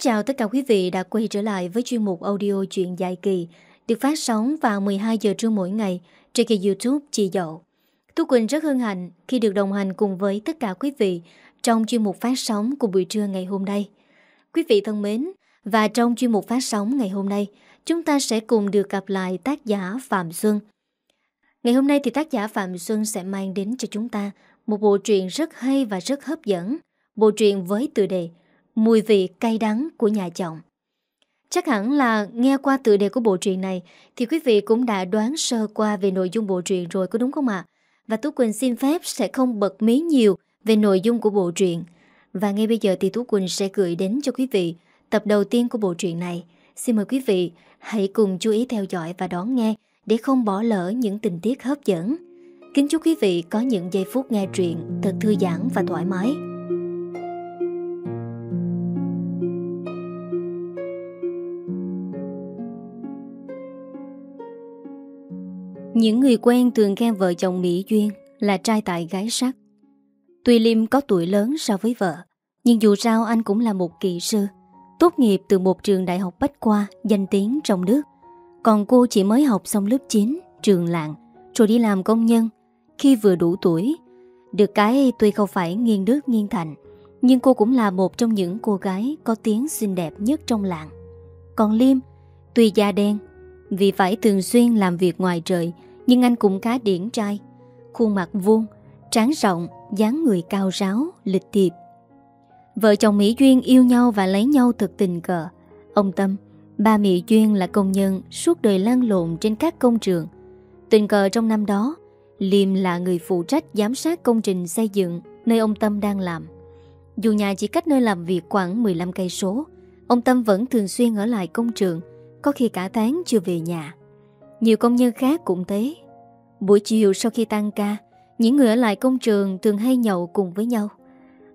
chào tất cả quý vị đã quay trở lại với chuyên mục audio chuyện dài kỳ được phát sóng vào 12 giờ trưa mỗi ngày trên kênh youtube Chị Dậu. Tú Quỳnh rất hân hạnh khi được đồng hành cùng với tất cả quý vị trong chuyên mục phát sóng của buổi trưa ngày hôm nay. Quý vị thân mến, và trong chuyên mục phát sóng ngày hôm nay, chúng ta sẽ cùng được gặp lại tác giả Phạm Xuân. Ngày hôm nay thì tác giả Phạm Xuân sẽ mang đến cho chúng ta một bộ truyện rất hay và rất hấp dẫn. Bộ truyện với tựa đề Mùi vị cay đắng của nhà chồng. Chắc hẳn là nghe qua tựa đề của bộ truyện này thì quý vị cũng đã đoán sơ qua về nội dung bộ truyện rồi, có đúng không ạ? Và Tú Quỳnh xin phép sẽ không bật mí nhiều về nội dung của bộ truyện. Và ngay bây giờ thì Tú Quỳnh sẽ gửi đến cho quý vị tập đầu tiên của bộ truyện này. Xin mời quý vị hãy cùng chú ý theo dõi và đón nghe để không bỏ lỡ những tình tiết hấp dẫn. Kính chúc quý vị có những giây phút nghe truyện thật thư giãn và thoải mái. Những người quen thường khen vợ chồng Mỹ Duyên là trai tài gái sắc. Tuy Liêm có tuổi lớn so với vợ, nhưng dù sao anh cũng là một kỹ sư, tốt nghiệp từ một trường đại học bách khoa danh tiếng trong nước. Còn cô chỉ mới học xong lớp 9, trường lạng, rồi đi làm công nhân khi vừa đủ tuổi. Được cái tuy không phải nghiêng nước nghiêng thành, nhưng cô cũng là một trong những cô gái có tiếng xinh đẹp nhất trong làng. Còn Liêm, tuy da đen, vì phải thường xuyên làm việc ngoài trời, nhưng anh cũng khá điển trai. Khuôn mặt vuông Tráng rộng, dáng người cao ráo, lịch thiệp. Vợ chồng Mỹ Duyên yêu nhau và lấy nhau thật tình cờ. Ông Tâm Ba Mỹ Duyên là công nhân Suốt đời lan lộn trên các công trường. Tình cờ trong năm đó Liêm là người phụ trách giám sát công trình xây dựng Nơi ông Tâm đang làm. Dù nhà chỉ cách nơi làm việc khoảng 15 cây số Ông Tâm vẫn thường xuyên ở lại công trường Có khi cả tháng chưa về nhà. Nhiều công nhân khác cũng thế. Buổi chiều sau khi tan ca, Những người ở lại công trường thường hay nhậu cùng với nhau.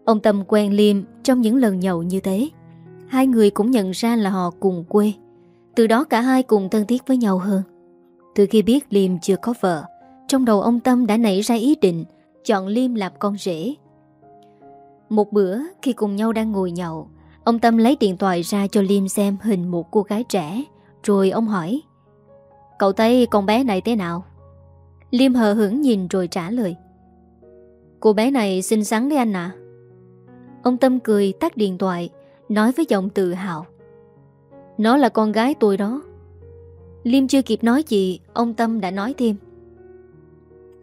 Ông Tâm quen Liêm trong những lần nhậu như thế. Hai người cũng nhận ra là họ cùng quê. Từ đó cả hai cùng thân thiết với nhau hơn. Từ khi biết Liêm chưa có vợ, Trong đầu ông Tâm đã nảy ra ý định Chọn Liêm làm con rể. Một bữa, khi cùng nhau đang ngồi nhậu, Ông Tâm lấy điện thoại ra cho Liêm xem hình một cô gái trẻ, Rồi ông hỏi, Cậu thấy con bé này thế nào? Liêm hờ hững nhìn rồi trả lời. Cô bé này xinh xắn đấy anh ạ. Ông Tâm cười tắt điện thoại, Nói với giọng tự hào. Nó là con gái tôi đó. Liêm chưa kịp nói gì, Ông Tâm đã nói thêm.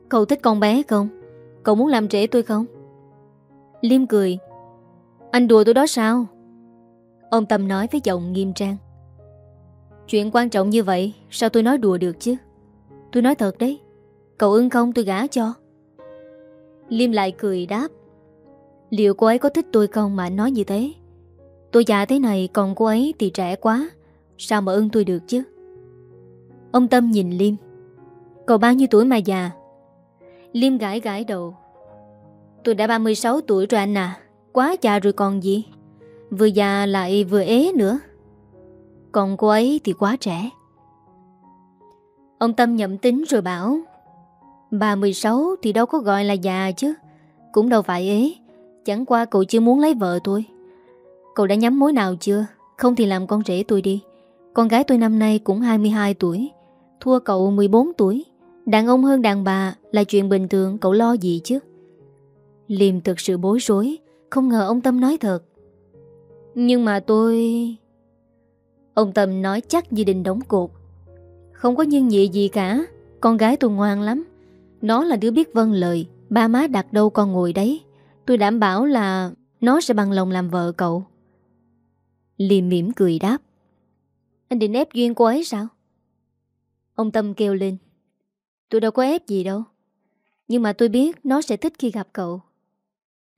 Cậu thích con bé không? Cậu muốn làm trễ tôi không? Liêm cười. Anh đùa tôi đó sao? Ông Tâm nói với giọng nghiêm trang. Chuyện quan trọng như vậy, Sao tôi nói đùa được chứ? Tôi nói thật đấy. Cậu ưng không tôi gả cho? Liêm lại cười đáp, Liệu cô ấy có thích tôi không mà nói như thế? Tôi già thế này Còn cô ấy thì trẻ quá, Sao mà ưng tôi được chứ? Ông Tâm nhìn Liêm, Cậu bao nhiêu tuổi mà già? Liêm gãi gãi đầu, Tôi đã 36 tuổi rồi anh à Quá già rồi còn gì, Vừa già lại vừa ế nữa. Còn cô ấy thì quá trẻ. Ông Tâm nhậm tính rồi bảo Bà 16 thì đâu có gọi là già chứ. Cũng đâu phải ế. Chẳng qua cậu chưa muốn lấy vợ tôi Cậu đã nhắm mối nào chưa? Không thì làm con rể tôi đi. Con gái tôi năm nay cũng 22 tuổi. Thua cậu 14 tuổi. Đàn ông hơn đàn bà là chuyện bình thường, Cậu lo gì chứ? Liêm thực sự bối rối, Không ngờ ông Tâm nói thật. Nhưng mà tôi... Ông Tâm nói chắc như đình đóng cột. Không có nhân nhị gì cả. Con gái tôi ngoan lắm. Nó là đứa biết vâng lời. Ba má đặt đâu con ngồi đấy. Tôi đảm bảo là Nó sẽ bằng lòng làm vợ cậu. Liêm mỉm cười đáp. Anh định ép duyên cô ấy sao? Ông Tâm kêu lên. Tôi đâu có ép gì đâu. Nhưng mà tôi biết nó sẽ thích khi gặp cậu.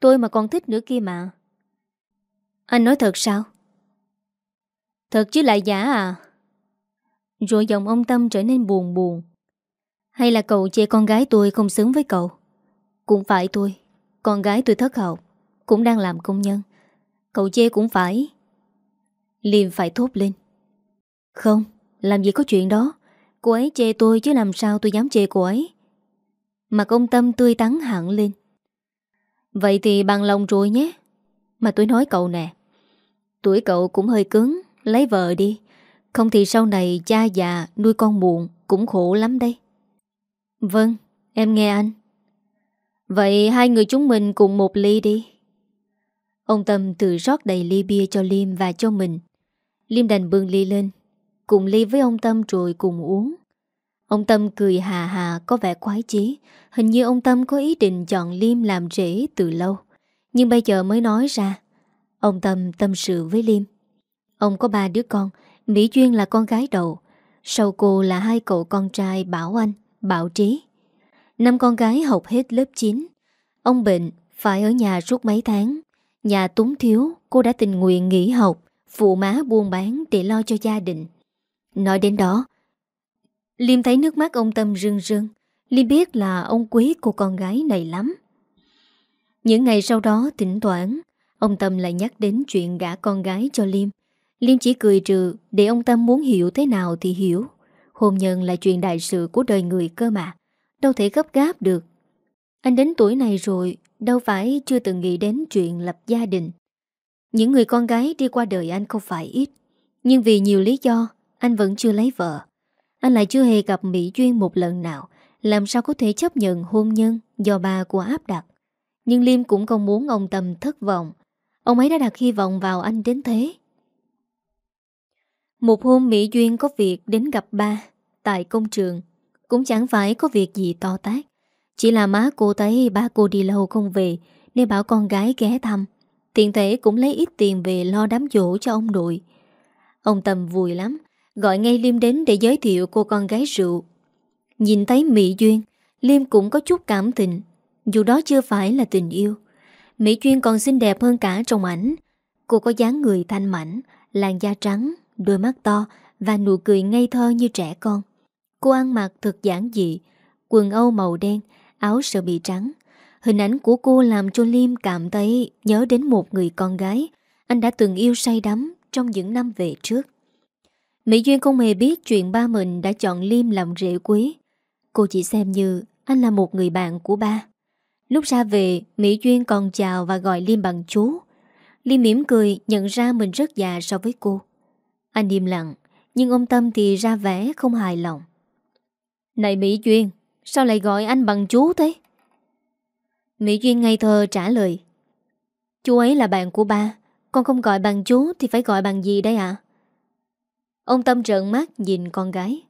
Tôi mà còn thích nữa kia mà. Anh nói thật sao? Thật chứ lại giả à? Rồi giọng ông Tâm trở nên buồn buồn. Hay là cậu chê con gái tôi không xứng với cậu? Cũng phải tôi Con gái tôi thất học Cũng đang làm công nhân. Cậu chê cũng phải. Liêm phải thốt lên. Không, làm gì có chuyện đó. Cô ấy chê tôi chứ làm sao tôi dám chê cô ấy. Mặt ông Tâm tươi tắn hẳn lên. Vậy thì bằng lòng rồi nhé. Mà tôi nói cậu nè Tuổi cậu cũng hơi cứng Lấy vợ đi. Không thì sau này cha già nuôi con muộn Cũng khổ lắm đây. Vâng em nghe anh. Vậy hai người chúng mình cùng một ly đi. Ông Tâm tự rót đầy ly bia cho Liêm và cho mình. Liêm đành bưng ly lên Cùng ly với ông Tâm rồi cùng uống. Ông Tâm cười hà hà có vẻ quái chí. Hình như ông Tâm có ý định chọn Liêm làm rễ từ lâu. Nhưng bây giờ mới nói ra. Ông Tâm tâm sự với Liêm Ông có ba đứa con Mỹ Duyên là con gái đầu. Sau cô là hai cậu con trai Bảo Anh, Bảo Trí Năm con gái học hết lớp 9 Ông bệnh Phải ở nhà suốt mấy tháng. Nhà túng thiếu, Cô đã tình nguyện nghỉ học, Phụ má buôn bán để lo cho gia đình. Nói đến đó, Liêm thấy nước mắt ông Tâm rưng rưng. Liêm biết là ông quý cô con gái này lắm. Những ngày sau đó tỉnh thoảng, Ông Tâm lại nhắc đến chuyện gả con gái cho Liêm. Liêm chỉ cười trừ, Để ông Tâm muốn hiểu thế nào thì hiểu. Hôn nhân là chuyện đại sự của đời người cơ mà. Đâu thể gấp gáp được. Anh đến tuổi này rồi, Đâu phải chưa từng nghĩ đến chuyện lập gia đình. Những người con gái đi qua đời anh không phải ít. Nhưng vì nhiều lý do, Anh vẫn chưa lấy vợ. Anh lại chưa hề gặp Mỹ Duyên một lần nào. Làm sao có thể chấp nhận hôn nhân Do bà của áp đặt? Nhưng Liêm cũng không muốn ông Tâm thất vọng. Ông ấy đã đặt hy vọng vào anh đến thế. Một hôm Mỹ Duyên có việc đến gặp ba Tại công trường. Cũng chẳng phải có việc gì to tác Chỉ là má cô thấy ba cô đi lâu không về Nên bảo con gái ghé thăm. Tiện thể cũng lấy ít tiền về lo đám dỗ cho ông nội. Ông Tâm vui lắm Gọi ngay Liêm đến để giới thiệu cô con gái rượu. Nhìn thấy Mỹ Duyên Liêm cũng có chút cảm tình. Dù đó chưa phải là tình yêu Mỹ Duyên còn xinh đẹp hơn cả trong ảnh. Cô có dáng người thanh mảnh Làn da trắng, đôi mắt to Và nụ cười ngây thơ như trẻ con. Cô ăn mặc thật giản dị Quần âu màu đen Áo sơ bị trắng. Hình ảnh của cô làm cho Liêm cảm thấy Nhớ đến một người con gái Anh đã từng yêu say đắm Trong những năm về trước. Mỹ Duyên không hề biết chuyện ba mình đã chọn Liêm làm rễ quý Cô chỉ xem như anh là một người bạn của ba. Lúc ra về, Mỹ Duyên còn chào và gọi Liêm bằng chú. Liêm mỉm cười nhận ra mình rất già so với cô. Anh im lặng, nhưng ông Tâm thì ra vẻ không hài lòng. Này Mỹ Duyên, sao lại gọi anh bằng chú thế? Mỹ Duyên ngây thơ trả lời. Chú ấy là bạn của ba, con không gọi bằng chú thì phải gọi bằng gì đây ạ? Ông Tâm trợn mắt nhìn con gái.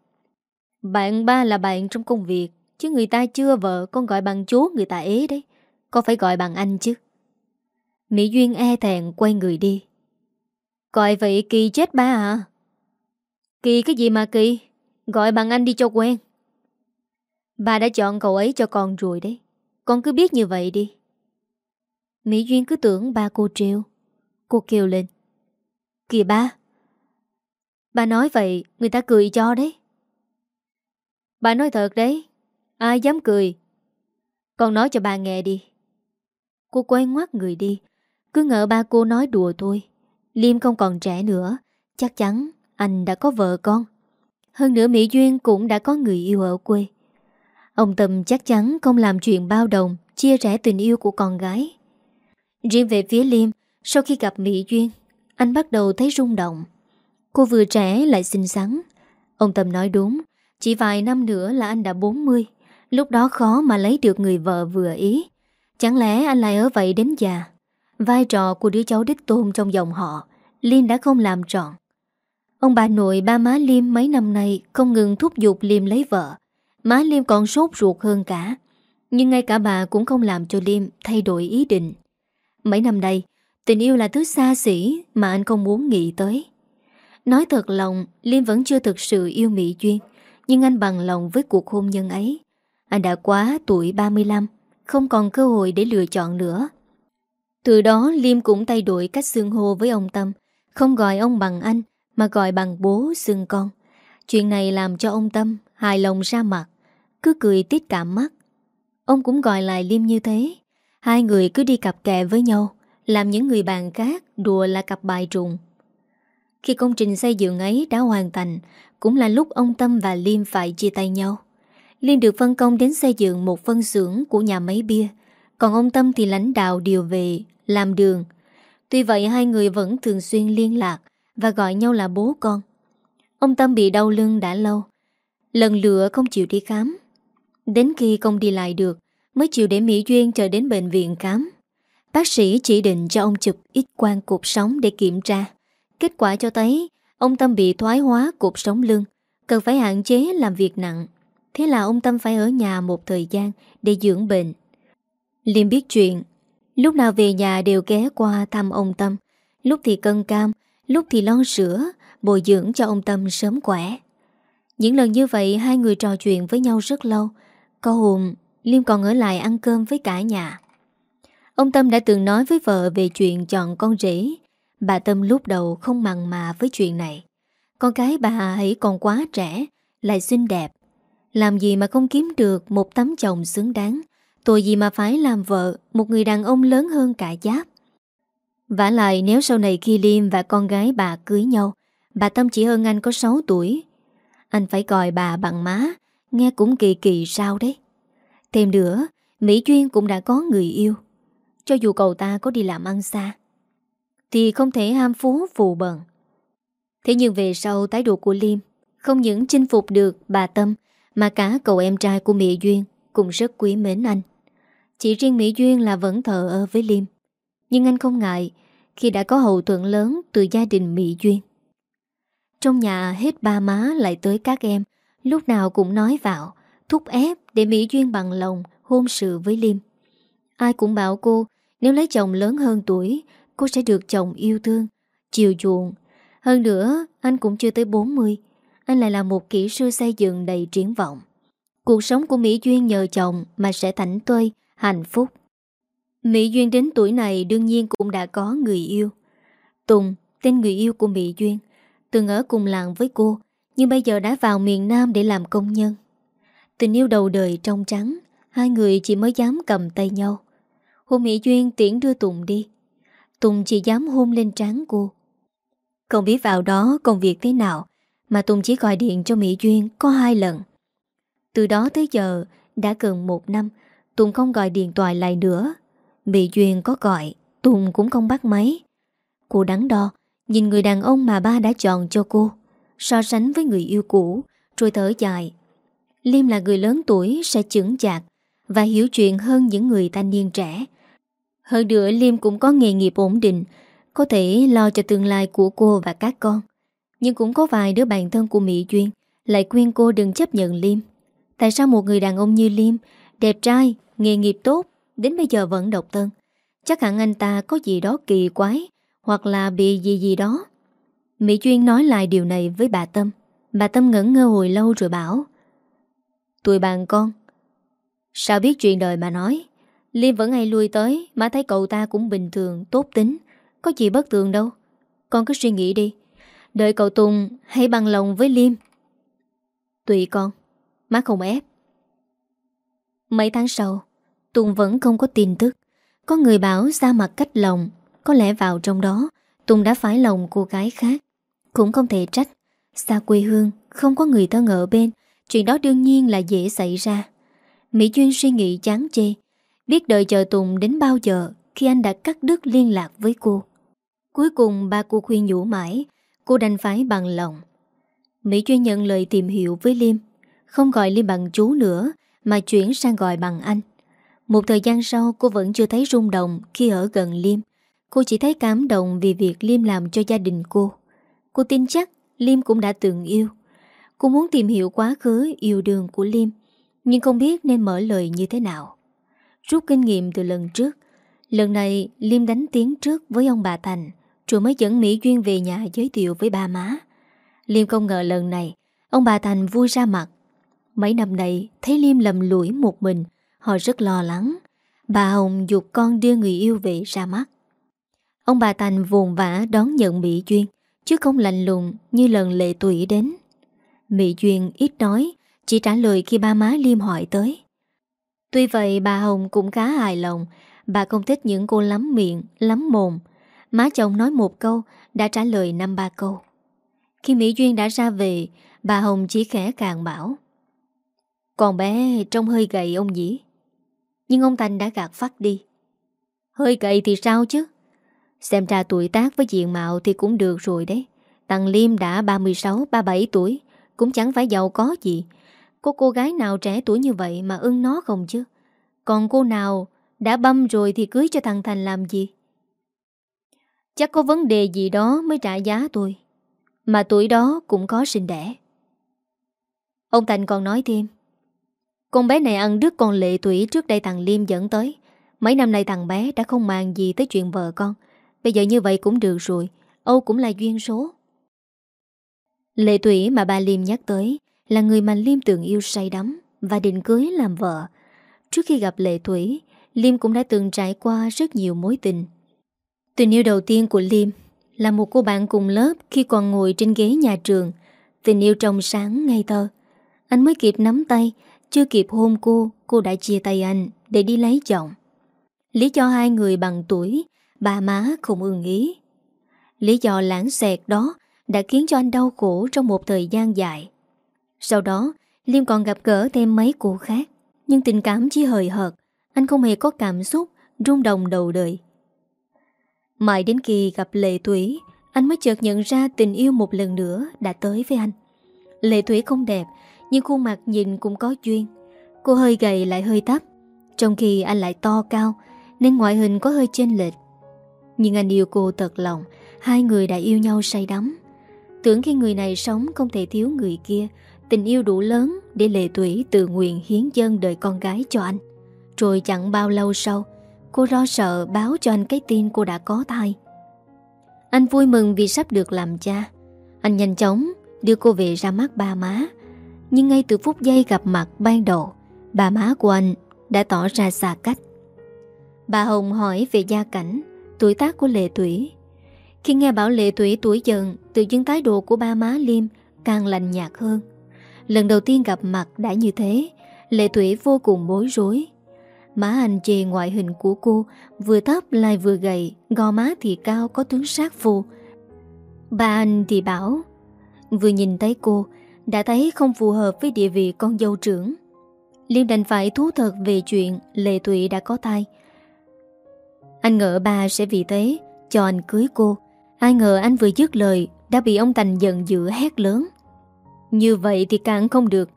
Bạn ba là bạn trong công việc, Chứ người ta chưa vợ con gọi bằng chú người ta ế đấy Con phải gọi bằng anh chứ Mỹ Duyên e thẹn quay người đi Gọi vậy Kỳ chết ba à? Kỳ cái gì mà Kỳ? Gọi bằng anh đi cho quen. Bà đã chọn cậu ấy cho con rồi đấy. Con cứ biết như vậy đi. Mỹ Duyên cứ tưởng ba cô trêu. Cô kêu lên. Kìa ba. Bà nói vậy, người ta cười cho đấy. Bà nói thật đấy. Ai dám cười? Con nói cho bà nghe đi. Cô quay ngoắt người đi. Cứ ngỡ ba cô nói đùa thôi. Liêm không còn trẻ nữa. Chắc chắn anh đã có vợ con. Hơn nữa Mỹ Duyên cũng đã có người yêu ở quê. Ông Tâm chắc chắn không làm chuyện bao đồng, Chia rẽ tình yêu của con gái. Riêng về phía Liêm, Sau khi gặp Mỹ Duyên, Anh bắt đầu thấy rung động. Cô vừa trẻ lại xinh xắn. Ông Tâm nói đúng, Chỉ vài năm nữa là anh đã 40 Lúc đó khó mà lấy được người vợ vừa ý. Chẳng lẽ anh lại ở vậy đến già? Vai trò của đứa cháu đích tôn trong dòng họ Liêm đã không làm trọn. Ông bà nội, ba má Liêm mấy năm nay Không ngừng thúc giục Liêm lấy vợ. Má Liêm còn sốt ruột hơn cả. Nhưng ngay cả bà cũng không làm cho Liêm Thay đổi ý định. Mấy năm nay, Tình yêu là thứ xa xỉ Mà anh không muốn nghĩ tới. Nói thật lòng Liêm vẫn chưa thực sự yêu Mỹ Duyên, Nhưng anh bằng lòng với cuộc hôn nhân ấy. Anh đã quá tuổi 35 Không còn cơ hội để lựa chọn nữa. Từ đó, Liêm cũng thay đổi cách xương hô với ông Tâm. Không gọi ông bằng anh, Mà gọi bằng bố xương con. Chuyện này làm cho ông Tâm Hài lòng ra mặt Cứ cười tít cảm mắt. Ông cũng gọi lại Liêm như thế. Hai người cứ đi cặp kè với nhau, Làm những người bạn khác Đùa là cặp bài trùng. Khi công trình xây dựng ấy đã hoàn thành, Cũng là lúc ông Tâm và Liêm phải chia tay nhau. Liêm được phân công đến xây dựng một phân xưởng của nhà máy bia, Còn ông Tâm thì lãnh đạo điều về làm đường Tuy vậy hai người vẫn thường xuyên liên lạc và gọi nhau là bố con. Ông Tâm bị đau lưng đã lâu. Lần lựa không chịu đi khám. Đến khi không đi lại được mới chịu để Mỹ Duyên chờ đến bệnh viện khám. Bác sĩ chỉ định cho ông chụp ít quang cột sống để kiểm tra. Kết quả cho thấy ông Tâm bị thoái hóa cột sống lưng, cần phải hạn chế làm việc nặng. Thế là ông Tâm phải ở nhà một thời gian để dưỡng bệnh. Liêm biết chuyện, lúc nào về nhà đều ghé qua thăm ông Tâm, lúc thì cân cam, lúc thì lon sữa, bồi dưỡng cho ông Tâm sớm khỏe. Những lần như vậy hai người trò chuyện với nhau rất lâu. Có hôm, Liêm còn ở lại ăn cơm với cả nhà. Ông Tâm đã từng nói với vợ về chuyện chọn con rể. Bà Tâm lúc đầu không mặn mà với chuyện này. Con cái bà ấy còn quá trẻ, lại xinh đẹp. Làm gì mà không kiếm được một tấm chồng xứng đáng. Tội gì mà phải làm vợ một người đàn ông lớn hơn cả giáp. vả lại nếu sau này khi Liêm và con gái bà cưới nhau, bà Tâm chỉ hơn anh có 6 tuổi. Anh phải gọi bà bằng má, nghe cũng kỳ kỳ sao đấy. Thêm nữa, Mỹ Duyên cũng đã có người yêu. Cho dù cậu ta có đi làm ăn xa Thì không thể ham phú phù bần Thế nhưng về sau thái độ của Liêm Không những chinh phục được bà Tâm Mà cả cậu em trai của Mỹ Duyên Cũng rất quý mến anh chỉ riêng Mỹ Duyên là vẫn thờ ơ với Liêm. Nhưng anh không ngại Khi đã có hậu thuẫn lớn từ gia đình Mỹ Duyên. Trong nhà hết ba má lại tới các em Lúc nào cũng nói vào Thúc ép để Mỹ Duyên bằng lòng Hôn sự với Liêm. Ai cũng bảo cô nếu lấy chồng lớn hơn tuổi Cô sẽ được chồng yêu thương Chiều chuộng. Hơn nữa anh cũng chưa tới 40 Anh lại là một kỹ sư xây dựng đầy triển vọng. Cuộc sống của Mỹ Duyên nhờ chồng Mà sẽ thảnh tươi, hạnh phúc. Mỹ Duyên đến tuổi này Đương nhiên cũng đã có người yêu. Tùng, tên người yêu của Mỹ Duyên Từng ở cùng làng với cô Nhưng bây giờ đã vào miền Nam để làm công nhân. Tình yêu đầu đời trong trắng Hai người chỉ mới dám cầm tay nhau. Hôm Mỹ Duyên tiễn đưa Tùng đi. Tùng chỉ dám hôn lên trán cô. Không biết vào đó công việc thế nào Mà Tùng chỉ gọi điện cho Mỹ Duyên có hai lần. Từ đó tới giờ Đã gần một năm Tùng không gọi điện thoại lại nữa. Mỹ Duyên có gọi Tùng cũng không bắt máy. Cô đắn đo Nhìn người đàn ông mà ba đã chọn cho cô. So sánh với người yêu cũ Rồi thở dài. Liêm là người lớn tuổi sẽ chững chạc Và hiểu chuyện hơn những người thanh niên trẻ. Hơn nữa Liêm cũng có nghề nghiệp ổn định Có thể lo cho tương lai của cô và các con. Nhưng cũng có vài đứa bạn thân của Mỹ Duyên Lại khuyên cô đừng chấp nhận Liêm. Tại sao một người đàn ông như Liêm Đẹp trai, nghề nghiệp tốt Đến bây giờ vẫn độc thân. Chắc hẳn anh ta có gì đó kỳ quái Hoặc là bị gì gì đó. Mỹ Duyên nói lại điều này với bà Tâm. Bà Tâm ngẩn ngơ hồi lâu rồi bảo Tụi bạn con Sao biết chuyện đời mà nói? Liêm vẫn hay lui tới Mà thấy cậu ta cũng bình thường, tốt tính. Có gì bất thường đâu. Con cứ suy nghĩ đi. Đợi cậu Tùng hãy bằng lòng với Liêm. Tùy con Má không ép. Mấy tháng sau Tùng vẫn không có tin tức. Có người bảo ra mặt cách lòng, Có lẽ vào trong đó, Tùng đã phải lòng cô gái khác. Cũng không thể trách. Xa quê hương Không có người thân ở bên, Chuyện đó đương nhiên là dễ xảy ra. Mỹ Duyên suy nghĩ chán chê, Biết đợi chờ Tùng đến bao giờ Khi anh đã cắt đứt liên lạc với cô. Cuối cùng ba cô khuyên nhủ mãi, Cô đành phải bằng lòng. Mỹ chuyên nhận lời tìm hiểu với Liêm, Không gọi Liêm bằng chú nữa, Mà chuyển sang gọi bằng anh. Một thời gian sau, cô vẫn chưa thấy rung động Khi ở gần Liêm. Cô chỉ thấy cảm động vì việc Liêm làm cho gia đình cô. Cô tin chắc Liêm cũng đã từng yêu. Cô muốn tìm hiểu quá khứ, yêu đương của Liêm, Nhưng không biết nên mở lời như thế nào. Rút kinh nghiệm từ lần trước, Lần này Liêm đánh tiếng trước với ông bà Thành, Rồi mới dẫn Mỹ Duyên về nhà giới thiệu với ba má. Liêm không ngờ lần này, Ông bà Thành vui ra mặt. Mấy năm nay, thấy Liêm lầm lũi một mình Họ rất lo lắng. Bà Hồng dục con đưa người yêu về ra mắt. Ông bà Thành vồn vã đón nhận Mỹ Duyên Chứ không lạnh lùng như lần lệ tuổi đến. Mỹ Duyên ít nói Chỉ trả lời khi ba má Liêm hỏi tới. Tuy vậy bà Hồng cũng khá hài lòng. Bà không thích những cô lắm miệng, lắm mồm. Má chồng nói một câu Đã trả lời năm ba câu. Khi Mỹ Duyên đã ra về Bà Hồng chỉ khẽ càng bảo. Con bé trông hơi gầy ông dĩ nhưng ông Thành đã gạt phát đi. Hơi gầy thì sao chứ? Xem ra tuổi tác với diện mạo thì cũng được rồi đấy. Tăng Liêm đã 36-37 tuổi, Cũng chẳng phải giàu có gì. Có cô gái nào trẻ tuổi như vậy mà ưng nó không chứ? Còn cô nào đã băm rồi thì cưới cho thằng Thành làm gì? Chắc có vấn đề gì đó mới trả giá tôi. Mà tuổi đó cũng có sinh đẻ. Ông Thành còn nói thêm. Con bé này ăn đứt con lệ tuổi trước đây thằng Liêm dẫn tới. Mấy năm nay thằng bé đã không màng gì tới chuyện vợ con. Bây giờ như vậy cũng được rồi. Âu cũng là duyên số. Lệ Tủy mà bà Liêm nhắc tới Là người mà Liêm tưởng yêu say đắm Và định cưới làm vợ. Trước khi gặp Lệ Tủy, Liêm cũng đã từng trải qua rất nhiều mối tình. Tình yêu đầu tiên của Liêm Là một cô bạn cùng lớp Khi còn ngồi trên ghế nhà trường. Tình yêu trong sáng ngây thơ. Anh mới kịp nắm tay chưa kịp hôn cô Cô đã chia tay anh để đi lấy chồng. Lý do hai người bằng tuổi Bà má không ưng ý. Lý do lãng xẹt đó Đã khiến cho anh đau khổ trong một thời gian dài. Sau đó, Liêm còn gặp gỡ thêm mấy cô khác, Nhưng tình cảm chỉ hời hợt, Anh không hề có cảm xúc rung động đầu đời. Mãi đến khi gặp Lệ Thủy, Anh mới chợt nhận ra tình yêu một lần nữa Đã tới với anh. Lệ Thủy không đẹp nhưng khuôn mặt nhìn cũng có duyên. Cô hơi gầy lại hơi tắp Trong khi anh lại to cao, Nên ngoại hình có hơi chênh lệch. Nhưng anh yêu cô thật lòng, Hai người đã yêu nhau say đắm. Tưởng khi người này sống không thể thiếu người kia, Tình yêu đủ lớn Để Lệ Thủy tự nguyện hiến dân đời con gái cho anh. Rồi chẳng bao lâu sau, Cô lo sợ báo cho anh cái tin cô đã có thai. Anh vui mừng vì sắp được làm cha. Anh nhanh chóng đưa cô về ra mắt ba má nhưng ngay từ phút giây gặp mặt ban đầu, Bà má của anh đã tỏ ra xa cách. Bà Hồng hỏi về gia cảnh, Tuổi tác của Lệ Thủy. Khi nghe bảo Lệ Thủy tuổi dần, Tự dưng thái độ của ba má Liêm Càng lạnh nhạt hơn. Lần đầu tiên gặp mặt đã như thế, Lệ Thủy vô cùng bối rối. Má anh chê ngoại hình của cô, Vừa thấp lại vừa gầy, Gò má thì cao có tướng sát phù. Ba anh thì bảo, Vừa nhìn thấy cô đã thấy không phù hợp với địa vị con dâu trưởng. Liêm đành phải thú thật về chuyện Lệ Thụy đã có thai. Anh ngỡ bà sẽ vì thế Cho anh cưới cô. Ai ngờ anh vừa dứt lời, Đã bị ông Thành giận dữ hét lớn. Như vậy thì càng không được.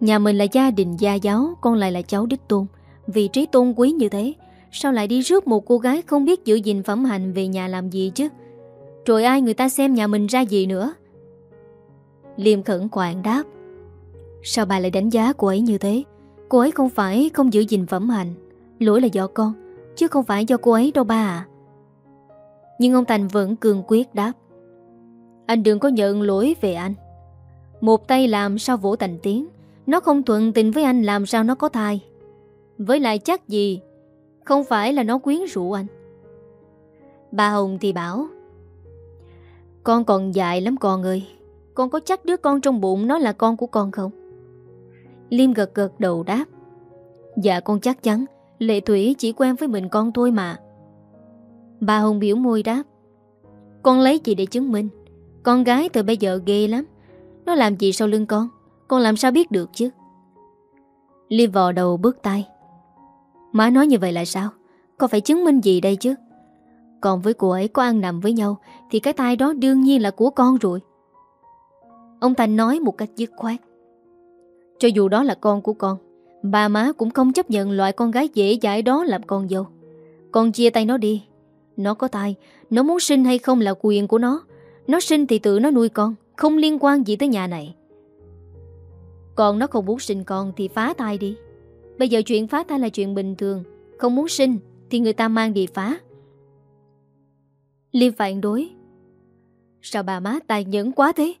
Nhà mình là gia đình, gia giáo, Con lại là cháu đích tôn. Vị trí tôn quý như thế, Sao lại đi rước một cô gái không biết giữ gìn phẩm hành về nhà làm gì chứ? Rồi ai người ta xem nhà mình ra gì nữa? Liêm khẩn quạng đáp. Sao bà lại đánh giá cô ấy như thế? Cô ấy không phải không giữ gìn phẩm hành Lỗi là do con, Chứ không phải do cô ấy đâu ba à. Nhưng ông Thành vẫn cường quyết đáp. Anh đừng có nhận lỗi về anh. Một tay làm sao vỗ thành tiếng Nó không thuận tình với anh làm sao nó có thai. Với lại chắc gì, Không phải là nó quyến rũ anh. Bà Hồng thì bảo, Con còn dại lắm con ơi. Con có chắc đứa con trong bụng nó là con của con không? Liêm gật gật đầu đáp. Dạ con chắc chắn. Lệ Thủy chỉ quen với mình con thôi mà. Bà Hồng biểu môi đáp. Con lấy gì để chứng minh. Con gái từ bây giờ ghê lắm. Nó làm gì sau lưng con? Con làm sao biết được chứ? Liêm vò đầu bước tay. Má nói như vậy là sao? Con phải chứng minh gì đây chứ? Còn với cô ấy có ăn nằm với nhau Thì cái tay đó đương nhiên là của con rồi. Ông Thành nói một cách dứt khoát. Cho dù đó là con của con Bà má cũng không chấp nhận loại con gái dễ dãi đó làm con dâu. Con chia tay nó đi. Nó có tai, Nó muốn sinh hay không là quyền của nó. Nó sinh thì tự nó nuôi con Không liên quan gì tới nhà này. Còn nó không muốn sinh con thì phá tai đi. Bây giờ chuyện phá thai là chuyện bình thường Không muốn sinh Thì người ta mang đi phá. Liêm phản đối Sao bà má tài nhẫn quá thế?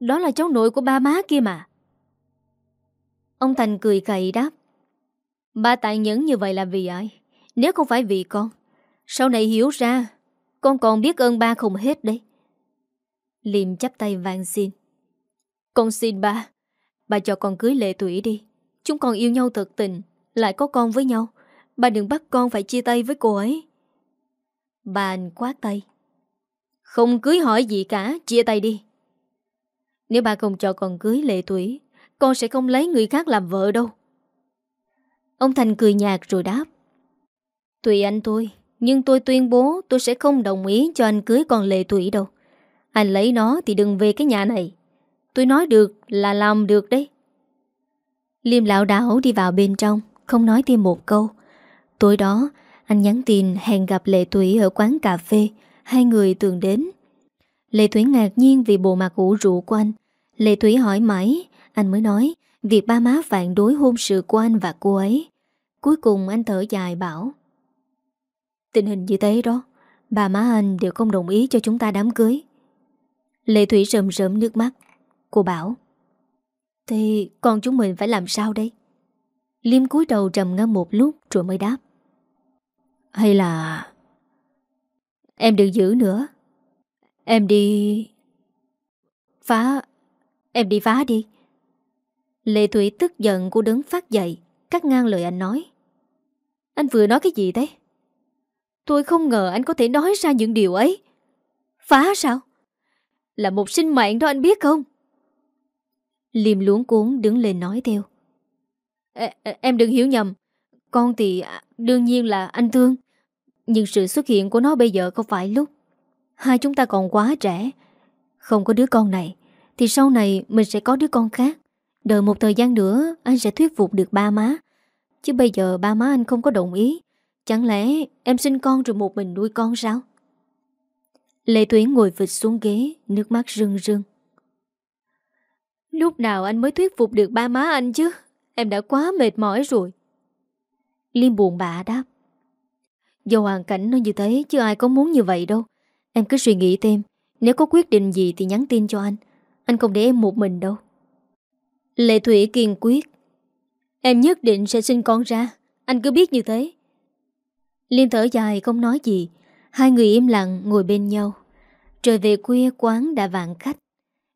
Đó là cháu nội của ba má kia mà. Ông Thành cười cậy đáp. Ba tài nhẫn như vậy là vì ai? Nếu không phải vì con, Sau này hiểu ra, Con còn biết ơn ba không hết đấy. Liêm chắp tay vang xin. Con xin ba ba cho con cưới lệ tuổi đi. Chúng con yêu nhau thật tình, Lại có con với nhau. Ba đừng bắt con phải chia tay với cô ấy. Bà anh quát tay. Không cưới hỏi gì cả, Chia tay đi. Nếu bà không cho con cưới lệ tuổi Con sẽ không lấy người khác làm vợ đâu Ông Thành cười nhạt rồi đáp Tùy anh tôi, Nhưng tôi tuyên bố tôi sẽ không đồng ý cho anh cưới con Lệ tuổi đâu. Anh lấy nó thì đừng về cái nhà này. Tôi nói được là làm được đấy. Liêm lão đảo đi vào bên trong, không nói thêm một câu. Tối đó, anh nhắn tin hẹn gặp Lệ tuổi ở quán cà phê, hai người thường đến. Lệ Thủy ngạc nhiên vì bộ mặt ủ rũ của anh. Lệ Thủy hỏi mãi, anh mới nói việc ba má phản đối hôn sự của anh và cô ấy. Cuối cùng anh thở dài bảo Tình hình như thế đó, bà má anh đều không đồng ý cho chúng ta đám cưới. Lệ Thủy rầm rớm nước mắt. Cô bảo Thì con chúng mình phải làm sao đây? Liêm cúi đầu trầm ngâm một lúc rồi mới đáp. Hay là... Em đừng giữ nữa. Em đi... Phá... Em đi phá đi. Lệ Thủy tức giận cô đứng phát dậy, cắt ngang lời anh nói. Anh vừa nói cái gì thế? Tôi không ngờ anh có thể nói ra những điều ấy. Phá sao? Là một sinh mạng đó anh biết không? Liêm luống cuốn đứng lên nói theo. Em đừng hiểu nhầm. Con thì à, đương nhiên là anh thương. Nhưng sự xuất hiện của nó bây giờ không phải lúc. Hai chúng ta còn quá trẻ. Không có đứa con này. Thì sau này mình sẽ có đứa con khác. Đợi một thời gian nữa anh sẽ thuyết phục được ba má. Chứ bây giờ ba má anh không có đồng ý. Chẳng lẽ em sinh con rồi một mình nuôi con sao? Lệ Tuyến ngồi vịt xuống ghế, nước mắt rưng rưng. Lúc nào anh mới thuyết phục được ba má anh chứ? Em đã quá mệt mỏi rồi. Liêm buồn bã đáp. Do hoàn cảnh nó như thế chứ ai có muốn như vậy đâu. Em cứ suy nghĩ thêm. Nếu có quyết định gì thì nhắn tin cho anh. Anh không để em một mình đâu. Lệ Thủy kiên quyết. Em nhất định sẽ sinh con ra. Anh cứ biết như thế. Liên thở dài không nói gì. Hai người im lặng ngồi bên nhau. Trời về khuya quán đã vạn khách.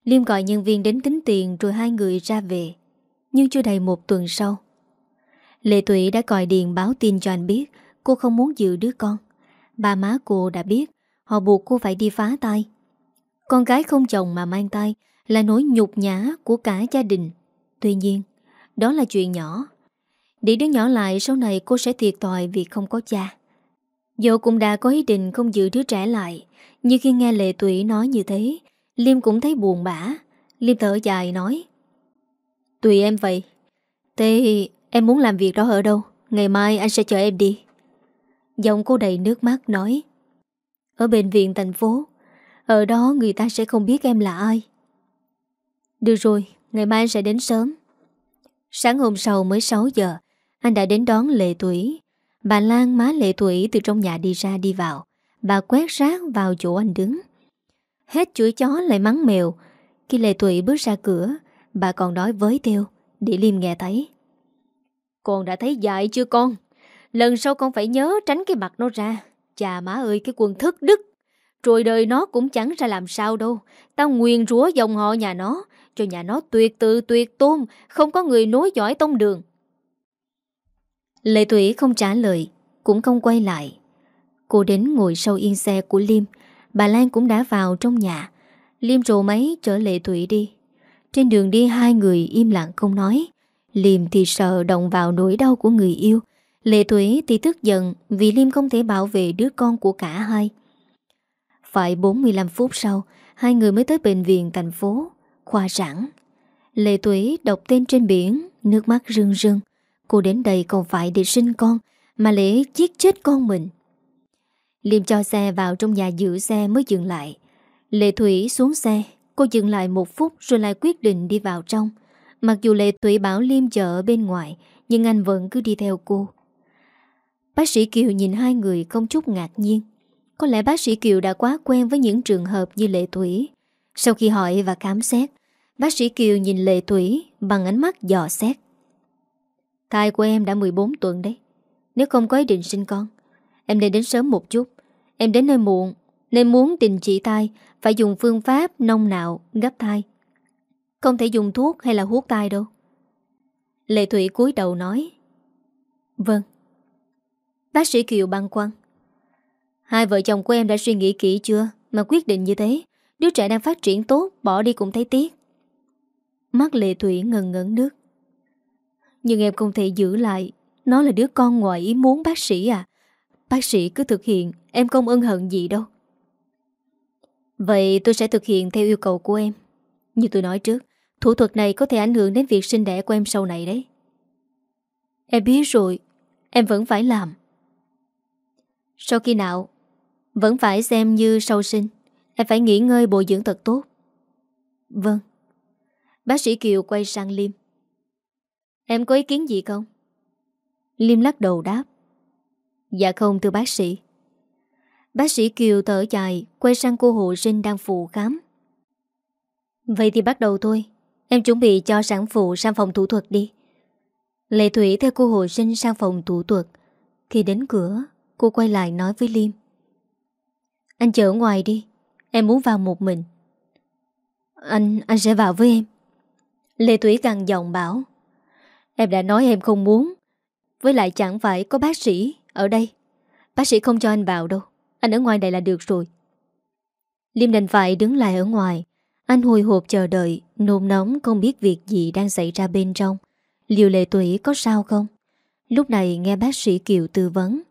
Liêm gọi nhân viên đến tính tiền rồi hai người ra về. Nhưng chưa đầy một tuần sau. Lệ Thủy đã gọi điện báo tin cho anh biết cô không muốn giữ đứa con. Ba má cô đã biết họ buộc cô phải đi phá tay. Con gái không chồng mà mang tay là nỗi nhục nhã của cả gia đình. Tuy nhiên, đó là chuyện nhỏ. Để đứa nhỏ lại sau này cô sẽ thiệt tòi vì không có cha. Dẫu cũng đã có ý định không giữ đứa trẻ lại Nhưng khi nghe Lệ Tụy nói như thế Liêm cũng thấy buồn bã Liêm thở dài nói Tùy em vậy Thế em muốn làm việc đó ở đâu Ngày mai anh sẽ chờ em đi Giọng cô đầy nước mắt nói ở bệnh viện thành phố Ở đó người ta sẽ không biết em là ai Được rồi Ngày mai anh sẽ đến sớm Sáng hôm sau mới 6 giờ Anh đã đến đón Lệ thủy Bà Lan má lệ tuổi từ trong nhà đi ra đi vào. Bà quét rác vào chỗ anh đứng. Hết chửi chó lại mắng mèo. Khi lệ tuổi bước ra cửa, bà còn nói với theo, để Liêm nghe thấy. Con đã thấy dại chưa con? Lần sau con phải nhớ tránh cái mặt nó ra. Chà má ơi, cái quần thất đức. Rồi đời nó cũng chẳng ra làm sao đâu. Tao nguyền rúa dòng họ nhà nó. Cho nhà nó tuyệt tự tuyệt tôn. Không có người nối dõi tông đường. Lệ Thủy không trả lời, Cũng không quay lại Cô đến ngồi sau yên xe của Liêm Bà Lan cũng đã vào trong nhà Liêm rồ máy chở Lệ Thủy đi Trên đường đi, hai người im lặng không nói Liêm thì sợ động vào nỗi đau của người yêu Lệ Thủy thì tức giận Vì Liêm không thể bảo vệ đứa con của cả hai. Phải 45 phút sau, Hai người mới tới bệnh viện thành phố, Khoa sản. Lệ Thủy đọc tên trên biển, Nước mắt rưng rưng. Cô đến đây không phải để sinh con, Mà để giết chết con mình. Liêm cho xe vào trong nhà giữ xe mới dừng lại. Lệ Thủy xuống xe, Cô dừng lại một phút rồi lại quyết định đi vào trong. Mặc dù Lệ Thủy bảo Liêm chờ ở bên ngoài, Nhưng anh vẫn cứ đi theo cô. Bác sĩ Kiều nhìn hai người không chút ngạc nhiên. Có lẽ bác sĩ Kiều đã quá quen với những trường hợp như Lệ Thủy. Sau khi hỏi và khám xét, Bác sĩ Kiều nhìn Lệ Thủy bằng ánh mắt dò xét. Thai của em đã 14 tuần đấy. Nếu không có ý định sinh con, Em nên đến sớm một chút. Em đến nơi muộn, Nên muốn đình chỉ thai, Phải dùng phương pháp nông nạo gấp thai. Không thể dùng thuốc hay là hút thai đâu. Lệ Thủy cúi đầu nói Vâng. Bác sĩ Kiều băng quan Hai vợ chồng của em đã suy nghĩ kỹ chưa Mà quyết định như thế? Đứa trẻ đang phát triển tốt, Bỏ đi cũng thấy tiếc. Mắt Lệ Thủy ngần ngấn nước. Nhưng em không thể giữ lại. Nó là đứa con ngoài ý muốn, bác sĩ à. Bác sĩ cứ thực hiện, Em không ân hận gì đâu. Vậy tôi sẽ thực hiện theo yêu cầu của em. Như tôi nói trước, Thủ thuật này có thể ảnh hưởng đến việc sinh đẻ của em sau này đấy. Em biết rồi, Em vẫn phải làm. Sau khi nào, Vẫn phải xem như sau sinh Em phải nghỉ ngơi bồi dưỡng thật tốt. Vâng. Bác sĩ Kiều quay sang Liêm. Em có ý kiến gì không? Liêm lắc đầu đáp. Dạ không, thưa bác sĩ. Bác sĩ Kiều thở dài, Quay sang cô hộ sinh đang phụ khám. Vậy thì bắt đầu thôi. Em chuẩn bị cho sản phụ sang phòng thủ thuật đi. Lệ Thủy theo cô hộ sinh sang phòng thủ thuật Khi đến cửa. Cô quay lại nói với Liêm. Anh chở ngoài đi Em muốn vào một mình. Anh, anh sẽ vào với em. Lê Thủy càng giọng bảo Em đã nói em không muốn Với lại chẳng phải có bác sĩ Ở đây. Bác sĩ không cho anh vào đâu Anh ở ngoài đây là được rồi. Liêm đành phải đứng lại ở ngoài. Anh hồi hộp chờ đợi Nôn nóng không biết việc gì đang xảy ra bên trong. Liệu lệ thủy có sao không? Lúc này nghe bác sĩ Kiều tư vấn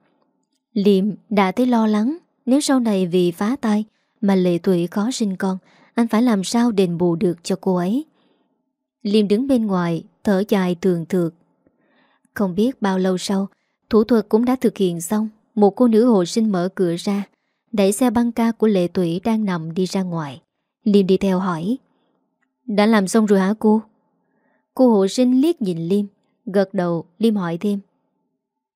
Liêm đã thấy lo lắng, Nếu sau này vì phá tay Mà lệ tuổi khó sinh con, Anh phải làm sao đền bù được cho cô ấy? Liêm đứng bên ngoài, Thở dài tường thược Không biết bao lâu sau, Thủ thuật cũng đã thực hiện xong, Một cô nữ hộ sinh mở cửa ra, Đẩy xe băng ca của lệ tủy đang nằm đi ra ngoài. Liêm đi theo hỏi, Đã làm xong rồi hả cô? Cô hộ sinh liếc nhìn Liêm Gật đầu Liêm hỏi thêm,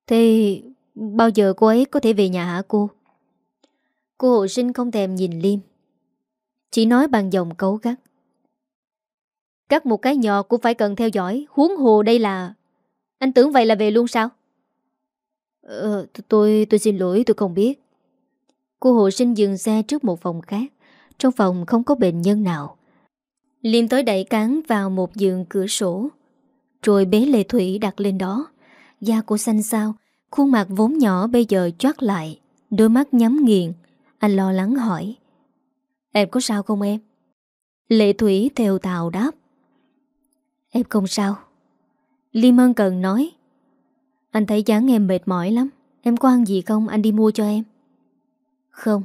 Thế bao giờ cô ấy có thể về nhà hả cô? Cô hộ sinh không thèm nhìn Liêm Chỉ nói bằng giọng cấu gắt. Cắt một cái nhỏ cũng phải cần theo dõi. Huống hồ đây là Anh tưởng vậy là về luôn sao? Ờ tôi tôi xin lỗi, tôi không biết. Cô hộ sinh dừng xe trước một phòng khác. Trong phòng không có bệnh nhân nào. Liêm tới đẩy cán vào một giường cửa sổ, Rồi bế lệ thủy đặt lên đó. Da cô xanh xao Khuôn mặt vốn nhỏ bây giờ choát lại, Đôi mắt nhắm nghiền. Anh lo lắng hỏi, Em có sao không em? Lệ thủy theo tào đáp, Em không sao. Liêm ân cần nói, Anh thấy dáng em mệt mỏi lắm, Em có ăn gì không? Anh đi mua cho em. Không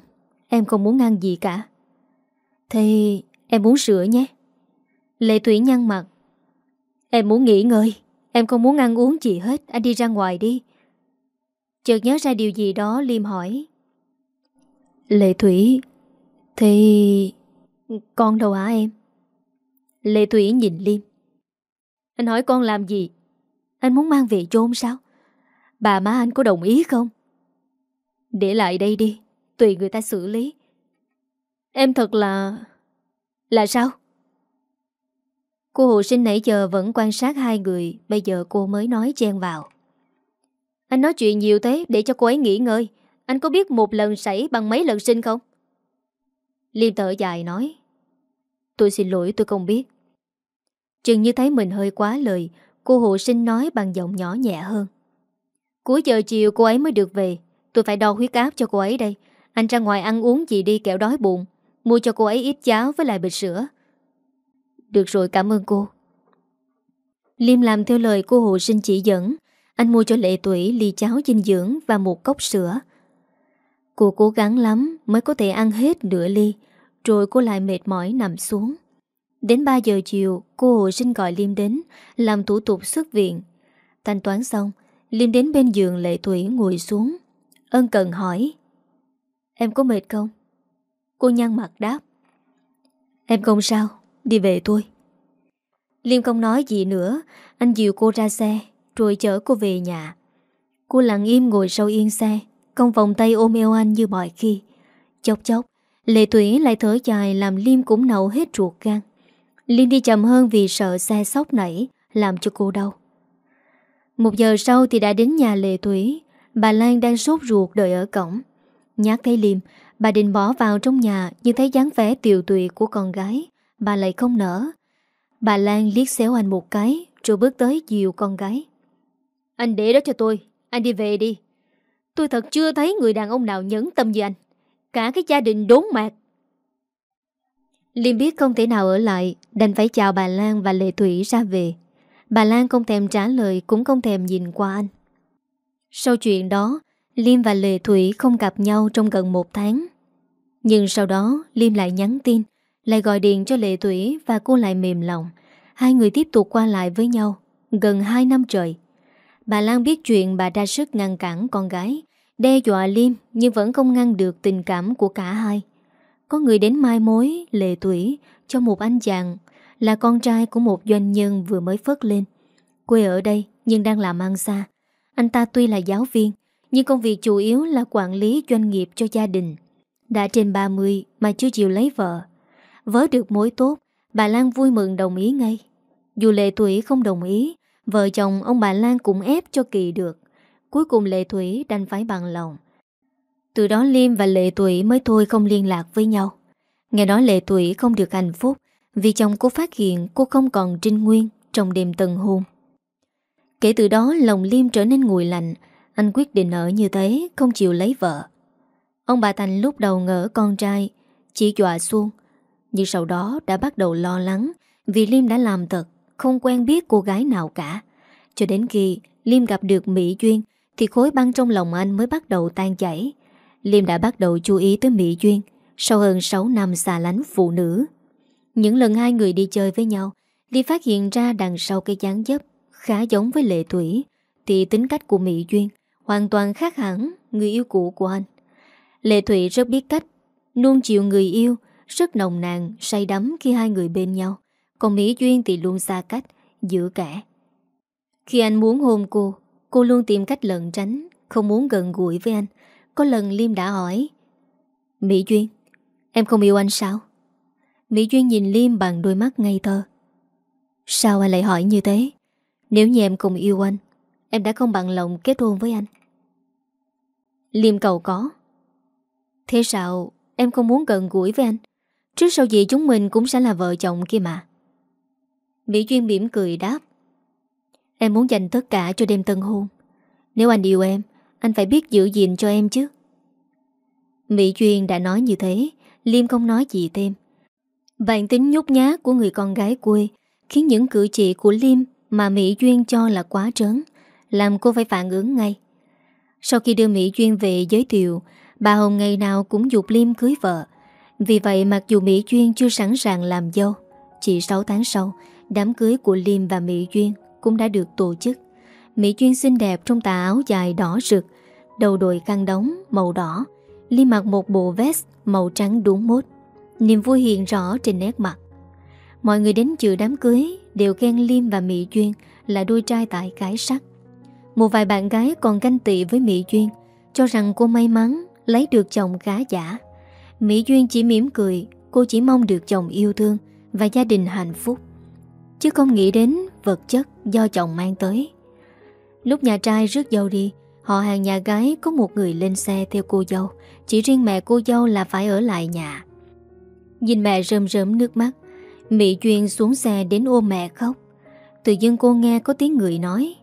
Em không muốn ăn gì cả. Thì em muốn sữa nhé. Lệ Thủy nhăn mặt, Em muốn nghỉ ngơi, Em không muốn ăn uống gì hết, Anh đi ra ngoài đi. Chợt nhớ ra điều gì đó Liêm hỏi Lệ Thủy Thì Con đâu hả em Lệ Thủy nhìn Liêm anh hỏi con làm gì? Anh muốn mang về chôn sao? Bà má anh có đồng ý không? Để lại đây đi, tùy người ta xử lý. Em thật là... Là sao? Cô hộ sinh nãy giờ vẫn quan sát hai người, bây giờ cô mới nói chen vào. Anh nói chuyện nhiều thế để cho cô ấy nghỉ ngơi. Anh có biết một lần xảy bằng mấy lần sinh không? Liêm thở dài nói. Tôi xin lỗi, tôi không biết. Chừng như thấy mình hơi quá lời, Cô hộ sinh nói bằng giọng nhỏ nhẹ hơn Cuối giờ chiều cô ấy mới được về Tôi phải đo huyết áp cho cô ấy đây Anh ra ngoài ăn uống gì đi kẹo đói bụng Mua cho cô ấy ít cháo với lại bịch sữa Được rồi, cảm ơn cô Liêm làm theo lời cô hộ sinh chỉ dẫn anh mua cho lệ tuổi ly cháo dinh dưỡng Và một cốc sữa Cô cố gắng lắm mới có thể ăn hết nửa ly Rồi cô lại mệt mỏi nằm xuống Đến 3 giờ chiều, cô hồ sinh gọi Liêm đến, làm thủ tục xuất viện. Thanh toán xong, Liêm đến bên giường lệ thủy ngồi xuống. Ân cần hỏi. Em có mệt không? Cô nhăn mặt đáp. Em không sao, đi về thôi. Liêm không nói gì nữa, anh dìu cô ra xe, rồi chở cô về nhà. Cô lặng im ngồi sau yên xe, công vòng tay ôm eo anh như mọi khi. Chốc chốc, Lệ Thủy lại thở dài làm Liêm cũng nậu hết ruột gan. liêm đi chậm hơn vì sợ xe sóc nảy Làm cho cô đau Một giờ sau thì đã đến nhà Lệ Thủy Bà Lan đang sốt ruột đợi ở cổng Nhát thấy Liêm Bà định bỏ vào trong nhà Nhưng thấy dáng vẻ tiều tụy của con gái Bà lại không nở Bà Lan liếc xéo anh một cái Rồi bước tới dìu con gái anh để đó cho tôi Anh đi về đi Tôi thật chưa thấy người đàn ông nào nhấn tâm như anh Cả cái gia đình đốn mạc Liêm biết không thể nào ở lại Đành phải chào bà Lan và Lệ Thủy ra về Bà Lan không thèm trả lời Cũng không thèm nhìn qua anh Sau chuyện đó Liêm và Lệ Thủy không gặp nhau trong gần một tháng. Nhưng sau đó Liêm lại nhắn tin, lại gọi điện cho Lệ Thủy và cô lại mềm lòng. Hai người tiếp tục qua lại với nhau, gần 2 năm trời. Bà Lan biết chuyện bà ra sức ngăn cản con gái, đe dọa Liêm nhưng vẫn không ngăn được tình cảm của cả hai. Có người đến mai mối, Lệ tuổi cho một anh chàng là con trai của một doanh nhân vừa mới phất lên. Quê ở đây nhưng đang làm ăn xa. Anh ta tuy là giáo viên, nhưng công việc chủ yếu là quản lý doanh nghiệp cho gia đình. Đã trên 30 mà chưa chịu lấy vợ. Vớ được mối tốt, bà Lan vui mừng đồng ý ngay. Dù Lệ tuổi không đồng ý, vợ chồng ông bà Lan cũng ép cho kỳ được. Cuối cùng Lệ Thủy đành phải bằng lòng. Từ đó Liêm và Lệ Thủy mới thôi không liên lạc với nhau. Nghe nói Lệ Thủy không được hạnh phúc, vì chồng cô phát hiện cô không còn trinh nguyên trong đêm tần hôn. Kể từ đó lòng Liêm trở nên nguội lạnh, Anh quyết định ở như thế, Không chịu lấy vợ Ông bà Thành lúc đầu ngỡ con trai, Chỉ dọa xuông, Nhưng sau đó đã bắt đầu lo lắng Vì Liêm đã làm thật không quen biết cô gái nào cả Cho đến khi Liêm gặp được Mỹ Duyên Thì khối băng trong lòng anh mới bắt đầu tan chảy Liêm đã bắt đầu chú ý tới Mỹ Duyên Sau hơn 6 năm xa lánh phụ nữ Những lần hai người đi chơi với nhau Liêm phát hiện ra đằng sau cái dáng dấp khá giống với Lệ Thủy thì tính cách của Mỹ Duyên hoàn toàn khác hẳn người yêu cũ của anh. Lệ Thủy rất biết cách nuông chiều người yêu, rất nồng nàn, say đắm khi hai người bên nhau. Còn Mỹ Duyên thì luôn xa cách, Giữa kẻ. Khi anh muốn hôn cô, cô luôn tìm cách lận tránh, không muốn gần gũi với anh. Có lần Liêm đã hỏi Mỹ Duyên, em không yêu anh sao? Mỹ Duyên nhìn Liêm bằng đôi mắt ngây thơ. Sao anh lại hỏi như thế? Nếu như em không yêu anh Em đã không bằng lòng kết hôn với anh Liêm cầu có Thế sao em không muốn gần gũi với anh Trước sau gì chúng mình cũng sẽ là vợ chồng kia mà Mỹ Duyên mỉm cười đáp Em muốn dành tất cả cho đêm tân hôn Nếu anh yêu em Anh phải biết giữ gìn cho em chứ Mỹ Duyên đã nói như thế Liêm không nói gì thêm Bản tính nhút nhát của người con gái quê Khiến những cử chỉ của Liêm mà Mỹ Duyên cho là quá trớn, làm cô phải phản ứng ngay. Sau khi đưa Mỹ Duyên về giới thiệu, bà Hồng ngày nào cũng dục Liêm cưới vợ. Vì vậy mặc dù Mỹ Duyên chưa sẵn sàng làm dâu, chỉ 6 tháng sau, đám cưới của Liêm và Mỹ Duyên cũng đã được tổ chức. Mỹ Duyên xinh đẹp trong tà áo dài đỏ rực, đầu đội khăn đóng màu đỏ, Liêm mặc một bộ vest màu trắng đúng mốt. Niềm vui hiện rõ trên nét mặt. Mọi người đến dự đám cưới đều khen Liêm và Mỹ Duyên là đôi trai tại cái sắc. Một vài bạn gái còn ganh tị với Mỹ Duyên, cho rằng cô may mắn lấy được chồng khá giả. Mỹ Duyên chỉ mỉm cười, cô chỉ mong được chồng yêu thương và gia đình hạnh phúc. Chứ không nghĩ đến vật chất do chồng mang tới. Lúc nhà trai rước dâu đi, họ hàng nhà gái có một người lên xe theo cô dâu. Chỉ riêng mẹ cô dâu là phải ở lại nhà. Nhìn mẹ rơm rớm nước mắt, Mỹ Duyên xuống xe đến ôm mẹ khóc Tự dưng cô nghe có tiếng người nói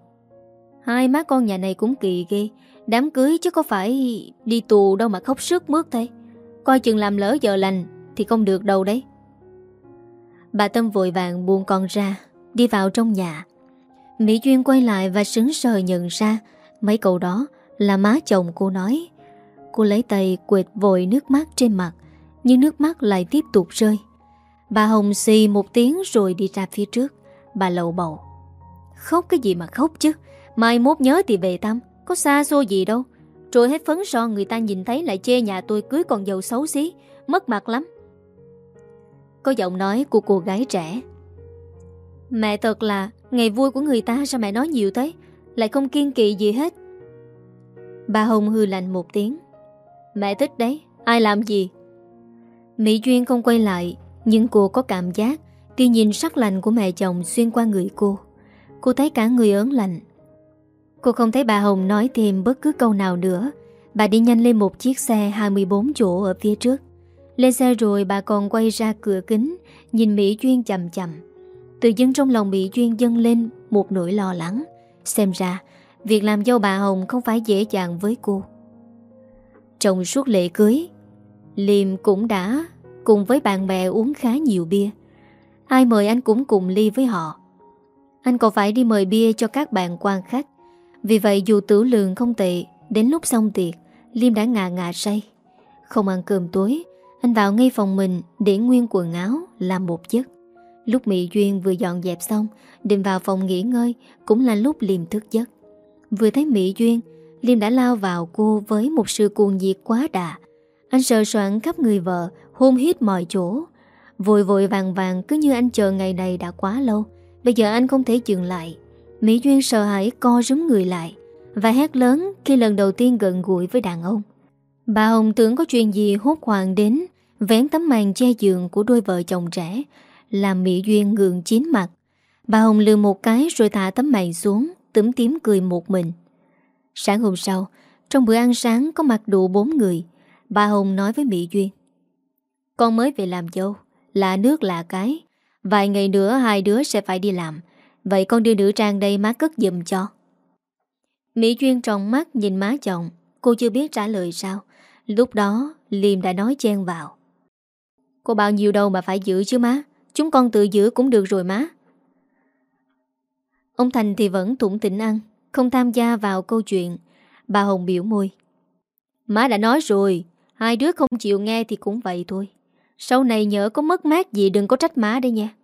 Hai má con nhà này cũng kỳ ghê Đám cưới chứ có phải đi tù đâu mà khóc sức mướt thế Coi chừng làm lỡ giờ lành Thì không được đâu đấy Bà Tâm vội vàng buông con ra, Đi vào trong nhà. Mỹ Duyên quay lại và sững sờ nhận ra, Mấy câu đó là má chồng cô nói. Cô lấy tay quệt vội nước mắt trên mặt, Nhưng nước mắt lại tiếp tục rơi. Bà Hồng xì một tiếng rồi đi ra phía trước. Bà lầu bầu. Khóc cái gì mà khóc chứ? Mai mốt nhớ thì về tâm, Có xa xôi gì đâu. Rồi hết phấn son người ta nhìn thấy lại chê nhà tôi cưới con dâu xấu xí, Mất mặt lắm. Có giọng nói của cô gái trẻ. Mẹ thật là Ngày vui của người ta sao mẹ nói nhiều thế? Lại không kiên kỵ gì hết. Bà Hồng hư lạnh một tiếng. Mẹ thích đấy Ai làm gì? Mỹ Duyên không quay lại nhưng cô có cảm giác Khi nhìn sắc lạnh của mẹ chồng xuyên qua người cô. Cô thấy cả người ớn lạnh. Cô không thấy bà Hồng nói thêm bất cứ câu nào nữa. Bà đi nhanh lên một chiếc xe 24 chỗ ở phía trước lên xe rồi bà còn quay ra cửa kính, Nhìn Mỹ Duyên chầm chầm Tự dưng trong lòng Mỹ Duyên dâng lên Một nỗi lo lắng. Xem ra, Việc làm dâu bà Hồng không phải dễ dàng với cô. Trong suốt lễ cưới Liêm cũng đã Cùng với bạn bè uống khá nhiều bia. Ai mời anh cũng cùng ly với họ. Anh còn phải đi mời bia cho các bạn quan khách. Vì vậy dù tử lượng không tệ, Đến lúc xong tiệc Liêm đã ngà ngà say. Không ăn cơm tối anh vào ngay phòng mình để nguyên quần áo Làm một giấc. Lúc Mỹ Duyên vừa dọn dẹp xong, Định vào phòng nghỉ ngơi Cũng là lúc Liêm thức giấc. Vừa thấy Mỹ Duyên, Liêm đã lao vào cô với một sự cuồng nhiệt quá đà. Anh sợ soạn khắp người vợ, Hôn hít mọi chỗ. Vội vội vàng vàng cứ như anh chờ ngày này đã quá lâu, Bây giờ anh không thể dừng lại. Mỹ Duyên sợ hãi co rúm người lại Và hét lớn khi lần đầu tiên gần gũi với đàn ông. Bà Hồng tưởng có chuyện gì hốt hoàng đến, Vén tấm màn che giường của đôi vợ chồng trẻ, Làm Mỹ Duyên ngượng chín mặt. Bà Hồng lừa một cái rồi thả tấm màn xuống Tấm tím cười một mình. Sáng hôm sau, Trong bữa ăn sáng có mặt đủ bốn người, Bà Hồng nói với Mỹ Duyên. Con mới về làm dâu Lạ nước lạ cái, Vài ngày nữa hai đứa sẽ phải đi làm, Vậy con đưa nữ trang đây má cất giùm cho. Mỹ Duyên tròn mắt nhìn má chồng, Cô chưa biết trả lời sao. Lúc đó, Liêm đã nói chen vào. Cô bao nhiêu đâu mà phải giữ chứ má. Chúng con tự giữ cũng được rồi má. Ông Thành thì vẫn thủng tỉnh ăn, Không tham gia vào câu chuyện. Bà Hồng biểu môi. Má đã nói rồi, Hai đứa không chịu nghe thì cũng vậy thôi. Sau này nhớ có mất mát gì đừng có trách má đây nha.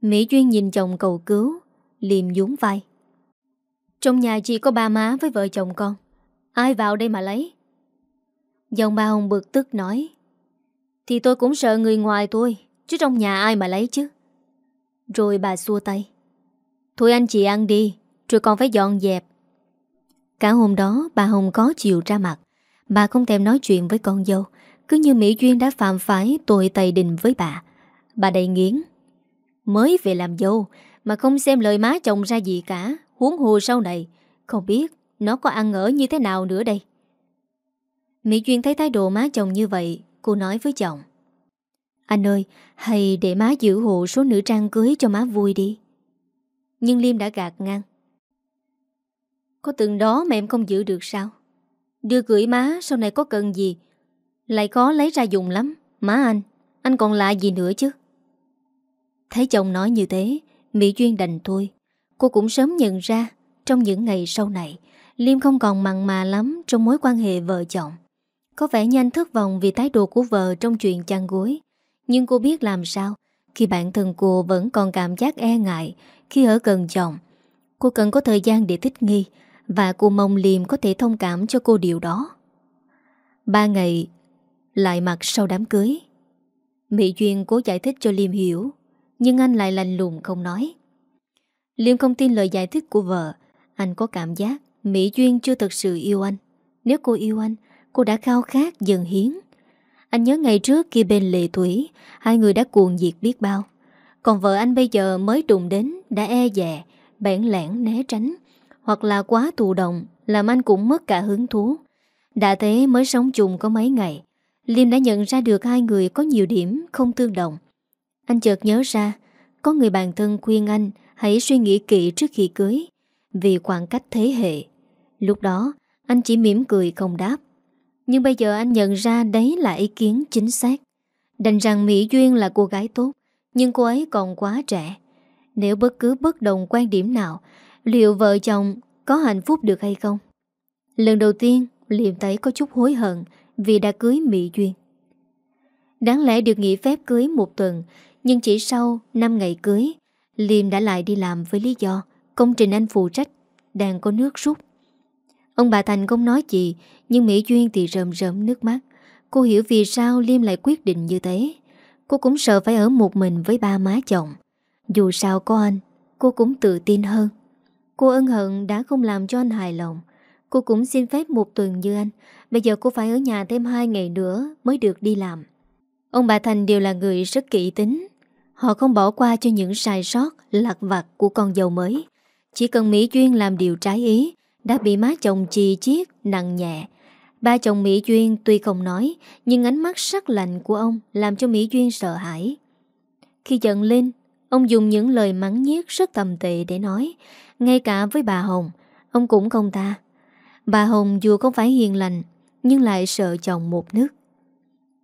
Mỹ Duyên nhìn chồng cầu cứu, liêm dúng vai. Trong nhà chỉ có ba má với vợ chồng con. Ai vào đây mà lấy? Dòng bà Hồng bực tức nói, Thì tôi cũng sợ người ngoài tôi, Chứ trong nhà ai mà lấy chứ? Rồi bà xua tay, Thôi anh chị ăn đi, Rồi còn phải dọn dẹp. Cả hôm đó, bà Hồng có chịu ra mặt. Bà không thèm nói chuyện với con dâu, Cứ như Mỹ Duyên đã phạm phải tội tày đình với bà. Bà đầy nghiến, Mới về làm dâu Mà không xem lời má chồng ra gì cả, Huống hồ sau này, Không biết nó có ăn ở như thế nào nữa đây. Mỹ Duyên thấy thái độ má chồng như vậy, Cô nói với chồng. Anh ơi, Hay để má giữ hộ số nữ trang cưới cho má vui đi. Nhưng Liêm đã gạt ngang. Có từng đó mà em không giữ được sao? Đưa gửi má, sau này có cần gì? Lại có lấy ra dùng lắm. Má anh Anh còn lạ gì nữa chứ? Thấy chồng nói như thế, Mỹ Duyên đành thôi. Cô cũng sớm nhận ra, Trong những ngày sau này, Liêm không còn mặn mà lắm Trong mối quan hệ vợ chồng. Có vẻ nhanh thất vọng vì thái độ của vợ Trong chuyện chăn gối. Nhưng cô biết làm sao. Khi bản thân cô vẫn còn cảm giác e ngại Khi ở gần chồng, Cô cần có thời gian để thích nghi Và cô mong Liêm có thể thông cảm cho cô điều đó. Ba ngày Lại mặt sau đám cưới. Mỹ Duyên cố giải thích cho Liêm hiểu, nhưng anh lại lành lùng không nói. Liêm không tin lời giải thích của vợ. Anh có cảm giác Mỹ Duyên chưa thật sự yêu anh. Nếu cô yêu anh Cô đã khao khát dần hiến. Anh nhớ ngày trước khi bên lệ thủy Hai người đã cuồng diệt biết bao. Còn vợ anh bây giờ mới đụng đến Đã e dè, bẽn lẽn né tránh. Hoặc là quá tù động Làm anh cũng mất cả hứng thú. Đã thế mới sống chung có mấy ngày Liêm đã nhận ra được hai người có nhiều điểm không tương đồng. Anh chợt nhớ ra Có người bạn thân khuyên anh Hãy suy nghĩ kỹ trước khi cưới Vì khoảng cách thế hệ. Lúc đó anh chỉ mỉm cười không đáp. Nhưng bây giờ anh nhận ra Đấy là ý kiến chính xác. Đành rằng Mỹ Duyên là cô gái tốt, Nhưng cô ấy còn quá trẻ. Nếu bất cứ bất đồng quan điểm nào, Liệu vợ chồng có hạnh phúc được hay không? Lần đầu tiên Liêm thấy có chút hối hận Vì đã cưới Mỹ Duyên. Đáng lẽ được nghỉ phép cưới một tuần, nhưng chỉ sau 5 ngày cưới Liêm đã lại đi làm với lý do Công trình anh phụ trách Đang có nước rút. Ông bà Thành không nói gì nhưng Mỹ Duyên thì rơm rơm nước mắt. Cô hiểu vì sao Liêm lại quyết định như thế. Cô cũng sợ phải ở một mình với ba má chồng. Dù sao có anh, Cô cũng tự tin hơn. Cô ân hận đã không làm cho anh hài lòng. Cô cũng xin phép một tuần như anh. Bây giờ cô phải ở nhà thêm hai ngày nữa Mới được đi làm. Ông bà Thành đều là người rất kỹ tính. Họ không bỏ qua cho những sai sót lạc vặt của con dâu mới. Chỉ cần Mỹ Duyên làm điều trái ý, Đã bị má chồng chì chiết, nặng nhẹ Ba chồng Mỹ Duyên tuy không nói Nhưng ánh mắt sắc lạnh của ông Làm cho Mỹ Duyên sợ hãi Khi giận lên Ông dùng những lời mắng nhiếc rất tầm tệ để nói Ngay cả với bà Hồng Ông cũng không tha Bà Hồng dù không phải hiền lành Nhưng lại sợ chồng một nước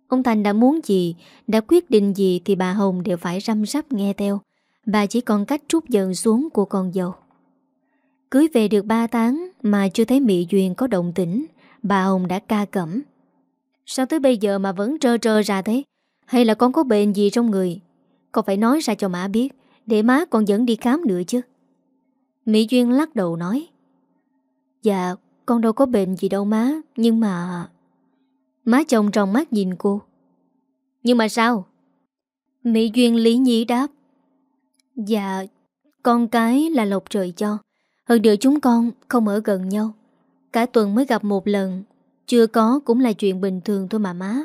Ông Thành đã muốn gì, đã quyết định gì thì bà Hồng đều phải răm rắp nghe theo. Bà chỉ còn cách trút giận xuống của con dâu. Cưới về được 3 tháng mà chưa thấy Mỹ Duyên có động tĩnh, bà ông đã ca cẩm. Sao tới bây giờ mà vẫn trơ trơ ra thế? Hay là con có bệnh gì trong người? Con phải nói ra cho má biết, để má còn dẫn đi khám nữa chứ. Mỹ Duyên lắc đầu nói. Dạ, con đâu có bệnh gì đâu má, nhưng mà... Má chồng trong mắt nhìn cô. Nhưng mà sao? Mỹ Duyên lý nhí đáp. Dạ, con cái là lộc trời cho. Hơn nữa chúng con không ở gần nhau. Cả tuần mới gặp một lần. Chưa có cũng là chuyện bình thường thôi mà má.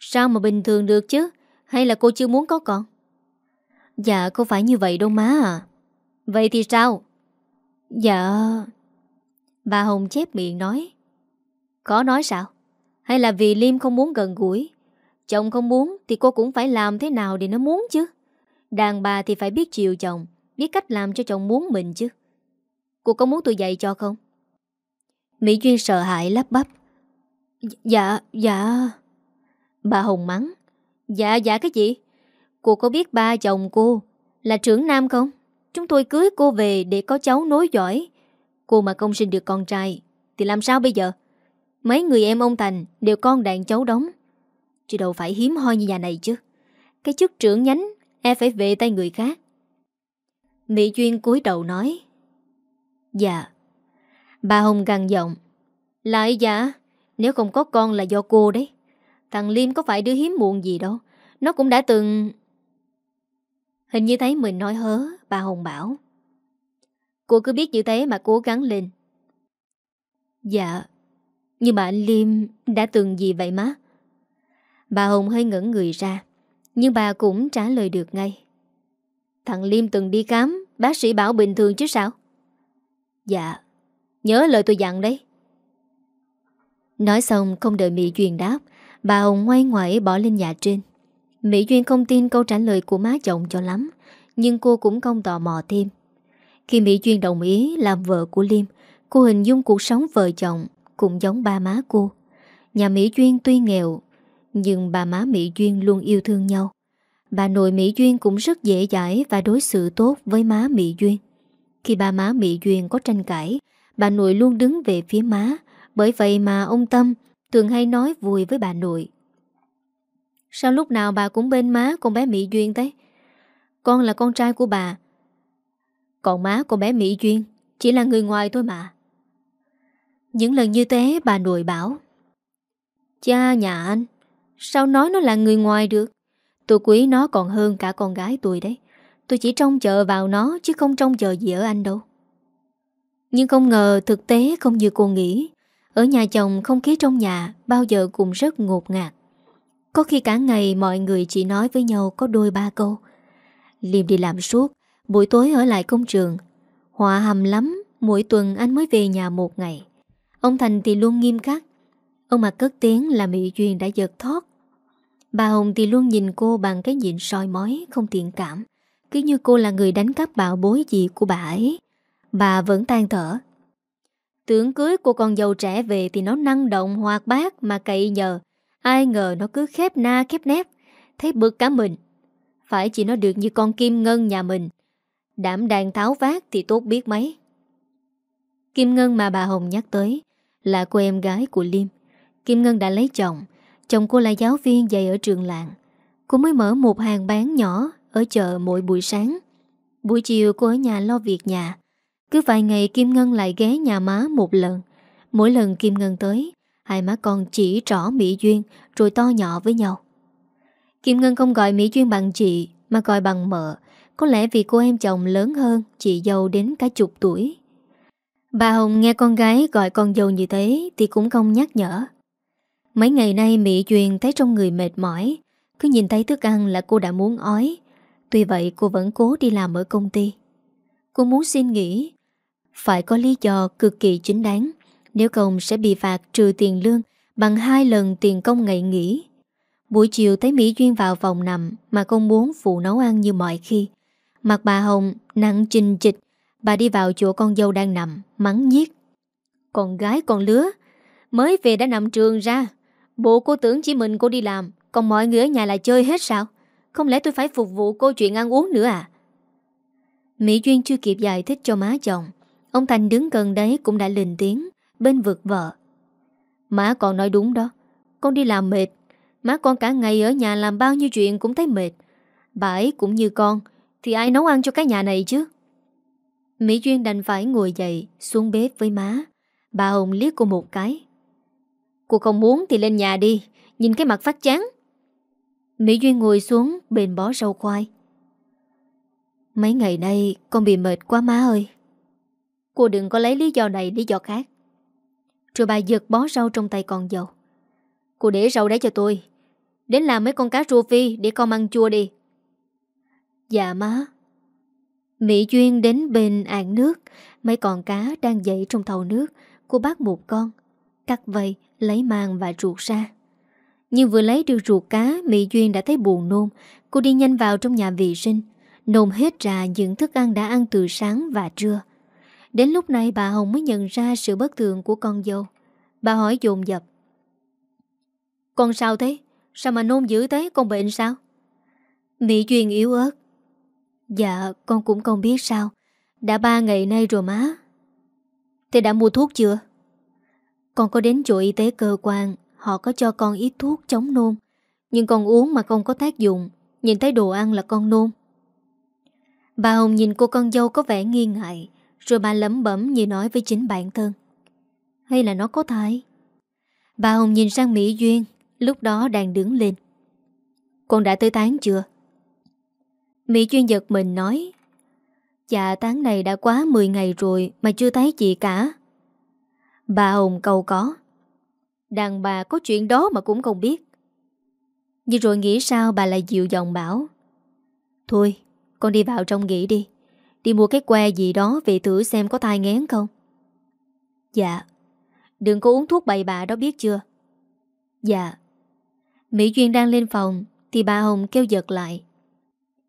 Sao mà bình thường được chứ? Hay là cô chưa muốn có con? Dạ không phải như vậy đâu má à. Vậy thì sao? Dạ... Bà Hồng chép miệng nói. Có nói sao? Hay là vì Liêm không muốn gần gũi? Chồng không muốn thì cô cũng phải làm thế nào để nó muốn chứ. Đàn bà thì phải biết chiều chồng, biết cách làm cho chồng muốn mình chứ. Cô có muốn tôi dạy cho không? Mỹ Duyên sợ hãi lắp bắp. Dạ, dạ... Bà Hồng mắng. Dạ, dạ cái gì? Cô có biết ba chồng cô là trưởng nam không? Chúng tôi cưới cô về để có cháu nối giỏi. Cô mà không sinh được con trai thì làm sao bây giờ? Mấy người em ông Thành đều con đàn cháu đóng. Chứ đâu phải hiếm hoi như nhà này chứ. Cái chức trưởng nhánh e phải về tay người khác. Mỹ Duyên cúi đầu nói. Dạ. Bà Hồng gằn giọng. Lại dạ, giả nếu không có con là do cô đấy. Thằng Liêm có phải đứa hiếm muộn gì đâu. Nó cũng đã từng... Hình như thấy mình nói hớ, bà Hồng bảo. Cô cứ biết như thế mà cố gắng lên. Dạ, nhưng mà anh Liêm đã từng gì vậy má? Bà Hồng hơi ngẩn người ra, nhưng bà cũng trả lời được ngay. Thằng Liêm từng đi khám, bác sĩ bảo bình thường chứ sao? Dạ, nhớ lời tôi dặn đấy. Nói xong không đợi Mỹ Duyên đáp, bà Hồng ngoay ngoại bỏ lên nhà trên. Mỹ Duyên không tin câu trả lời của má chồng cho lắm, nhưng cô cũng không tò mò thêm. Khi Mỹ Duyên đồng ý làm vợ của Liêm, cô hình dung cuộc sống vợ chồng cũng giống ba má cô. Nhà Mỹ Duyên tuy nghèo, nhưng bà má Mỹ Duyên luôn yêu thương nhau. Bà nội Mỹ Duyên cũng rất dễ dãi và đối xử tốt với má Mỹ Duyên. Khi ba má Mỹ Duyên có tranh cãi, bà nội luôn đứng về phía má, bởi vậy mà ông Tâm thường hay nói vui với bà nội. Sao lúc nào bà cũng bên má con bé Mỹ Duyên thế? Con là con trai của bà. Còn má con bé Mỹ Duyên chỉ là người ngoài thôi mà. Những lần như thế bà nội bảo Cha nhà anh Sao nói nó là người ngoài được Tôi quý nó còn hơn cả con gái tôi đấy Tôi chỉ trông chờ vào nó Chứ không trông chờ gì ở anh đâu nhưng không ngờ thực tế không như cô nghĩ. Ở nhà chồng không khí trong nhà Bao giờ cũng rất ngột ngạt. Có khi cả ngày mọi người chỉ nói với nhau Có đôi ba câu. Liêm đi làm suốt, Buổi tối ở lại công trường. Họa hầm lắm, Mỗi tuần anh mới về nhà một ngày. Ông Thành thì luôn nghiêm khắc. Ông mà cất tiếng là Mỹ Duyên đã giật thoát. Bà Hồng thì luôn nhìn cô bằng cái nhìn soi mói, Không tiện cảm. Cứ như cô là người đánh cắp bảo bối gì của bà ấy. Bà vẫn tan thở Tưởng cưới của con dâu trẻ về Thì nó năng động hoạt bát mà cậy nhờ Ai ngờ nó cứ khép na khép nép Thấy bực cả mình Phải chỉ nó được như con Kim Ngân nhà mình Đảm đàn tháo vát thì tốt biết mấy Kim Ngân mà bà Hồng nhắc tới là cô em gái của Liêm. Kim Ngân đã lấy chồng, chồng cô là giáo viên dạy ở trường làng. Cô mới mở một hàng bán nhỏ ở chợ mỗi buổi sáng. Buổi chiều cô ở nhà lo việc nhà. Cứ vài ngày Kim Ngân lại ghé nhà má một lần. Mỗi lần Kim Ngân tới, hai má con chỉ trỏ Mỹ Duyên rồi to nhỏ với nhau. Kim Ngân không gọi Mỹ Duyên bằng chị mà gọi bằng mợ. Có lẽ vì cô em chồng lớn hơn chị dâu đến cả chục tuổi. Bà Hồng nghe con gái gọi con dâu như thế thì cũng không nhắc nhở. Mấy ngày nay Mỹ Duyên thấy trong người mệt mỏi, cứ nhìn thấy thức ăn là cô đã muốn ói. Tuy vậy cô vẫn cố đi làm ở công ty. Cô muốn xin nghỉ, phải có lý do cực kỳ chính đáng, nếu không sẽ bị phạt trừ tiền lương bằng hai lần tiền công ngày nghỉ. Buổi chiều thấy Mỹ Duyên vào phòng nằm mà không muốn phụ nấu ăn như mọi khi. Mặt bà Hồng nặng trình trịch Bà đi vào chỗ con dâu đang nằm Mắng nhiếc Con gái con lứa Mới về đã nằm trường ra Bộ cô tưởng chỉ mình cô đi làm Còn mọi người ở nhà là chơi hết sao Không lẽ tôi phải phục vụ cô chuyện ăn uống nữa à Mỹ Duyên chưa kịp giải thích cho má chồng Ông Thành đứng gần đấy cũng đã lên tiếng, Bên vực vợ. Má con nói đúng đó, Con đi làm mệt. Má con cả ngày ở nhà làm bao nhiêu chuyện cũng thấy mệt. Bà ấy cũng như con, Thì ai nấu ăn cho cái nhà này chứ? Mỹ Duyên đành phải ngồi dậy, Xuống bếp với má. Bà Hồng liếc cô một cái. Cô không muốn thì lên nhà đi, Nhìn cái mặt phát chán. Mỹ Duyên ngồi xuống bên bó rau khoai. Mấy ngày nay con bị mệt quá má ơi. Cô đừng có lấy lý do này lý do khác. Rồi bà giật bó rau trong tay con dâu. Cô để rau đấy cho tôi. Đến làm mấy con cá rô phi Để con ăn chua đi. Dạ má. Mỹ Duyên đến bên ạn nước. Mấy con cá đang dậy trong thầu nước. Cô bắt một con Cắt vây, lấy màng và ruột ra. Nhưng vừa lấy được ruột cá Mỹ Duyên đã thấy buồn nôn. Cô đi nhanh vào trong nhà vệ sinh Nôn hết ra những thức ăn đã ăn từ sáng và trưa. Đến lúc này bà Hồng mới nhận ra sự bất thường của con dâu. Bà hỏi dồn dập. Con sao thế? Sao mà nôn dữ thế? Con bệnh sao? Mỹ Duyên yếu ớt. Dạ con cũng không biết sao. Đã ba ngày nay rồi má. Thế đã mua thuốc chưa? Con có đến chỗ y tế cơ quan, Họ có cho con ít thuốc chống nôn. Nhưng con uống mà không có tác dụng. Nhìn thấy đồ ăn là con nôn. Bà Hồng nhìn cô con dâu có vẻ nghi ngại. Rồi bà lấm bẩm như nói với chính bản thân. Hay là nó có thai? Bà Hồng nhìn sang Mỹ Duyên, Lúc đó đang đứng lên. Con đã tới tháng chưa? Mỹ Duyên giật mình nói Dạ tháng này đã quá 10 ngày rồi Mà chưa thấy chị cả. Bà Hồng cầu có, Đàn bà có chuyện đó mà cũng không biết. Nhưng rồi nghĩ sao bà lại dịu giọng bảo, Thôi, con đi vào trong nghỉ đi. Đi mua cái que gì đó về thử xem có thai ngén không? Dạ. Đừng có uống thuốc bậy bạ đó biết chưa? Dạ. Mỹ Duyên đang lên phòng Thì bà Hồng kêu giật lại.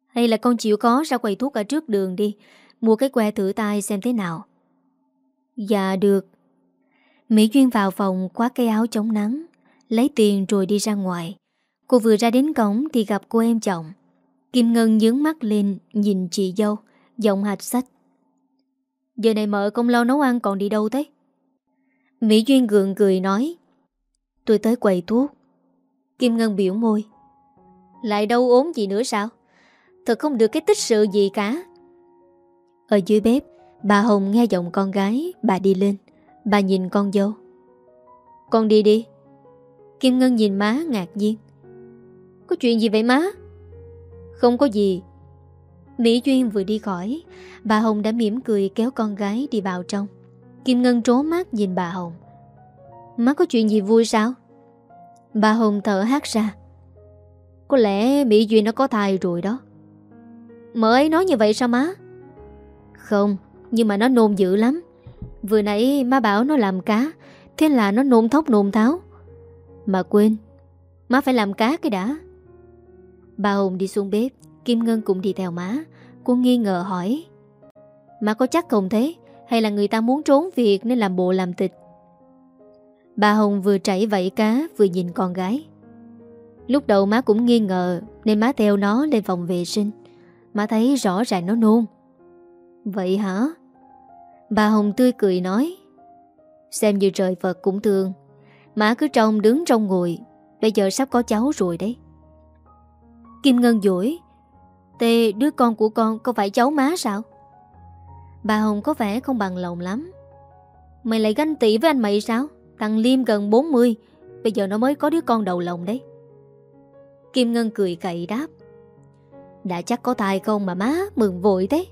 Hay là con chịu có ra quầy thuốc ở trước đường đi, Mua cái que thử tai xem thế nào? Dạ được. Mỹ Duyên vào phòng khóa cây áo chống nắng, Lấy tiền rồi đi ra ngoài. Cô vừa ra đến cổng thì gặp cô em chồng. Kim Ngân nhướng mắt lên Nhìn chị dâu. Giọng hạch sách. Giờ này mợ công lo nấu ăn còn đi đâu thế? Mỹ Duyên gượng cười nói. Tôi tới quầy thuốc. Kim Ngân biểu môi. Lại đâu ốm gì nữa sao? Thật không được cái tích sự gì cả. Ở dưới bếp, Bà Hồng nghe giọng con gái, Bà đi lên. Bà nhìn con dâu. Con đi đi. Kim Ngân nhìn má ngạc nhiên. Có chuyện gì vậy má? Không có gì. Mỹ Duyên vừa đi khỏi, Bà Hồng đã mỉm cười kéo con gái đi vào trong. Kim Ngân trố mắt nhìn bà Hồng. Má có chuyện gì vui sao? Bà Hồng thở hát ra. Có lẽ Mỹ Duyên nó có thai rồi đó. Mợ ấy nói như vậy sao má? Không, Nhưng mà nó nôn dữ lắm. Vừa nãy má bảo nó làm cá, Thế là nó nôn thốc nôn tháo. Mà quên, Má phải làm cá cái đã. Bà Hồng đi xuống bếp. Kim Ngân cũng đi theo má. Cô nghi ngờ hỏi, Má có chắc không thế? Hay là người ta muốn trốn việc nên làm bộ làm tịch? Bà Hồng vừa chảy vẫy cá, Vừa nhìn con gái. Lúc đầu má cũng nghi ngờ, Nên má theo nó lên phòng vệ sinh. Má thấy rõ ràng nó nôn. Vậy hả? Bà Hồng tươi cười nói, Xem như trời Phật cũng thương Má cứ trông đứng trong ngồi. Bây giờ sắp có cháu rồi đấy. Kim Ngân dỗi Tê, đứa con của con có phải cháu má sao? Bà Hồng có vẻ không bằng lòng lắm. Mày lại ganh tị với anh mày sao? Thằng Liêm gần 40 Bây giờ nó mới có đứa con đầu lòng đấy. Kim Ngân cười cậy đáp. Đã chắc có tài không mà má mừng vội thế.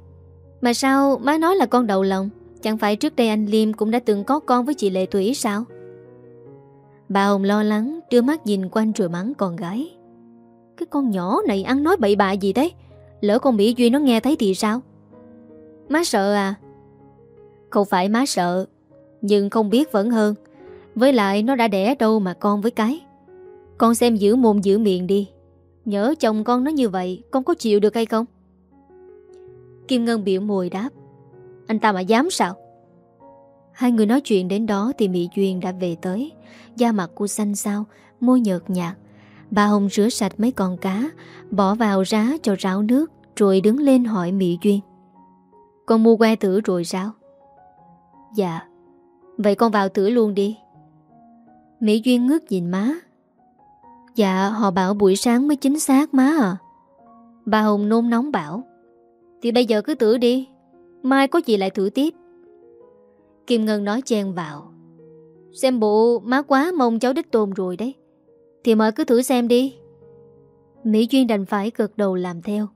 Mà sao má nói là con đầu lòng? Chẳng phải trước đây anh Liêm cũng đã từng có con với chị Lệ Thủy sao? Bà Hồng lo lắng, Đưa mắt nhìn quanh rồi mắng con gái. Cái con nhỏ này ăn nói bậy bạ gì thế? Lỡ con Mỹ Duy nó nghe thấy thì sao? Má sợ à? Không phải má sợ, Nhưng không biết vẫn hơn. Với lại nó đã đẻ đâu mà con với cái. Con xem giữ mồm giữ miệng đi. Nhớ chồng con nó như vậy, Con có chịu được hay không? Kim Ngân biểu môi đáp. Anh ta mà dám sao? Hai người nói chuyện đến đó Thì Mỹ Duyên đã về tới. Da mặt cô xanh xao, Môi nhợt nhạt. Bà Hồng rửa sạch mấy con cá, Bỏ vào rá cho ráo nước, Rồi đứng lên hỏi Mỹ Duyên. Con mua que tử rồi sao? Dạ. Vậy con vào tử luôn đi. Mỹ Duyên ngước nhìn má. Dạ họ bảo buổi sáng mới chính xác má à. Bà Hồng nôn nóng bảo. Thì bây giờ cứ tử đi, Mai có gì lại thử tiếp. Kim Ngân nói chen vào. Xem bộ má quá mong cháu đích tôn rồi đấy. Thì mời cứ thử xem đi. Mỹ Duyên đành phải cực đầu làm theo.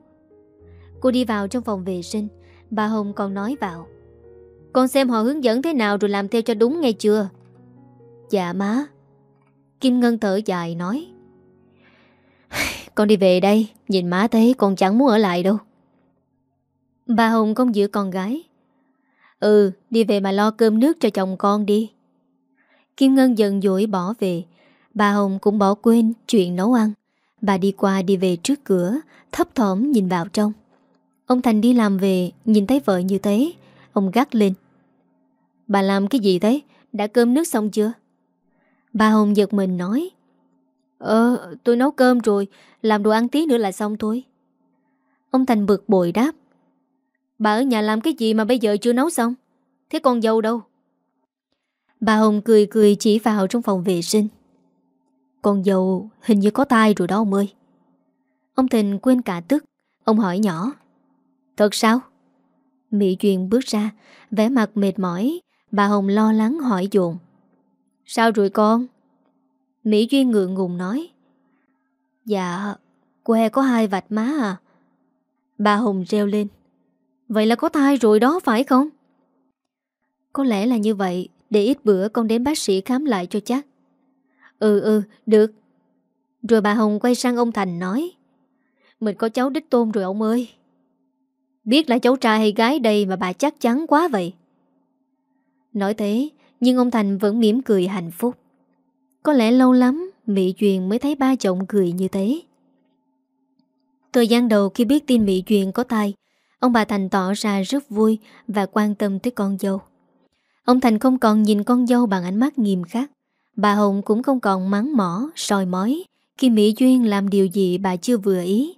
Cô đi vào trong phòng vệ sinh, Bà Hồng còn nói vào. Con xem họ hướng dẫn thế nào rồi làm theo cho đúng ngay chưa? Dạ má. Kim Ngân thở dài nói. Con đi về đây, Nhìn má thấy con chẳng muốn ở lại đâu. Bà Hồng không giữ con gái. Ừ đi về mà lo cơm nước cho chồng con đi. Kim Ngân dần dỗi bỏ về Bà Hồng cũng bỏ quên chuyện nấu ăn. Bà đi qua đi về trước cửa, Thấp thỏm nhìn vào trong. Ông Thành đi làm về, Nhìn thấy vợ như thế, Ông gắt lên. Bà làm cái gì thế? Đã cơm nước xong chưa? Bà Hồng giật mình nói Ờ tôi nấu cơm rồi, Làm đồ ăn tí nữa là xong thôi. Ông Thành bực bội đáp, Bà ở nhà làm cái gì mà bây giờ chưa nấu xong? Thế con dâu đâu? Bà Hồng cười cười chỉ vào trong phòng vệ sinh. Con dâu hình như có tai rồi đó ông ơi. Ông Thịnh quên cả tức, Ông hỏi nhỏ. Thật sao? Mỹ Duyên bước ra, vẻ mặt mệt mỏi, Bà Hồng lo lắng hỏi dồn. Sao rồi con? Mỹ Duyên ngượng ngùng nói. Dạ Que có hai vạch má à. Bà Hồng reo lên. Vậy là có thai rồi đó, phải không? Có lẽ là như vậy, Để ít bữa con đến bác sĩ khám lại cho chắc. Ừ ừ được. Rồi bà Hồng quay sang ông Thành nói, Mình có cháu đích tôn rồi ông ơi. Biết là cháu trai hay gái đây mà bà chắc chắn quá vậy. Nói thế, Nhưng ông Thành vẫn mỉm cười hạnh phúc. Có lẽ lâu lắm, Mỹ Duyên mới thấy ba chồng cười như thế. Thời gian đầu khi biết tin Mỹ Duyên có tai Ông bà Thành tỏ ra rất vui Và quan tâm tới con dâu. Ông Thành không còn nhìn con dâu bằng ánh mắt nghiêm khắc. Bà Hồng cũng không còn mắng mỏ, soi mói Khi Mỹ Duyên làm điều gì bà chưa vừa ý.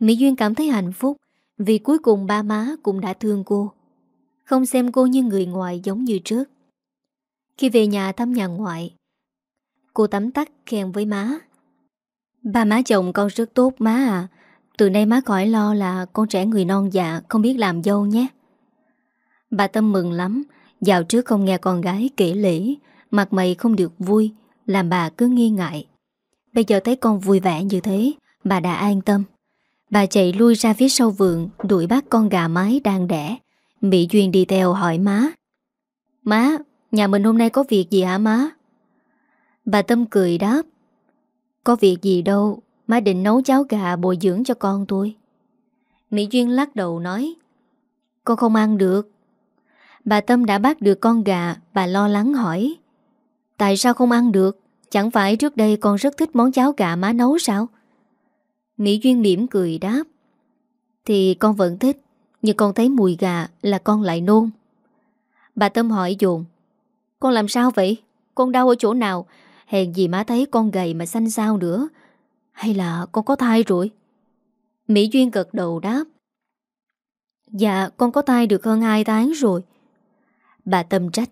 Mỹ Duyên cảm thấy hạnh phúc Vì cuối cùng ba má cũng đã thương cô. Không xem cô như người ngoài giống như trước. Khi về nhà thăm nhà ngoại Cô tắm tắt khen với má. Ba má chồng con rất tốt má à. Từ nay má khỏi lo là con trẻ người non dạ Không biết làm dâu nhé. Bà Tâm mừng lắm. Dạo trước không nghe con gái kể lễ Mặt mày không được vui Làm bà cứ nghi ngại. Bây giờ thấy con vui vẻ như thế Bà đã an tâm. Bà chạy lui ra phía sau vườn Đuổi bắt con gà mái đang đẻ. Mỹ Duyên đi theo hỏi má. Má, nhà mình hôm nay có việc gì hả má? Bà Tâm cười đáp. Có việc gì đâu Má định nấu cháo gà bồi dưỡng cho con tôi Mỹ Duyên lắc đầu nói. Con không ăn được. Bà Tâm đã bắt được con gà Bà lo lắng hỏi. Tại sao không ăn được? Chẳng phải trước đây con rất thích món cháo gà má nấu sao? Mỹ Duyên mỉm cười đáp. Thì con vẫn thích, Nhưng con thấy mùi gà là con lại nôn. Bà Tâm hỏi dồn. Con làm sao vậy? Con đau ở chỗ nào? Hèn gì má thấy con gầy mà xanh sao nữa. Hay là con có thai rồi? Mỹ Duyên gật đầu đáp. Dạ con có thai được hơn 2 tháng rồi. Bà Tâm trách.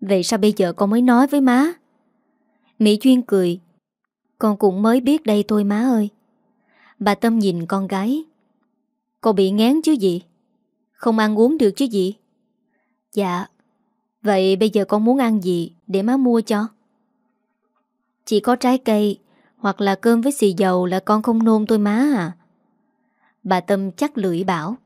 Vậy sao bây giờ con mới nói với má? Mỹ Duyên cười. Con cũng mới biết đây thôi má ơi. Bà Tâm nhìn con gái. Con bị ngán chứ gì? Không ăn uống được chứ gì? Dạ. Vậy bây giờ con muốn ăn gì Để má mua cho? Chỉ có trái cây Hoặc là cơm với xì dầu là con không nôn tôi má à. Bà Tâm chắc lưỡi bảo.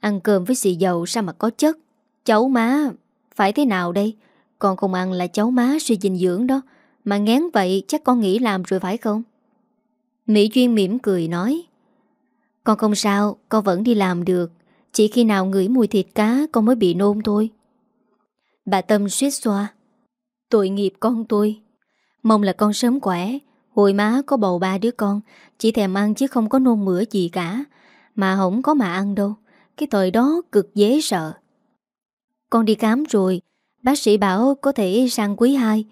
Ăn cơm với xì dầu sao mà có chất? Cháu má phải thế nào đây? Con không ăn là cháu má suy dinh dưỡng đó. Mà ngán vậy chắc con nghĩ làm rồi phải không? Mỹ Duyên mỉm cười nói, Con không sao, Con vẫn đi làm được. Chỉ khi nào ngửi mùi thịt cá, Con mới bị nôn thôi. Bà Tâm suýt xoa, Tội nghiệp con tôi. Mong là con sớm khỏe. Hồi má có bầu ba đứa con, Chỉ thèm ăn chứ không có nôn mửa gì cả. Mà không có mà ăn đâu. Cái thời đó cực dễ sợ. Con đi khám rồi. Bác sĩ bảo có thể sang quý 2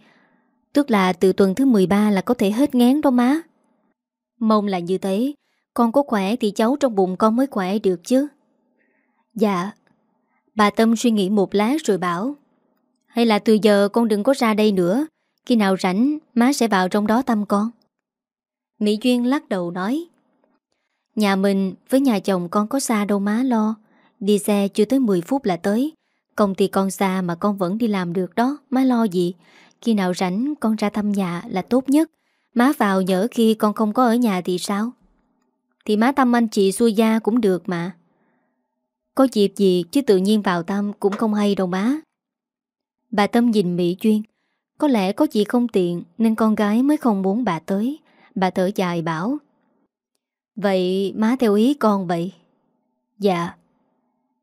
Tức là từ tuần thứ 13 là có thể hết ngán đó má. Mong là như thế. Con có khỏe thì cháu trong bụng con mới khỏe được chứ. Dạ. Bà Tâm suy nghĩ một lát rồi bảo, Hay là từ giờ con đừng có ra đây nữa. Khi nào rảnh, má sẽ vào trong đó thăm con. Mỹ Duyên lắc đầu nói, Nhà mình với nhà chồng con có xa đâu má lo. Đi xe chưa tới 10 phút là tới. Công ty con xa mà con vẫn đi làm được đó, Má lo gì? Khi nào rảnh, con ra thăm nhà là tốt nhất. Má vào nhỡ khi con không có ở nhà thì sao? Thì má tâm anh chị xuôi gia cũng được mà. Có dịp gì chứ tự nhiên vào tâm cũng không hay đâu má. Bà Tâm nhìn Mỹ Duyên. Có lẽ có gì không tiện Nên con gái mới không muốn bà tới. Bà thở dài bảo. Vậy má theo ý con vậy? Dạ.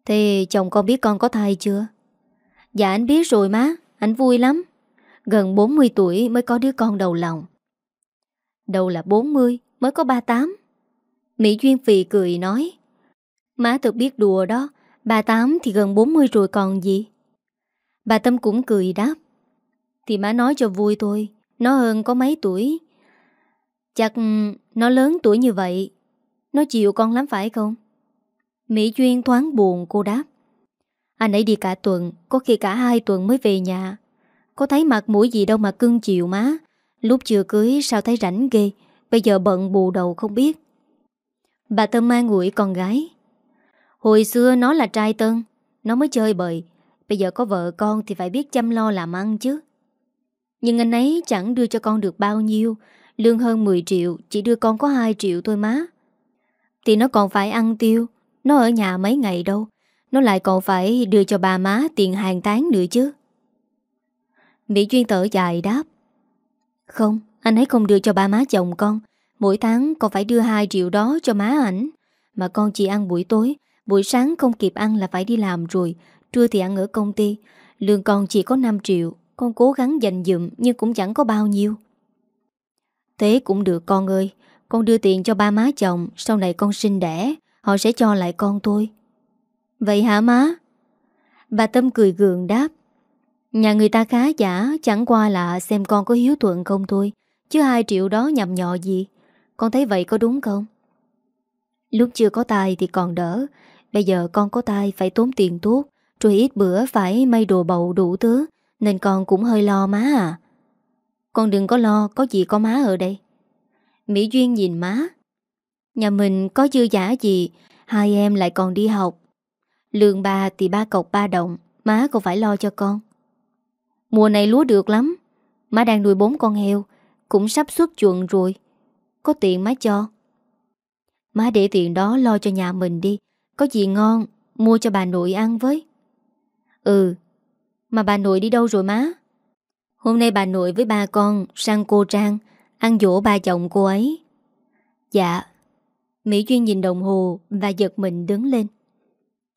Thế chồng con biết con có thai chưa? Dạ anh biết rồi má. Anh vui lắm. Gần 40 tuổi mới có đứa con đầu lòng. Đâu là 40 Mới có 38 Mỹ Duyên Phì cười nói, Má thật biết đùa đó. 38 thì gần 40 rồi còn gì? Bà Tâm cũng cười đáp, Thì má nói cho vui thôi. Nó hơn có mấy tuổi? Chắc ừ, nó lớn tuổi như vậy. Nó chịu con lắm phải không? Mỹ Duyên thoáng buồn, cô đáp. Anh ấy đi cả tuần, Có khi cả hai tuần mới về nhà. Có thấy mặt mũi gì đâu mà cưng chịu má. Lúc chưa cưới, sao thấy rảnh ghê. Bây giờ bận bù đầu không biết. Bà Tâm mang ngủi con gái. Hồi xưa nó là trai tân. Nó mới chơi bời. Bây giờ có vợ con thì phải biết chăm lo làm ăn chứ. Nhưng anh ấy chẳng đưa cho con được bao nhiêu. Lương hơn 10 triệu, Chỉ đưa con có 2 triệu thôi má. Thì nó còn phải ăn tiêu. Nó ở nhà mấy ngày đâu? Nó lại còn phải đưa cho bà má tiền hàng tháng nữa chứ. Mỹ Duyên tở dài đáp. Không, anh ấy không đưa cho ba má chồng con. Mỗi tháng con phải đưa 2 triệu đó cho má ảnh. Mà con chỉ ăn buổi tối. Buổi sáng không kịp ăn là phải đi làm rồi. Trưa thì ăn ở công ty. Lương con chỉ có 5 triệu. Con cố gắng dành dụm nhưng cũng chẳng có bao nhiêu. Thế cũng được con ơi. Con đưa tiền cho ba má chồng Sau này con sinh đẻ. Họ sẽ cho lại con tôi. Vậy hả má? Bà Tâm cười gượng đáp. Nhà người ta khá giả, Chẳng qua là xem con có hiếu thuận không thôi, Chứ hai triệu đó nhầm nhọ gì. Con thấy vậy có đúng không? Lúc chưa có tài thì còn đỡ. Bây giờ con có tài phải tốn tiền tốt Rồi ít bữa phải may đồ bầu đủ thứ, Nên con cũng hơi lo má à. Con đừng có lo, Có gì có má ở đây. Mỹ Duyên nhìn má. Nhà mình có dư giả gì, Hai em lại còn đi học. Lương ba thì ba cọc ba đồng, Má còn phải lo cho con. Mùa này lúa được lắm, Má đang nuôi bốn con heo, Cũng sắp xuất chuộng rồi. Có tiền má cho. Má để tiền đó lo cho nhà mình đi, Có gì ngon, Mua cho bà nội ăn với. Ừ Mà bà nội đi đâu rồi má? Hôm nay bà nội với ba con sang cô Trang, Ăn dỗ ba chồng cô ấy. Dạ Mỹ Duyên nhìn đồng hồ và giật mình đứng lên.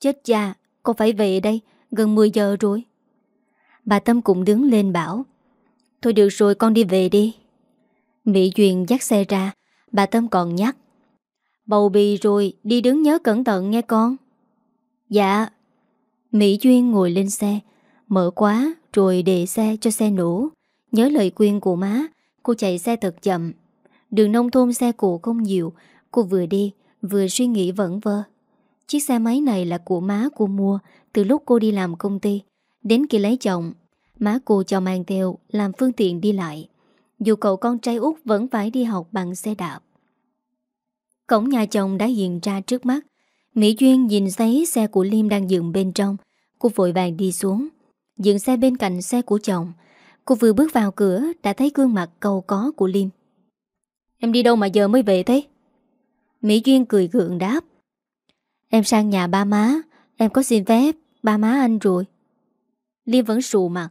Chết cha Con phải về đây Gần 10 giờ rồi? Bà Tâm cũng đứng lên bảo, Thôi được rồi, con đi về đi. Mỹ Duyên dắt xe ra, Bà Tâm còn nhắc, Bầu bì rồi, đi đứng nhớ cẩn thận nghe con. Dạ. Mỹ Duyên ngồi lên xe, Mở quá rồi để xe cho xe nổ. Nhớ lời khuyên của má, Cô chạy xe thật chậm. Đường nông thôn xe cộ không nhiều Cô vừa đi, vừa suy nghĩ vẩn vơ. Chiếc xe máy này là của má cô mua Từ lúc cô đi làm công ty. Đến khi lấy chồng, Má cô cho mang theo, làm phương tiện đi lại. Dù cậu con trai út vẫn phải đi học bằng xe đạp. Cổng nhà chồng đã hiện ra trước mắt. Mỹ Duyên nhìn thấy xe của Liêm đang dừng bên trong. Cô vội vàng đi xuống. Dựng xe bên cạnh xe của chồng. Cô vừa bước vào cửa, Đã thấy gương mặt cầu có của Liêm. Em đi đâu mà giờ mới về thế? Mỹ Duyên cười gượng đáp. Em sang nhà ba má, Em có xin phép, ba má anh rồi. Liêm vẫn sụ mặt.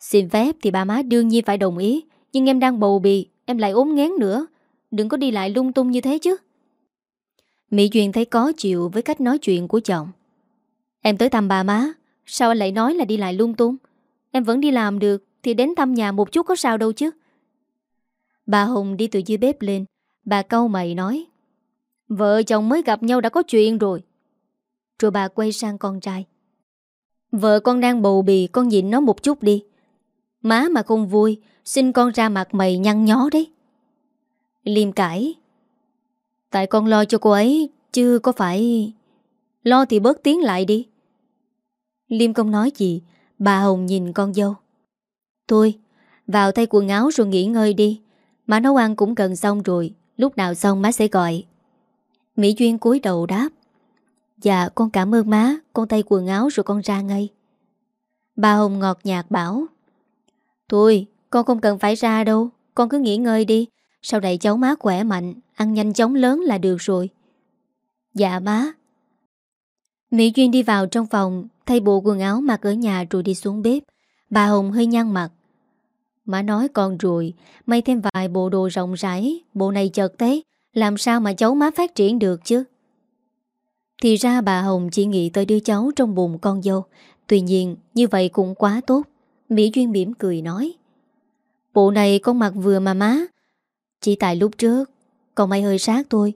Xin phép thì ba má đương nhiên phải đồng ý, Nhưng em đang bầu bì, Em lại ốm ngén nữa. Đừng có đi lại lung tung như thế chứ. Mỹ Duyên thấy có chịu với cách nói chuyện của chồng. Em tới thăm bà má, Sao anh lại nói là đi lại lung tung? Em vẫn đi làm được, Thì đến thăm nhà một chút có sao đâu chứ. Bà Hùng đi từ dưới bếp lên, Bà câu mày nói. Vợ chồng mới gặp nhau đã có chuyện rồi. Rồi bà quay sang con trai. Vợ con đang bầu bì, Con nhịn nó một chút đi. Má mà không vui, Xin con ra mặt mày nhăn nhó đấy. Liêm cãi. Tại con lo cho cô ấy, Chứ có phải Lo thì bớt tiếng lại đi. Liêm không nói gì, Bà Hồng nhìn con dâu. Tôi vào thay quần áo rồi nghỉ ngơi đi. Má nấu ăn cũng gần xong rồi, Lúc nào xong má sẽ gọi. Mỹ Duyên cúi đầu đáp. Dạ con cảm ơn má, Con tay quần áo rồi con ra ngay. Bà Hồng ngọt nhạt bảo. Thôi, con không cần phải ra đâu, Con cứ nghỉ ngơi đi. Sau này cháu má khỏe mạnh, Ăn nhanh chóng lớn là được rồi. Dạ má. Mỹ Duyên đi vào trong phòng, Thay bộ quần áo mặc ở nhà rồi đi xuống bếp. Bà Hồng hơi nhăn mặt. Má nói con rồi, May thêm vài bộ đồ rộng rãi, Bộ này chật thế làm sao mà cháu má phát triển được chứ? Thì ra bà Hồng chỉ nghĩ tới đứa cháu trong bụng con dâu. Tuy nhiên, như vậy cũng quá tốt. Mỹ Duyên mỉm cười nói, Bộ này con mặc vừa mà má. Chỉ tại lúc trước, con may hơi sát thôi.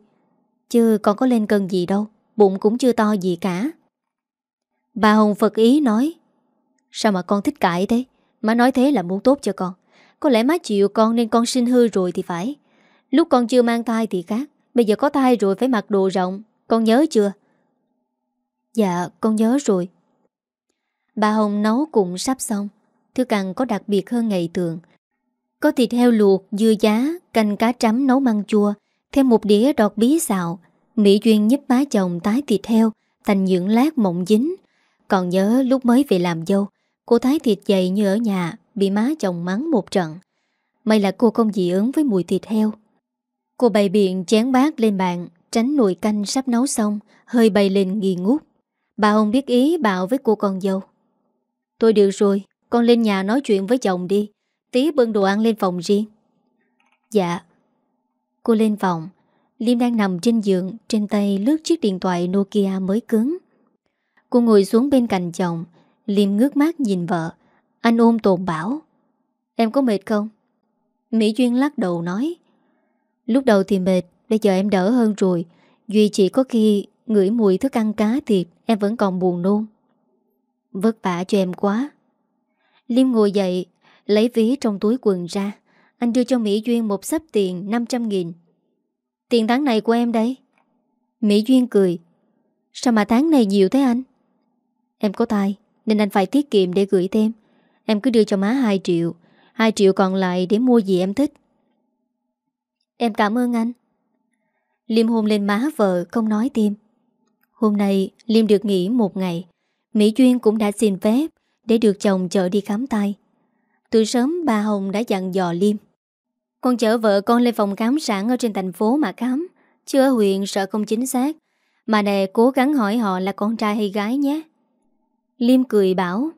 Chứ con có lên cân gì đâu, Bụng cũng chưa to gì cả. Bà Hồng Phật ý nói, Sao mà con thích cãi thế? Má nói thế là muốn tốt cho con. Có lẽ má chịu con nên con sinh hư rồi thì phải. Lúc con chưa mang thai thì khác. Bây giờ có thai rồi phải mặc đồ rộng. Con nhớ chưa? Dạ con nhớ rồi. Bà Hồng nấu cũng sắp xong. Thứ càng có đặc biệt hơn ngày thường. Có thịt heo luộc, dưa giá Canh cá trắm nấu măng chua Thêm một đĩa đọt bí xào. Mỹ Duyên giúp má chồng tái thịt heo Thành những lát mộng dính. Còn nhớ lúc mới về làm dâu Cô thái thịt dày như ở nhà Bị má chồng mắng một trận. May là cô không dị ứng với mùi thịt heo. Cô bày biện chén bát lên bàn, Tránh nồi canh sắp nấu xong, Hơi bay lên nghi ngút. Bà Hồng biết ý bảo với cô con dâu. Tôi được rồi, Con lên nhà nói chuyện với chồng đi. Tí bưng đồ ăn lên phòng riêng. Dạ. Cô lên phòng. Liêm đang nằm trên giường, Trên tay lướt chiếc điện thoại Nokia mới cứng. Cô ngồi xuống bên cạnh chồng. Liêm ngước mắt nhìn vợ. Anh ôm tồn bảo. Em có mệt không? Mỹ Duyên lắc đầu nói. Lúc đầu thì mệt, Bây giờ em đỡ hơn rồi. Duy chỉ có khi ngửi mùi thức ăn cá thịt Em vẫn còn buồn nôn. Vất vả cho em quá. Liêm ngồi dậy, Lấy ví trong túi quần ra. Anh đưa cho Mỹ Duyên một sắp tiền 500 nghìn. Tiền tháng này của em đấy. Mỹ Duyên cười. Sao mà tháng này nhiều thế anh? Em có tài Nên anh phải tiết kiệm để gửi thêm. Em cứ đưa cho má 2 triệu. 2 triệu còn lại để mua gì em thích. Em cảm ơn anh. Liêm hôn lên má vợ, không nói thêm. Hôm nay, Liêm được nghỉ một ngày. Mỹ Duyên cũng đã xin phép Để được chồng chở đi khám tay Từ sớm, bà Hồng đã dặn dò Liêm. Con chở vợ con lên phòng khám sản Ở trên thành phố mà khám. Chứ ở huyện, sợ không chính xác. Mà nè, cố gắng hỏi họ là con trai hay gái nhé. Liêm cười bảo,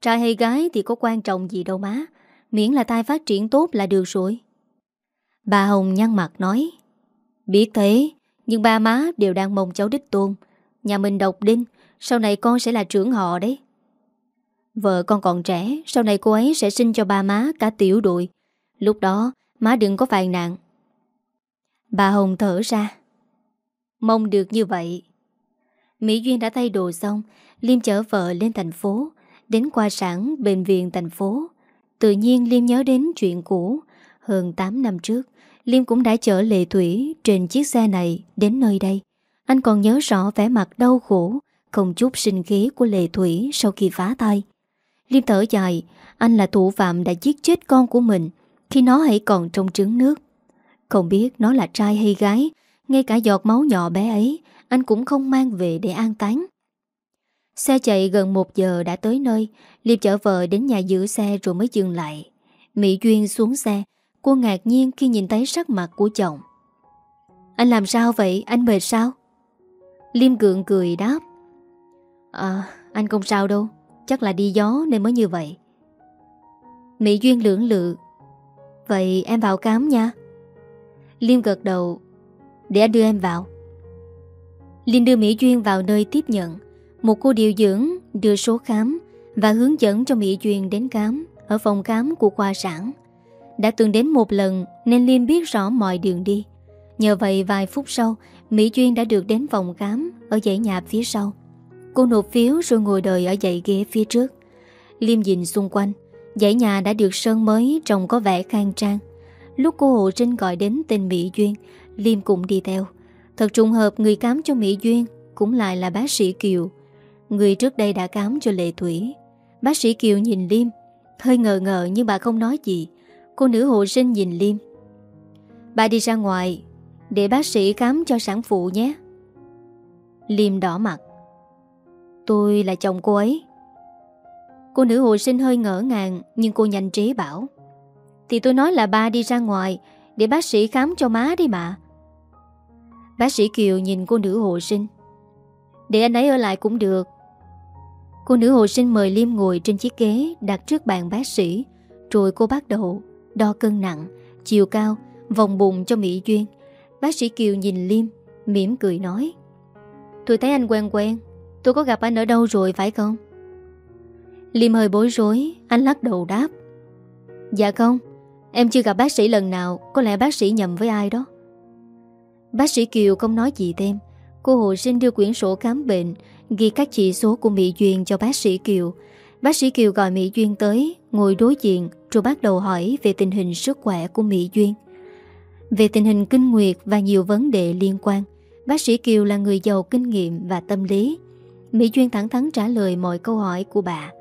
Trai hay gái thì có quan trọng gì đâu má. Miễn là tai phát triển tốt là được rồi. Bà Hồng nhăn mặt nói, Biết thế, Nhưng ba má đều đang mong cháu đích tôn. Nhà mình độc đinh, Sau này con sẽ là trưởng họ đấy. Vợ con còn trẻ, Sau này cô ấy sẽ sinh cho ba má cả tiểu đội. Lúc đó, má đừng có phàn nàn. Bà Hồng thở ra, Mong được như vậy. Mỹ Duyên đã thay đồ xong, Liêm chở vợ lên thành phố, Đến qua sản bệnh viện thành phố. Tự nhiên Liêm nhớ đến chuyện cũ, Hơn 8 năm trước. Liêm cũng đã chở Lệ Thủy Trên chiếc xe này đến nơi đây. Anh còn nhớ rõ vẻ mặt đau khổ, Không chút sinh khí của Lệ Thủy Sau khi phá tay. Liêm thở dài, Anh là thủ phạm đã giết chết con của mình, Khi nó hãy còn trong trứng nước. Không biết nó là trai hay gái, Ngay cả giọt máu nhỏ bé ấy, Anh cũng không mang về để an táng. Xe chạy gần một giờ đã tới nơi Liệp chở vợ đến nhà giữ xe rồi mới dừng lại. Mỹ Duyên xuống xe Cô ngạc nhiên khi nhìn thấy sắc mặt của chồng. Anh làm sao vậy? Anh mệt sao? Liêm gượng cười đáp. À, anh không sao đâu. Chắc là đi gió nên mới như vậy. Mỹ Duyên lưỡng lự. Vậy em vào cám nha. Liêm gật đầu. Để anh đưa em vào. Liêm đưa Mỹ Duyên vào nơi tiếp nhận. Một cô điều dưỡng đưa số khám Và hướng dẫn cho Mỹ Duyên đến khám Ở phòng khám của khoa sản. Đã từng đến một lần Nên Liêm biết rõ mọi đường đi. Nhờ vậy vài phút sau, Mỹ Duyên đã được đến phòng khám Ở dãy nhà phía sau. Cô nộp phiếu rồi ngồi đợi ở dãy ghế phía trước. Liêm nhìn xung quanh, Dãy nhà đã được sơn mới, Trông có vẻ khang trang. Lúc cô hồ Trinh gọi đến tên Mỹ Duyên, Liêm cũng đi theo. Thật trùng hợp, người cám cho Mỹ Duyên Cũng lại là bác sĩ Kiều. Người trước đây đã cám cho Lệ Thủy. Bác sĩ Kiều nhìn Liêm, Hơi ngờ ngờ nhưng bà không nói gì. Cô nữ hộ sinh nhìn Liêm Bà đi ra ngoài, Để bác sĩ khám cho sản phụ nhé. Liêm đỏ mặt. Tôi là chồng cô ấy. Cô nữ hộ sinh hơi ngỡ ngàng, Nhưng cô nhanh trí bảo. Thì tôi nói là ba đi ra ngoài, Để bác sĩ khám cho má đi mà. Bác sĩ Kiều nhìn cô nữ hộ sinh. Để anh ấy ở lại cũng được. Cô nữ hộ sinh mời Liêm ngồi trên chiếc ghế đặt trước bàn bác sĩ, Rồi cô bắt đầu đo cân nặng, chiều cao, vòng bụng cho Mỹ Duyên. Bác sĩ Kiều nhìn Liêm, mỉm cười nói Tôi thấy anh quen quen Tôi có gặp anh ở đâu rồi phải không? Liêm hơi bối rối Anh lắc đầu đáp Dạ không Em chưa gặp bác sĩ lần nào Có lẽ bác sĩ nhầm với ai đó. Bác sĩ Kiều không nói gì thêm Cô hộ sinh đưa quyển sổ khám bệnh Ghi các chỉ số của Mỹ Duyên cho bác sĩ Kiều. Bác sĩ Kiều gọi Mỹ Duyên tới, Ngồi đối diện, Rồi bắt đầu hỏi về tình hình sức khỏe của Mỹ Duyên. Về tình hình kinh nguyệt Và nhiều vấn đề liên quan, Bác sĩ Kiều là người giàu kinh nghiệm và tâm lý. Mỹ Duyên thẳng thắn trả lời mọi câu hỏi của bà.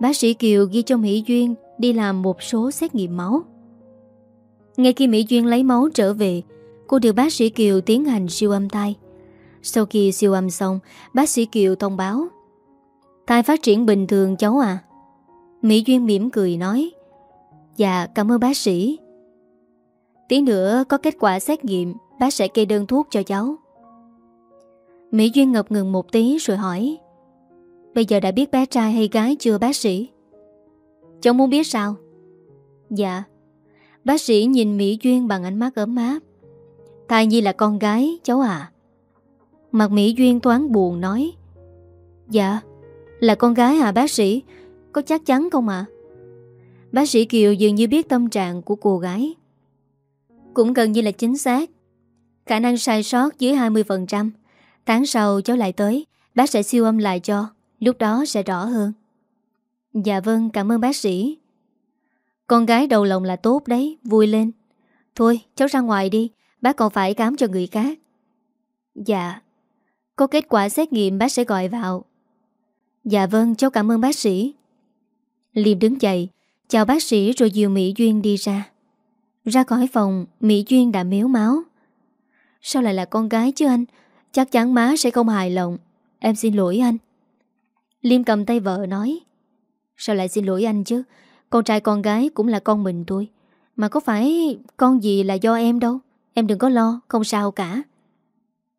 Bác sĩ Kiều ghi cho Mỹ Duyên đi làm một số xét nghiệm máu. Ngay khi Mỹ Duyên lấy máu trở về, Cô được bác sĩ Kiều tiến hành siêu âm tay. Sau khi siêu âm xong, Bác sĩ Kiều thông báo Thai phát triển bình thường cháu à? Mỹ Duyên mỉm cười nói Dạ cảm ơn bác sĩ. Tí nữa có kết quả xét nghiệm, Bác sẽ kê đơn thuốc cho cháu. Mỹ Duyên ngập ngừng một tí rồi hỏi, Bây giờ đã biết bé trai hay gái chưa bác sĩ? Cháu muốn biết sao? Dạ. Bác sĩ nhìn Mỹ Duyên bằng ánh mắt ấm áp, Thai Nhi là con gái, cháu à? Mặt Mỹ Duyên toán buồn nói Dạ. Là con gái à bác sĩ? Có chắc chắn không ạ? Bác sĩ Kiều dường như biết tâm trạng của cô gái. Cũng gần như là chính xác. Khả năng sai sót dưới 20% Tháng sau cháu lại tới, Bác sẽ siêu âm lại cho. Lúc đó sẽ rõ hơn. Dạ vâng cảm ơn bác sĩ. Con gái đầu lòng là tốt đấy, Vui lên. Thôi, cháu ra ngoài đi, Bác còn phải khám cho người khác. Dạ. Có kết quả xét nghiệm bác sẽ gọi vào. Dạ vâng cháu cảm ơn bác sĩ. Liêm đứng dậy, Chào bác sĩ rồi dìu Mỹ Duyên đi ra. Ra khỏi phòng, Mỹ Duyên đã miếu máu. Sao lại là con gái chứ anh? Chắc chắn má sẽ không hài lòng. Em xin lỗi anh. Liêm cầm tay vợ nói, Sao lại xin lỗi anh chứ? Con trai con gái cũng là con mình thôi. Mà có phải con gì là do em đâu? Em đừng có lo, Không sao cả.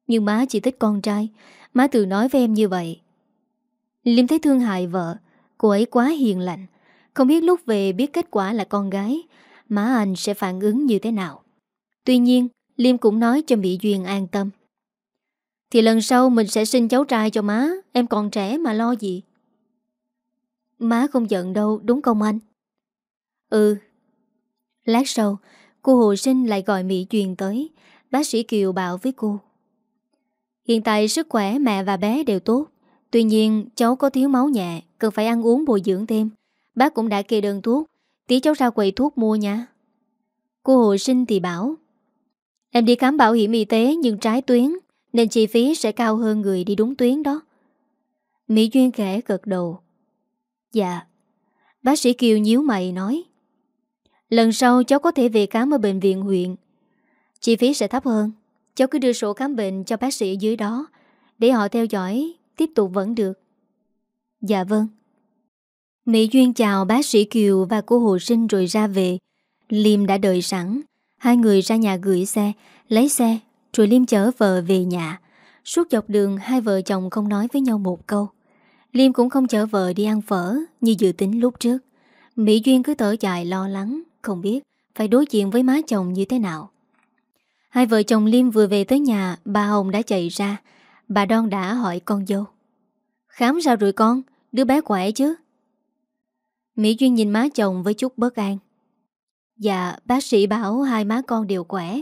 Nhưng má chỉ thích con trai. Má tự nói với em như vậy. Liêm thấy thương hại vợ. Cô ấy quá hiền lành. Không biết lúc về biết kết quả là con gái. Má anh sẽ phản ứng như thế nào? Tuy nhiên, Liêm cũng nói cho Mỹ Duyên an tâm. Thì lần sau mình sẽ sinh cháu trai cho má. Em còn trẻ mà lo gì? Má không giận đâu, đúng không anh? Ừ. Lát sau, Cô hồ sinh lại gọi Mỹ Duyên tới. Bác sĩ Kiều bảo với cô. Hiện tại sức khỏe mẹ và bé đều tốt. Tuy nhiên, cháu có thiếu máu nhẹ, Cần phải ăn uống bồi dưỡng thêm. Bác cũng đã kê đơn thuốc. Tí cháu ra quầy thuốc mua nha. Cô hộ sinh thì bảo, Em đi khám bảo hiểm y tế nhưng trái tuyến, Nên chi phí sẽ cao hơn người đi đúng tuyến đó. Mỹ Duyên khẽ gật đầu. Dạ. Bác sĩ Kiều nhíu mày nói, Lần sau cháu có thể về khám ở bệnh viện huyện. Chi phí sẽ thấp hơn. Cháu cứ đưa sổ khám bệnh cho bác sĩ dưới đó, Để họ theo dõi Tiếp tục vẫn được. Dạ vâng. Mỹ Duyên chào bác sĩ Kiều và cô Hồ Sinh rồi ra về. Liêm đã đợi sẵn. Hai người ra nhà gửi xe, Lấy xe, Rồi Liêm chở vợ về nhà. Suốt dọc đường, hai vợ chồng không nói với nhau một câu. Liêm cũng không chở vợ đi ăn phở Như dự tính lúc trước. Mỹ Duyên cứ thở dài lo lắng, Không biết phải đối diện với má chồng như thế nào. Hai vợ chồng Liêm vừa về tới nhà, Bà Hồng đã chạy ra. Bà Đoan đã hỏi con dâu. Khám sao rồi con? Đứa bé khỏe chứ? Mỹ Duyên nhìn má chồng với chút bất an. Dạ bác sĩ bảo hai má con đều khỏe.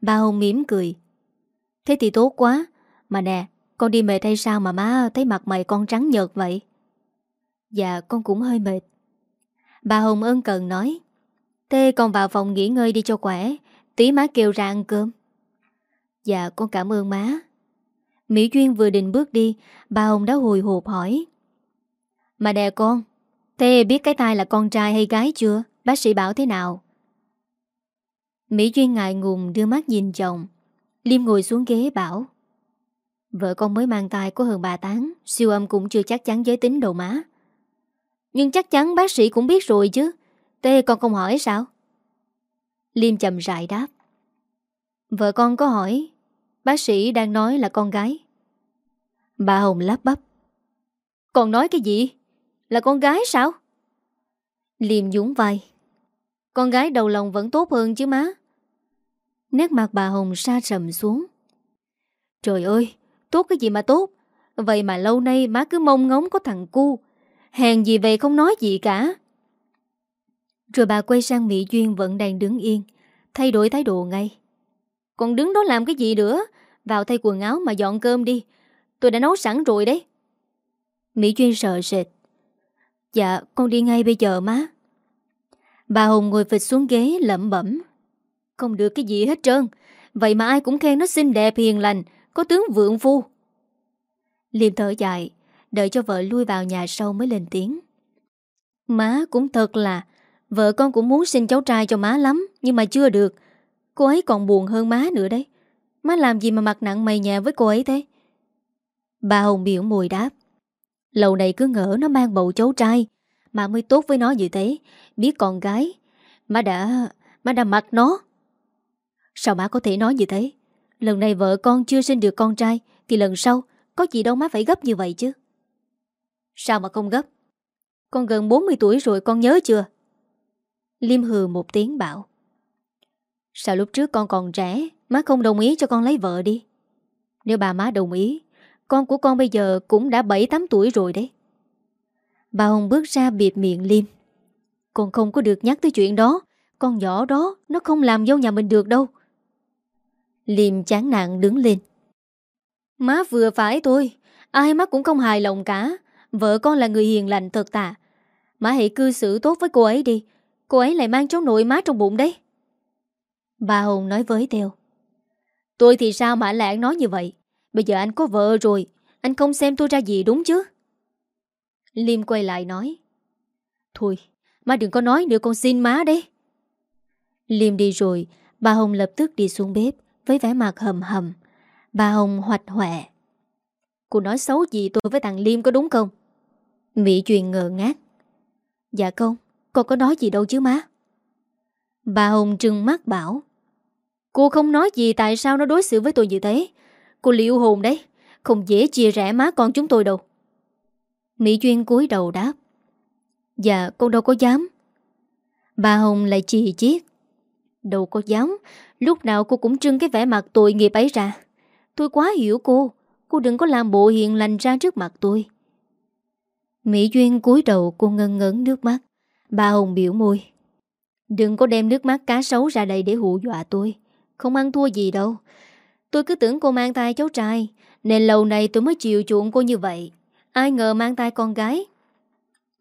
Bà Hồng mỉm cười. Thế thì tốt quá. Mà nè, con đi mệt hay sao mà má thấy mặt mày con trắng nhợt vậy? Dạ con cũng hơi mệt. Bà Hồng ơn cần nói. Thế con vào phòng nghỉ ngơi đi cho khỏe. Tí má kêu ra ăn cơm. Dạ con cảm ơn má. Mỹ Duyên vừa định bước đi, Bà Hồng đã hồi hộp hỏi. Mà đè con, Thế biết cái tai là con trai hay gái chưa? Bác sĩ bảo thế nào? Mỹ Duyên ngại ngùng đưa mắt nhìn chồng. Liêm ngồi xuống ghế bảo. Vợ con mới mang tai có hơn 3 tháng, Siêu âm cũng chưa chắc chắn giới tính đầu má. Nhưng chắc chắn bác sĩ cũng biết rồi chứ. Tê con không hỏi sao? Liêm chậm rãi đáp. Vợ con có hỏi Bác sĩ đang nói là con gái. Bà Hồng lắp bắp. Còn nói cái gì? Là con gái sao? Liêm dũng vai. Con gái đầu lòng vẫn tốt hơn chứ má. Nét mặt bà Hồng xa sầm xuống. Trời ơi, Tốt cái gì mà tốt? Vậy mà lâu nay má cứ mong ngóng có thằng cu. Hèn gì về không nói gì cả. Rồi bà quay sang Mỹ Duyên vẫn đang đứng yên, Thay đổi thái độ ngay. Còn đứng đó làm cái gì nữa? Vào thay quần áo mà dọn cơm đi. Tôi đã nấu sẵn rồi đấy. Mỹ Duyên sợ sệt. Dạ con đi ngay bây giờ má. Bà Hồng ngồi phịch xuống ghế, lẩm bẩm. Không được cái gì hết trơn. Vậy mà ai cũng khen nó xinh đẹp, hiền lành, Có tướng vượng phu. Liêm thở dài, Đợi cho vợ lui vào nhà sau mới lên tiếng. Má cũng thật là, Vợ con cũng muốn sinh cháu trai cho má lắm, Nhưng mà chưa được. Cô ấy còn buồn hơn má nữa đấy. Má làm gì mà mặt nặng mày nhà với cô ấy thế? Bà Hồng biểu mùi đáp. Lâu này cứ ngỡ nó mang bầu cháu trai. Mà mới tốt với nó như thế. Biết con gái. Má đã... má đã mặc nó. Sao má có thể nói như thế? Lần này vợ con chưa sinh được con trai, Thì lần sau Có gì đâu má phải gấp như vậy chứ. Sao mà không gấp? Con gần 40 tuổi rồi, con nhớ chưa? Liêm hừ một tiếng bảo. Sao lúc trước con còn trẻ Má không đồng ý cho con lấy vợ đi. Nếu bà má đồng ý, Con của con bây giờ cũng đã 7-8 tuổi rồi đấy. Bà Hồng bước ra bịt miệng Liêm Con không có được nhắc tới chuyện đó. Con nhỏ đó, Nó không làm dâu nhà mình được đâu. Liêm chán nạn đứng lên. Má vừa phải thôi. Ai má cũng không hài lòng cả. Vợ con là người hiền lành thật tà Má hãy cư xử tốt với cô ấy đi. Cô ấy lại mang cháu nội má trong bụng đấy. Bà Hồng nói với Teo Tôi thì sao mà anh lại nói như vậy? Bây giờ anh có vợ rồi, Anh không xem tôi ra gì đúng chứ? Liêm quay lại nói. Thôi, má đừng có nói nữa, con xin má đấy. Liêm đi rồi, Bà Hồng lập tức đi xuống bếp Với vẻ mặt hầm hầm. Bà Hồng hoạch hoẹ. Cô nói xấu gì tôi với thằng Liêm có đúng không? Mỹ Truyền ngờ ngát Dạ không, Con có nói gì đâu chứ má. Bà Hồng trừng mắt bảo. Cô không nói gì tại sao nó đối xử với tôi như thế. Cô liệu hồn đấy, Không dễ chia rẽ má con chúng tôi đâu. Mỹ Duyên cúi đầu đáp. Dạ con đâu có dám. Bà Hồng lại chì chiếc. Đâu có dám, Lúc nào cô cũng trưng cái vẻ mặt tội nghiệp ấy ra. Tôi quá hiểu cô Cô đừng có làm bộ hiền lành ra trước mặt tôi. Mỹ Duyên cúi đầu, cô ngân ngấn nước mắt. Bà Hồng biểu môi. Đừng có đem nước mắt cá sấu ra đây để hù dọa tôi. Không ăn thua gì đâu. Tôi cứ tưởng cô mang tay cháu trai Nên lâu nay tôi mới chịu chuộng cô như vậy. Ai ngờ mang tay con gái.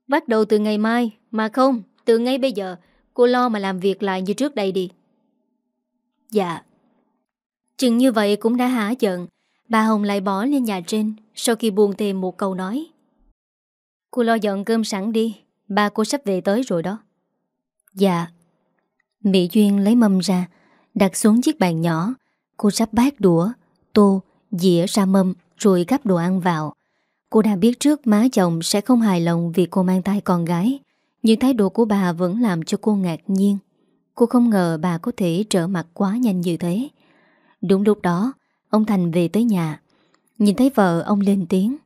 Bắt đầu từ ngày mai Mà không, từ ngay bây giờ Cô lo mà làm việc lại như trước đây đi. Dạ. Chừng như vậy cũng đã hả giận Bà Hồng lại bỏ lên nhà trên Sau khi buồn thêm một câu nói. Cô lo dọn cơm sẵn đi Ba cô sắp về tới rồi đó. Dạ. Mỹ Duyên lấy mâm ra Đặt xuống chiếc bàn nhỏ. Cô sắp bát đũa, tô, dĩa ra mâm Rồi gắp đồ ăn vào. Cô đã biết trước má chồng sẽ không hài lòng Vì cô mang tay con gái Nhưng thái độ của bà vẫn làm cho cô ngạc nhiên. Cô không ngờ bà có thể trở mặt quá nhanh như thế. Đúng lúc đó Ông Thành về tới nhà. Nhìn thấy vợ ông lên tiếng.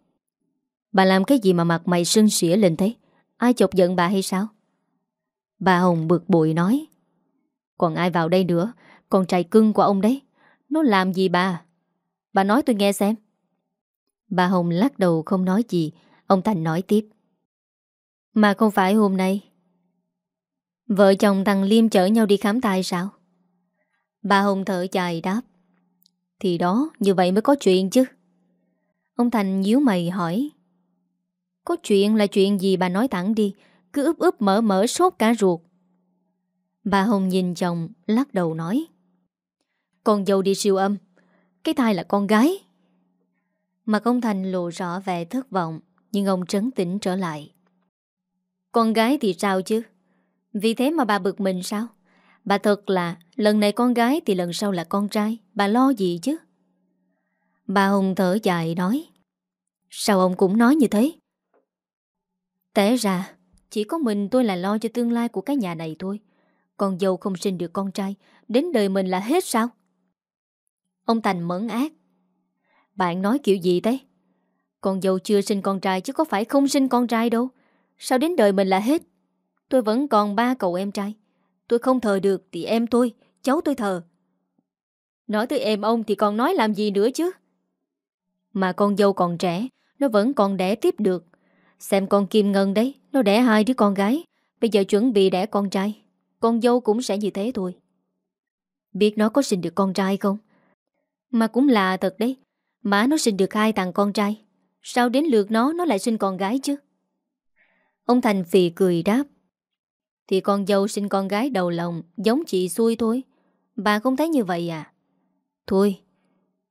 Bà làm cái gì mà mặt mày sưng sỉa lên thế? Ai chọc giận bà hay sao? Bà Hồng bực bội nói. Còn ai vào đây nữa? Con trai cưng của ông đấy. Nó làm gì bà? Bà nói tôi nghe xem. Bà Hồng lắc đầu không nói gì. Ông Thành nói tiếp. Mà không phải hôm nay. Vợ chồng thằng Liêm chở nhau đi khám tai sao? Bà Hồng thở dài đáp. Thì đó, như vậy mới có chuyện chứ. Ông Thành nhíu mày hỏi. Có chuyện là chuyện gì bà nói thẳng đi. Cứ ướp ướp mở mở sốt cả ruột. Bà Hồng nhìn chồng, Lắc đầu nói. Con dâu đi siêu âm. Cái thai là con gái. Mặt ông Thành lộ rõ vẻ thất vọng, Nhưng ông trấn tĩnh trở lại. Con gái thì sao chứ? Vì thế mà bà bực mình sao? Bà thật là, Lần này con gái thì lần sau là con trai, Bà lo gì chứ? Bà Hùng thở dài nói. Sao ông cũng nói như thế? Té ra, Chỉ có mình tôi là lo cho tương lai của cái nhà này thôi. Con dâu không sinh được con trai, Đến đời mình là hết sao? Ông Thành mẫn ác. Bạn nói kiểu gì thế Con dâu chưa sinh con trai chứ có phải không sinh con trai đâu. Sao đến đời mình là hết? Tôi vẫn còn ba cậu em trai. Tôi không thờ được thì em tôi, Cháu tôi thờ. Nói tới em ông thì còn nói làm gì nữa chứ? Mà con dâu còn trẻ, Nó vẫn còn đẻ tiếp được. Xem con Kim Ngân đấy, Nó đẻ hai đứa con gái. Bây giờ chuẩn bị đẻ con trai. Con dâu cũng sẽ như thế thôi. Biết nó có sinh được con trai không? Mà cũng là thật đấy. Má nó sinh được hai thằng con trai. Sao đến lượt nó nó lại sinh con gái chứ? Ông Thành phì cười đáp. Thì con dâu sinh con gái đầu lòng, Giống chị xui thôi. Bà không thấy như vậy à? Thôi,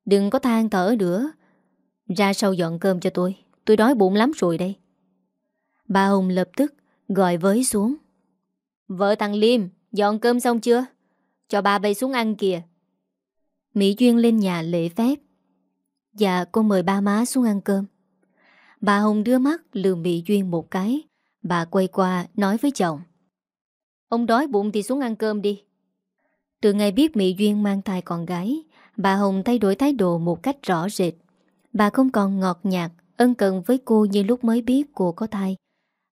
Đừng có than thở nữa. Ra sau dọn cơm cho tôi. Tôi đói bụng lắm rồi đây. Bà Hồng lập tức gọi với xuống. Vợ thằng Liêm, Dọn cơm xong chưa? Cho bà bay xuống ăn kìa. Mỹ Duyên lên nhà lễ phép. Dạ cô mời ba má xuống ăn cơm. Bà Hồng đưa mắt lườm Mỹ Duyên một cái. Bà quay qua nói với chồng. Ông đói bụng thì xuống ăn cơm đi. Từ ngày biết Mỹ Duyên mang thai con gái Bà Hồng thay đổi thái độ một cách rõ rệt. Bà không còn ngọt nhạt Ân cần với cô như lúc mới biết cô có thai.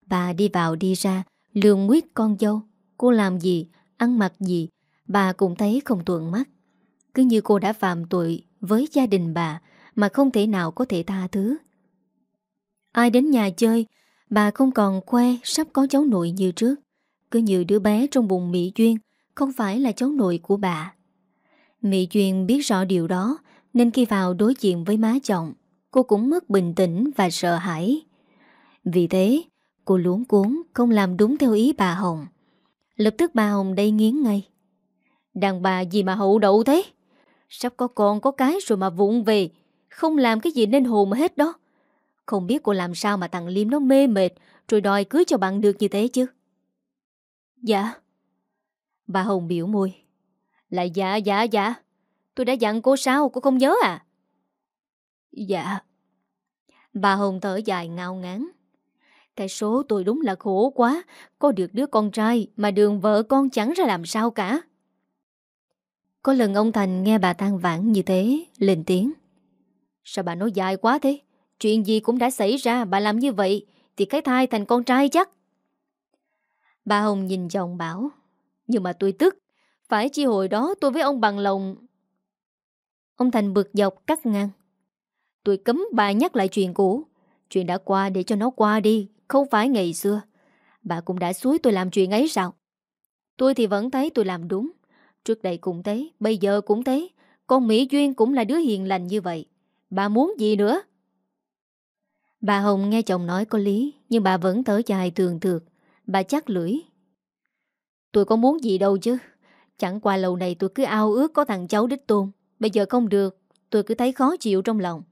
Bà đi vào đi ra Lường nguyết con dâu. Cô làm gì, ăn mặc gì Bà cũng thấy không thuận mắt. Cứ như cô đã phạm tội với gia đình bà Mà không thể nào có thể tha thứ. Ai đến nhà chơi, Bà không còn khoe sắp có cháu nội như trước. Cứ như đứa bé trong bụng Mỹ Duyên Không phải là cháu nội của bà. Mỹ Duyên biết rõ điều đó, Nên khi vào đối diện với má chồng, Cô cũng mất bình tĩnh và sợ hãi. Vì thế, Cô luống cuốn không làm đúng theo ý bà Hồng. Lập tức bà Hồng đây nghiến ngay. Đàn bà gì mà hậu đậu thế? Sắp có con có cái rồi mà vụng về. Không làm cái gì nên hồn hết đó. Không biết cô làm sao mà thằng Liêm nó mê mệt Rồi đòi cưới cho bạn được như thế chứ? Dạ. Bà Hồng biểu môi. Là dạ dạ dạ. Tôi đã dặn cô sao cô không nhớ à? Dạ. Bà Hồng thở dài ngao ngán. Cái số tôi đúng là khổ quá. Có được đứa con trai Mà đường vợ con chẳng ra làm sao cả có lần ông Thành nghe bà than vãn như thế, Lên tiếng. Sao bà nói dài quá thế? Chuyện gì cũng đã xảy ra, Bà làm như vậy Thì cái thai thành con trai chắc. Bà Hồng nhìn chồng bảo, Nhưng mà tôi tức, Phải chi hồi đó tôi với ông bằng lòng. Ông Thành bực dọc cắt ngang, Tôi cấm bà nhắc lại chuyện cũ, Chuyện đã qua để cho nó qua đi, Không phải ngày xưa. Bà cũng đã suối tôi làm chuyện ấy sao? Tôi thì vẫn thấy tôi làm đúng Trước đây cũng thế, Bây giờ cũng thế. Con Mỹ Duyên cũng là đứa hiền lành như vậy. Bà muốn gì nữa? Bà Hồng nghe chồng nói có lý, Nhưng bà vẫn thở dài thường thượt. Bà chắc lưỡi. Tôi có muốn gì đâu chứ? Chẳng qua lâu này tôi cứ ao ước có thằng cháu đích tôn. Bây giờ không được, Tôi cứ thấy khó chịu trong lòng.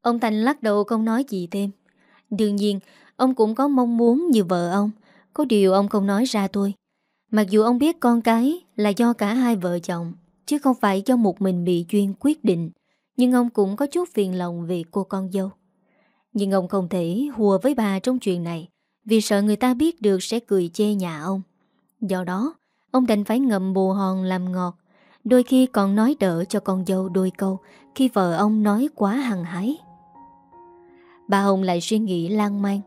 Ông Thành lắc đầu không nói gì thêm. Đương nhiên, Ông cũng có mong muốn như vợ ông. Có điều ông không nói ra tôi. Mặc dù ông biết con cái Là do cả hai vợ chồng, Chứ không phải do một mình Mỹ duyên quyết định, Nhưng ông cũng có chút phiền lòng Về cô con dâu. Nhưng ông không thể hùa với bà trong chuyện này, Vì sợ người ta biết được Sẽ cười chê nhà ông. Do đó, Ông đành phải ngậm bù hòn làm ngọt, Đôi khi còn nói đỡ cho con dâu đôi câu Khi vợ ông nói quá hằng hái. Bà Hồng lại suy nghĩ lan man.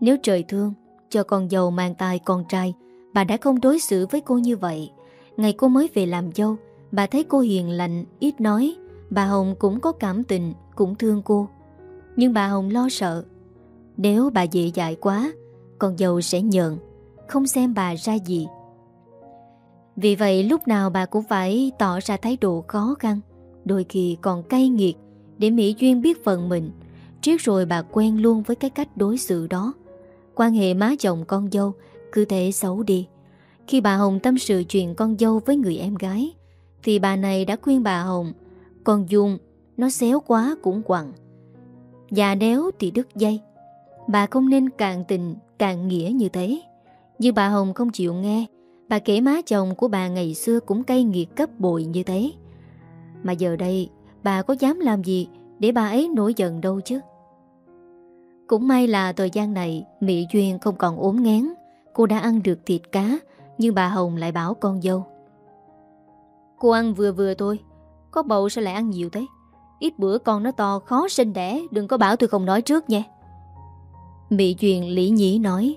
Nếu trời thương, Cho con dâu mang tài con trai Bà đã không đối xử với cô như vậy. Ngày cô mới về làm dâu Bà thấy cô hiền lành, ít nói. Bà Hồng cũng có cảm tình Cũng thương cô. Nhưng bà Hồng lo sợ. Nếu bà dễ dãi quá Con dâu sẽ nhợn Không xem bà ra gì. Vì vậy lúc nào bà cũng phải tỏ ra thái độ khó khăn Đôi khi còn cay nghiệt Để Mỹ Duyên biết phần mình. Trước rồi bà quen luôn với cái cách đối xử đó. Quan hệ má chồng con dâu cứ thế xấu đi. Khi bà Hồng tâm sự chuyện con dâu với người em gái, Thì bà này đã khuyên bà Hồng, Con Dung, Nó xéo quá cũng quặng Già đéo thì đứt dây. Bà không nên càng tình, càng nghĩa như thế. Nhưng bà Hồng không chịu nghe, Bà kể má chồng của bà ngày xưa cũng cay nghiệt cấp bội như thế. Mà giờ đây, bà có dám làm gì để bà ấy nổi giận đâu chứ? Cũng may là thời gian này Mỹ Duyên không còn ốm ngán. Cô đã ăn được thịt cá, Nhưng bà Hồng lại bảo con dâu. Cô ăn vừa vừa thôi, Có bầu sao lại ăn nhiều thế. Ít bữa con nó to khó sinh đẻ, Đừng có bảo tôi không nói trước nha. Mỹ Duyên lý nhí nói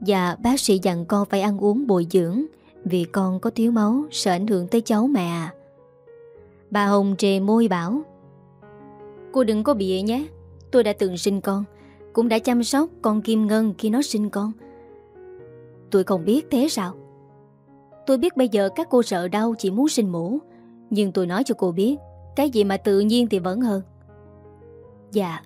Dạ bác sĩ dặn con phải ăn uống bồi dưỡng, Vì con có thiếu máu, Sợ ảnh hưởng tới cháu mẹ. À Bà Hồng trề môi bảo, Cô đừng có bịa nhé, Tôi đã từng sinh con, Cũng đã chăm sóc con Kim Ngân khi nó sinh con Tôi không biết thế sao? Tôi biết bây giờ các cô sợ đau chỉ muốn sinh mổ, Nhưng tôi nói cho cô biết, Cái gì mà tự nhiên thì vẫn hơn. Dạ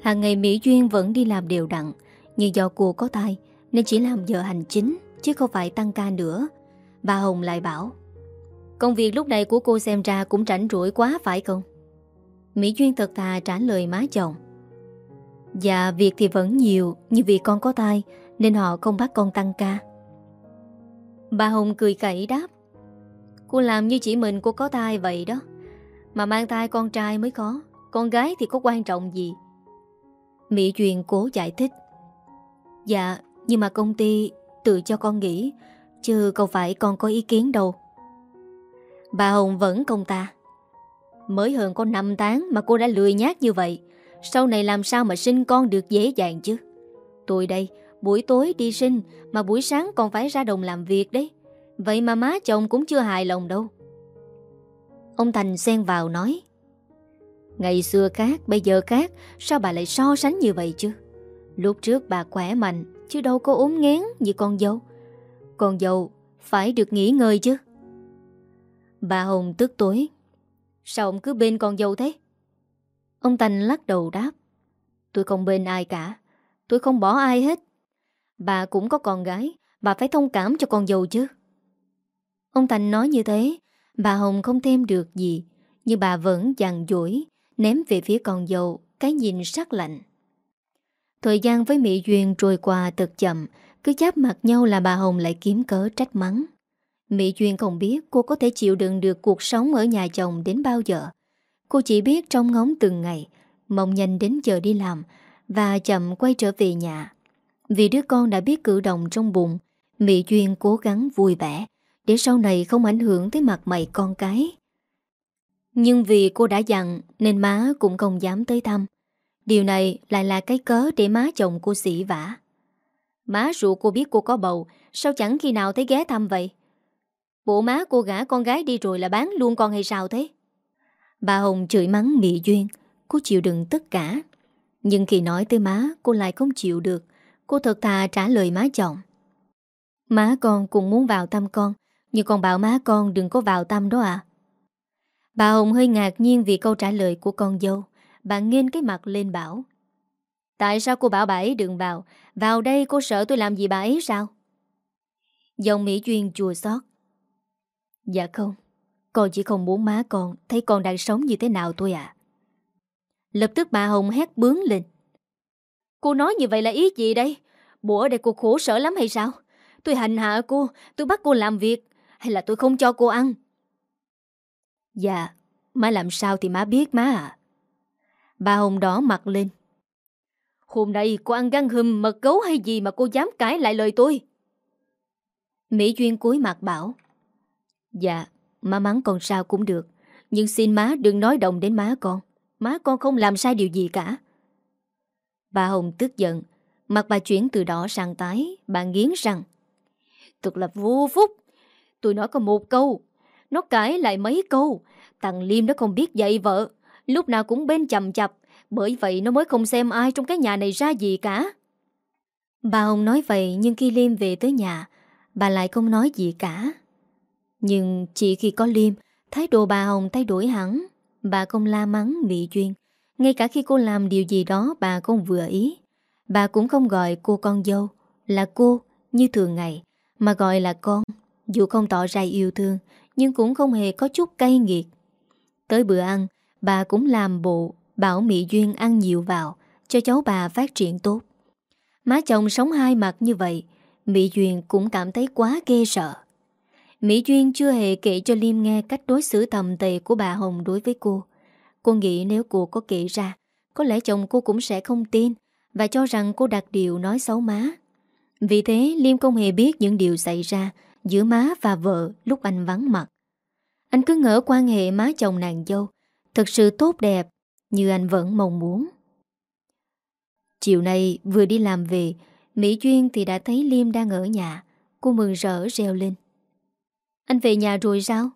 Hàng ngày Mỹ Duyên vẫn đi làm đều đặn, Nhưng do cô có thai, Nên chỉ làm giờ hành chính, Chứ không phải tăng ca nữa. Bà Hồng lại bảo, Công việc lúc này của cô xem ra cũng rảnh rỗi quá phải không? Mỹ Duyên thật thà trả lời má chồng Dạ việc thì vẫn nhiều, Nhưng vì con có thai nên họ không bắt con tăng ca. Bà Hồng cười cậy đáp, Cô làm như chỉ mình cô có thai vậy đó, Mà mang thai con trai mới có, Con gái thì có quan trọng gì? Mỹ Duyên cố giải thích Dạ Nhưng mà công ty tự cho con nghỉ, Chứ không phải con có ý kiến đâu. Bà Hồng vẫn công ta, Mới hơn có 5 tháng mà cô đã lười nhát như vậy, Sau này làm sao mà sinh con được dễ dàng chứ? Tôi đây Buổi tối đi sinh, Mà buổi sáng còn phải ra đồng làm việc đấy. Vậy mà má chồng cũng chưa hài lòng đâu. Ông Thành xen vào nói, Ngày xưa khác, Bây giờ khác, Sao bà lại so sánh như vậy chứ? Lúc trước bà khỏe mạnh, Chứ đâu có ốm ngén như con dâu. Con dâu Phải được nghỉ ngơi chứ. Bà Hồng tức tối, Sao ông cứ bên con dâu thế? Ông Thành lắc đầu đáp, Tôi không bên ai cả. Tôi không bỏ ai hết. Bà cũng có con gái Bà phải thông cảm cho con dâu chứ Ông Thành nói như thế Bà Hồng không thêm được gì Nhưng bà vẫn dằn dỗi Ném về phía con dâu Cái nhìn sắc lạnh Thời gian với Mỹ Duyên trôi qua thật chậm Cứ chắp mặt nhau là bà Hồng lại kiếm cớ trách mắng Mỹ Duyên không biết cô có thể chịu đựng được cuộc sống ở nhà chồng đến bao giờ. Cô chỉ biết trong ngóng từng ngày, mong nhanh đến giờ đi làm và chậm quay trở về nhà. Vì đứa con đã biết cử động trong bụng, Mỹ Duyên cố gắng vui vẻ để sau này không ảnh hưởng tới mặt mày con cái. Nhưng vì cô đã dặn nên má cũng không dám tới thăm. Điều này lại là cái cớ để má chồng cô xỉ vả. Má ruột cô biết cô có bầu, sao chẳng khi nào thấy ghé thăm vậy? Bộ má cô gã con gái đi rồi là bán luôn con hay sao thế Bà Hồng chửi mắng Mỹ Duyên Cô chịu đựng tất cả Nhưng khi nói tới má cô lại không chịu được Cô thật thà trả lời má chồng. Má con cũng muốn vào tâm con, Nhưng con bảo má con đừng có vào tâm đó à Bà Hồng hơi ngạc nhiên vì câu trả lời của con dâu. Bà nghiêng cái mặt lên bảo, Tại sao cô bảo bà ấy đừng vào? Vào đây cô sợ tôi làm gì bà ấy sao? Dòng Mỹ Duyên chùa xót Dạ không, Con chỉ không muốn má con Thấy con đang sống như thế nào thôi à Lập tức bà Hồng hét bướng lên Cô nói như vậy là ý gì đây? Bộ ở đây cô khổ sở lắm hay sao? Tôi hành hạ cô Tôi bắt cô làm việc Hay là tôi không cho cô ăn? Dạ Má làm sao thì má biết má à Bà Hồng đỏ mặt lên. Hôm nay cô ăn gan hùm mật gấu hay gì mà cô dám cãi lại lời tôi? Mỹ Duyên cúi mặt bảo Dạ, má mắng con sao cũng được Nhưng xin má đừng nói động đến má con. Má con không làm sai điều gì cả. Bà Hồng tức giận. Mặt bà chuyển từ đỏ sang tái. Bà nghiến răng Thật là vô phúc. Tôi nói có một câu, Nó cãi lại mấy câu. Thằng Liêm nó không biết dạy vợ. Lúc nào cũng bên chầm chập Bởi vậy nó mới không xem ai trong cái nhà này ra gì cả. Bà Hồng nói vậy, Nhưng khi Liêm về tới nhà, Bà lại không nói gì cả. Nhưng chỉ khi có Liêm, Thái độ bà Hồng thay đổi hẳn. Bà không la mắng Mỹ Duyên. Ngay cả khi cô làm điều gì đó bà không vừa ý. Bà cũng không gọi cô con dâu, Là cô như thường ngày, Mà gọi là con. Dù không tỏ ra yêu thương, Nhưng cũng không hề có chút cay nghiệt. Tới bữa ăn, Bà cũng làm bộ Bảo Mỹ Duyên ăn nhiều vào, Cho cháu bà phát triển tốt. Má chồng sống hai mặt như vậy, Mỹ Duyên cũng cảm thấy quá ghê sợ. Mỹ Duyên chưa hề kể cho Liêm nghe cách đối xử tầm tệ của bà Hồng đối với cô. Cô nghĩ nếu cô có kể ra, có lẽ chồng cô cũng sẽ không tin và cho rằng cô đặt điều nói xấu má. Vì thế Liêm không hề biết những điều xảy ra giữa má và vợ lúc anh vắng mặt. Anh cứ ngỡ quan hệ má chồng nàng dâu thật sự tốt đẹp như anh vẫn mong muốn. Chiều nay vừa đi làm về, Mỹ Duyên thì đã thấy Liêm đang ở nhà. Cô mừng rỡ reo lên. Anh về nhà rồi sao?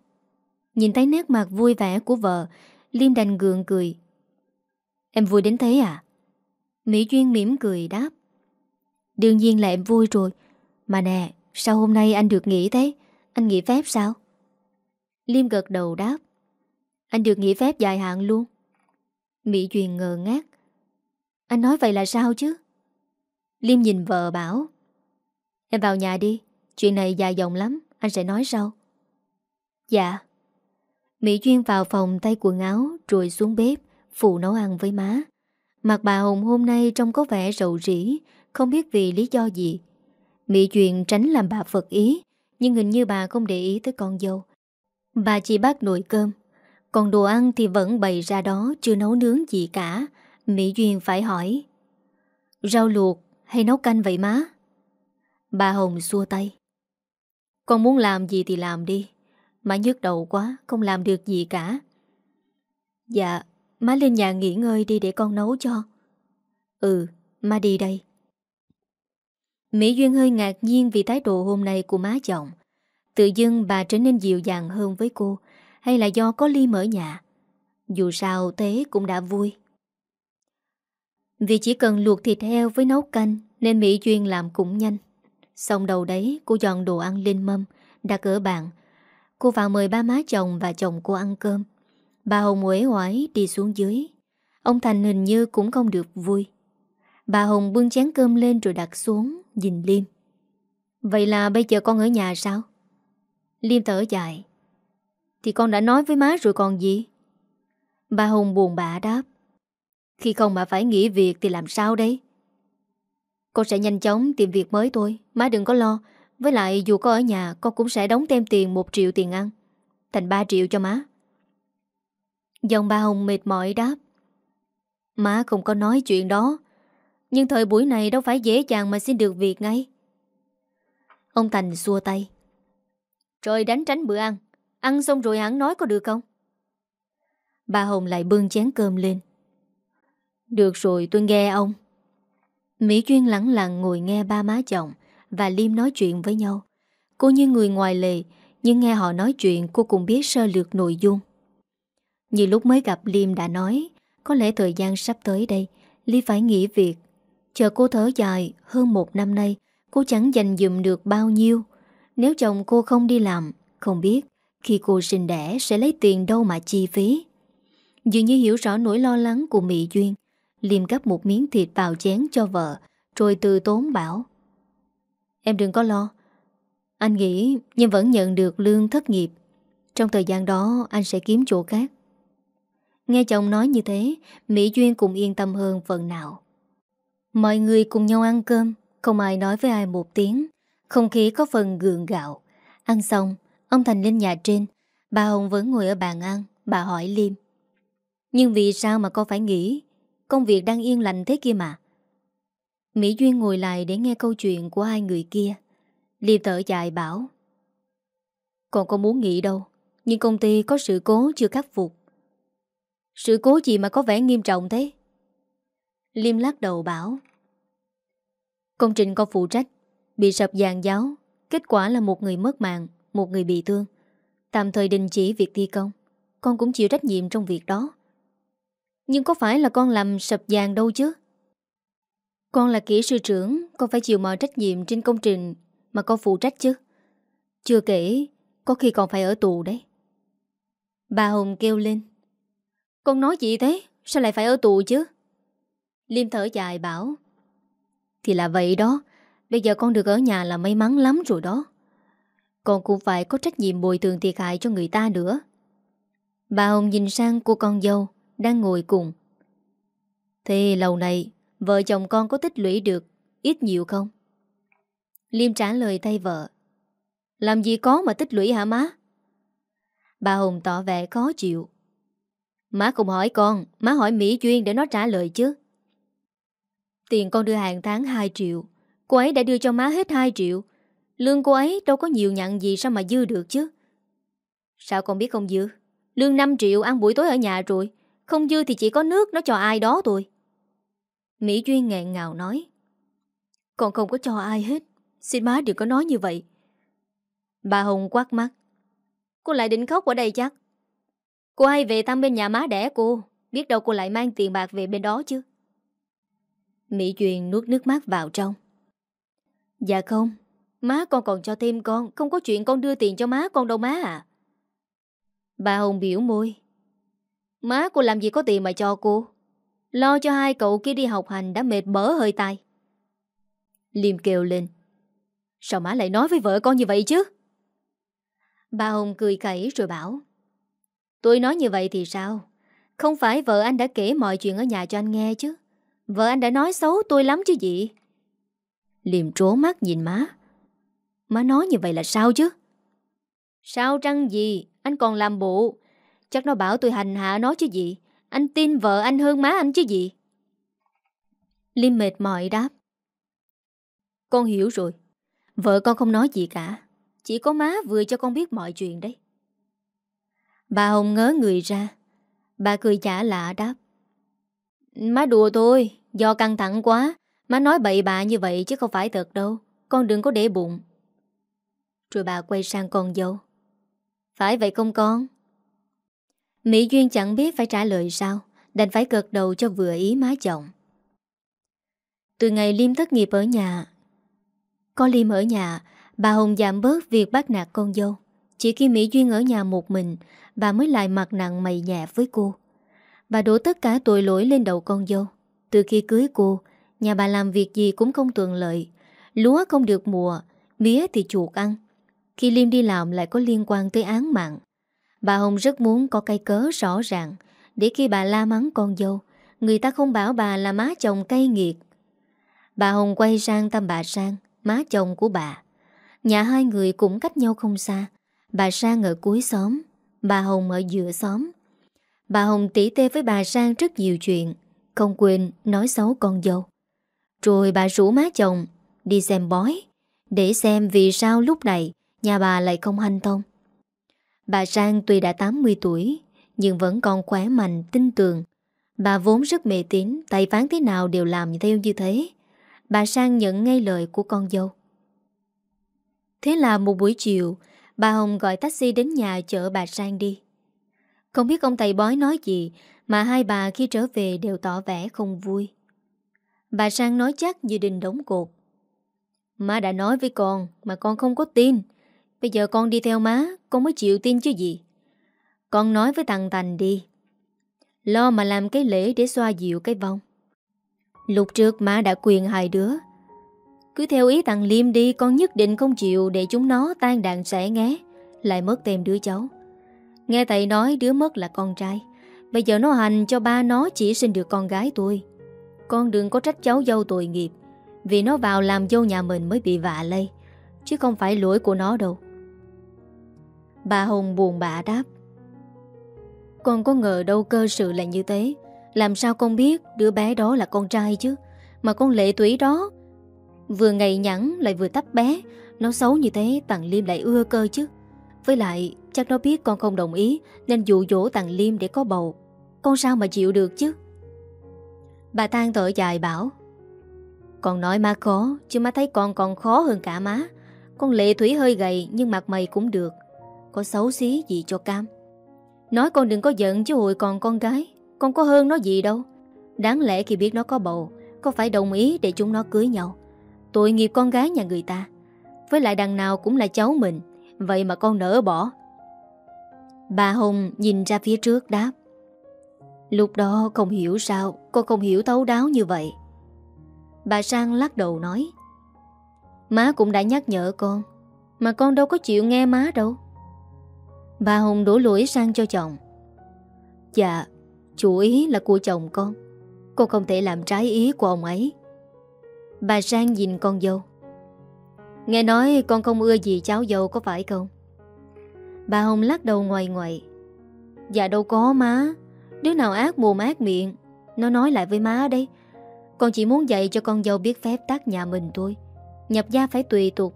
Nhìn thấy nét mặt vui vẻ của vợ, Liêm đành gượng cười. Em vui đến thế à? Mỹ Duyên mỉm cười đáp. Đương nhiên là em vui rồi. Mà nè, sao hôm nay anh được nghỉ thế? Anh nghỉ phép sao? Liêm gật đầu đáp. Anh được nghỉ phép dài hạn luôn. Mỹ Duyên ngờ ngác. Anh nói vậy là sao chứ? Liêm nhìn vợ bảo. Em vào nhà đi, chuyện này dài dòng lắm, anh sẽ nói sau. Dạ. Mỹ Duyên vào phòng tay quần áo rồi xuống bếp, phụ nấu ăn với má. Mặt bà Hồng hôm nay trông có vẻ rầu rĩ, không biết vì lý do gì. Mỹ Duyên tránh làm bà phật ý, nhưng hình như bà không để ý tới con dâu. Bà chỉ bắt nồi cơm, còn đồ ăn thì vẫn bày ra đó chưa nấu nướng gì cả. Mỹ Duyên phải hỏi. Rau luộc hay nấu canh vậy má? Bà Hồng xua tay. Con muốn làm gì thì làm đi. Má nhức đầu quá, Không làm được gì cả. Dạ Má lên nhà nghỉ ngơi đi để con nấu cho. Ừ Má đi đây. Mỹ Duyên hơi ngạc nhiên vì thái độ hôm nay của má chồng. Tự dưng bà trở nên dịu dàng hơn với cô, Hay là do có Ly mở nhà? Dù sao thế cũng đã vui. Vì chỉ cần luộc thịt heo với nấu canh, Nên Mỹ Duyên làm cũng nhanh. Xong đầu đấy, cô dọn đồ ăn lên mâm, Đặt ở bàn Cô vào mời ba má chồng và chồng cô ăn cơm. Bà Hồng uế oải đi xuống dưới. Ông Thành hình như cũng không được vui. Bà Hồng bưng chén cơm lên rồi đặt xuống, Nhìn Liêm. Vậy là bây giờ con ở nhà sao? Liêm thở dài. Thì con đã nói với má rồi còn gì? Bà Hồng buồn bã đáp. Khi không mà phải nghỉ việc thì làm sao đấy? Con sẽ nhanh chóng tìm việc mới thôi. Má đừng có lo với lại dù có ở nhà, Con cũng sẽ đóng thêm tiền 1 triệu tiền ăn. Thành 3 triệu cho má. Dòng ba Hồng mệt mỏi đáp. Má không có nói chuyện đó. Nhưng thời buổi này đâu phải dễ dàng mà xin được việc ngay. Ông Thành xua tay. Trời đánh tránh bữa ăn. Ăn xong rồi hắn nói có được không? Bà Hồng lại bưng chén cơm lên. Được rồi, tôi nghe ông. Mỹ Chuyên lặng lặng ngồi nghe ba má chồng và Liêm nói chuyện với nhau. Cô như người ngoài lề, nhưng nghe họ nói chuyện cô cũng biết sơ lược nội dung. Như lúc mới gặp Liêm đã nói, có lẽ thời gian sắp tới đây, Ly phải nghỉ việc. Chờ cô thở dài, hơn một năm nay, cô chẳng dành dùm được bao nhiêu. Nếu chồng cô không đi làm, không biết khi cô sinh đẻ sẽ lấy tiền đâu mà chi phí. Dường như hiểu rõ nỗi lo lắng của Mỹ Duyên, Liêm gấp một miếng thịt vào chén cho vợ, rồi từ tốn bảo. Em đừng có lo. Anh nghĩ nhưng vẫn nhận được lương thất nghiệp. Trong thời gian đó, anh sẽ kiếm chỗ khác. Nghe chồng nói như thế, Mỹ Duyên cũng yên tâm hơn phần nào. Mọi người cùng nhau ăn cơm, Không ai nói với ai một tiếng. Không khí có phần gượng gạo. Ăn xong, Ông Thành lên nhà trên. Bà Hồng vẫn ngồi ở bàn ăn, Bà hỏi Liêm. Nhưng vì sao mà con phải nghỉ? Công việc đang yên lành thế kia mà. Mỹ Duyên ngồi lại để nghe câu chuyện của hai người kia. Liêm thở dài bảo Còn có muốn nghỉ đâu, Nhưng công ty có sự cố chưa khắc phục. Sự cố gì mà có vẻ nghiêm trọng thế? Liêm lắc đầu bảo, Công trình con phụ trách, Bị sập giàn giáo, Kết quả là một người mất mạng, Một người bị thương. Tạm thời đình chỉ việc thi công, Con cũng chịu trách nhiệm trong việc đó. Nhưng có phải là con làm sập giàn đâu chứ? Con là kỹ sư trưởng, con phải chịu mọi trách nhiệm trên công trình mà con phụ trách chứ. Chưa kể, có khi còn phải ở tù đấy. Bà Hồng kêu lên. Con nói gì thế? Sao lại phải ở tù chứ? Liêm thở dài bảo. Thì là vậy đó, bây giờ con được ở nhà là may mắn lắm rồi đó. Con cũng phải có trách nhiệm bồi thường thiệt hại cho người ta nữa. Bà Hồng nhìn sang cô con dâu, Đang ngồi cùng Thì lâu này Vợ chồng con có tích lũy được Ít nhiều không? Liêm trả lời thay vợ. Làm gì có mà tích lũy hả má? Bà Hùng tỏ vẻ khó chịu. Má không hỏi con, Má hỏi Mỹ Duyên để nó trả lời chứ. Tiền con đưa hàng tháng 2 triệu, Cô ấy đã đưa cho má hết 2 triệu. Lương cô ấy đâu có nhiều nhận gì sao mà dư được chứ? Sao con biết không dư? Lương 5 triệu ăn buổi tối ở nhà rồi, Không dư thì chỉ có nước nó cho ai đó thôi. Mỹ Duyên ngẹn ngào nói. Con không có cho ai hết. Xin má đừng có nói như vậy. Bà Hồng quát mắt. Cô lại định khóc ở đây chắc? Cô hay về thăm bên nhà má đẻ cô. Biết đâu cô lại mang tiền bạc về bên đó chứ. Mỹ Duyên nuốt nước mắt vào trong. Dạ không. Má con còn cho thêm con. Không có chuyện con đưa tiền cho má con đâu má à. Bà Hồng biểu môi. Má cô làm gì có tiền mà cho cô? Lo cho hai cậu kia đi học hành Đã mệt bở hơi tay Liêm kêu lên. Sao má lại nói với vợ con như vậy chứ? Ba Hồng cười khẩy rồi bảo. Tôi nói như vậy thì sao? Không phải vợ anh đã kể mọi chuyện ở nhà cho anh nghe chứ. Vợ anh đã nói xấu tôi lắm chứ gì? Liêm trố mắt nhìn má. Má nói như vậy là sao chứ? Sao trăng gì? Anh còn làm bộ. Chắc nó bảo tôi hành hạ nó chứ gì? Anh tin vợ anh hơn má anh chứ gì? Liêm mệt mỏi đáp. Con hiểu rồi. Vợ con không nói gì cả. Chỉ có má vừa cho con biết mọi chuyện đấy. Bà Hồng ngớ người ra. Bà cười chả lạ đáp. Má đùa thôi, Do căng thẳng quá. Má nói bậy bạ như vậy chứ không phải thật đâu. Con đừng có để bụng. Rồi bà quay sang con dâu. Phải vậy không con? Mỹ Duyên chẳng biết phải trả lời sao, Đành phải cực đầu cho vừa ý má chồng. Từ ngày Liêm thất nghiệp ở nhà Có Liêm ở nhà, Bà Hồng giảm bớt việc bắt nạt con dâu. Chỉ khi Mỹ Duyên ở nhà một mình, Bà mới lại mặt nặng mày nhẹ với cô. Bà đổ tất cả tội lỗi lên đầu con dâu. Từ khi cưới cô, Nhà bà làm việc gì cũng không tuần lợi. Lúa không được mùa, Mía thì chuột ăn. Khi Liêm đi làm lại có liên quan tới án mạng. Bà Hồng rất muốn có cây cớ rõ ràng. Để khi bà la mắng con dâu, Người ta không bảo bà là má chồng cay nghiệt. Bà Hồng quay sang tâm bà Sang, Má chồng của bà. Nhà hai người cũng cách nhau không xa. Bà Sang ở cuối xóm, Bà Hồng ở giữa xóm. Bà Hồng tỉ tê với bà Sang rất nhiều chuyện, Không quên nói xấu con dâu. Rồi bà rủ má chồng Đi xem bói, Để xem vì sao lúc này Nhà bà lại không hanh thông. Bà Sang tuy đã 80 tuổi Nhưng vẫn còn khỏe mạnh, tin tưởng. Bà vốn rất mê tín Tay phán thế nào đều làm theo như thế. Bà Sang nhận ngay lời của con dâu. Thế là một buổi chiều Bà Hồng gọi taxi đến nhà chở bà Sang đi. Không biết ông thầy bói nói gì Mà hai bà khi trở về đều tỏ vẻ không vui. Bà Sang nói chắc như đình đóng cột. Má đã nói với con Mà con không có tin. Bây giờ con đi theo má, Con mới chịu tin chứ gì. Con nói với thằng Thành đi. Lo mà làm cái lễ để xoa dịu cái vong. Lúc trước má đã quyền hai đứa. Cứ theo ý thằng Liêm đi, Con nhất định không chịu để chúng nó tan đàn sẻ nghé, Lại mất thêm đứa cháu. Nghe thầy nói đứa mất là con trai. Bây giờ nó hành cho ba nó chỉ sinh được con gái tôi. Con đừng có trách cháu dâu tội nghiệp, Vì nó vào làm dâu nhà mình mới bị vạ lây, Chứ không phải lỗi của nó đâu. Bà Hùng buồn bã đáp. Con có ngờ đâu cơ sự là như thế. Làm sao con biết đứa bé đó là con trai chứ? Mà con lệ túy đó. Vừa ngày nhẵn lại vừa tắp bé. Nó xấu như thế Tặng Liêm lại ưa cơ chứ. Với lại, chắc nó biết con không đồng ý, Nên dụ dỗ Tặng Liêm để có bầu. Con sao mà chịu được chứ? Bà than thở dài bảo. Con nói má khó, Chứ má thấy con còn khó hơn cả má. Con lệ thủy hơi gầy, Nhưng mặt mày cũng được. Có xấu xí gì cho cam. Nói con đừng có giận chứ hồi còn con gái, Con có hơn nó gì đâu. Đáng lẽ khi biết nó có bầu, Có phải đồng ý để chúng nó cưới nhau. Tội nghiệp con gái nhà người ta. Với lại đằng nào cũng là cháu mình, Vậy mà con nỡ bỏ. Bà Hùng nhìn ra phía trước đáp. Lúc đó không hiểu sao, Con không hiểu thấu đáo như vậy. Bà Sang lắc đầu nói. Má cũng đã nhắc nhở con, Mà con đâu có chịu nghe má đâu. Bà Hùng đổ lỗi sang cho chồng. Dạ Chủ ý là của chồng con. Con không thể làm trái ý của ông ấy. Bà Sang nhìn con dâu. Nghe nói con không ưa gì cháu dâu có phải không? Bà Hồng lắc đầu ngoài ngoài Dạ đâu có má. Đứa nào ác mồm ác miệng, Nó nói lại với má đây Con chỉ muốn dạy cho con dâu biết phép tắc nhà mình thôi. Nhập gia phải tùy tục.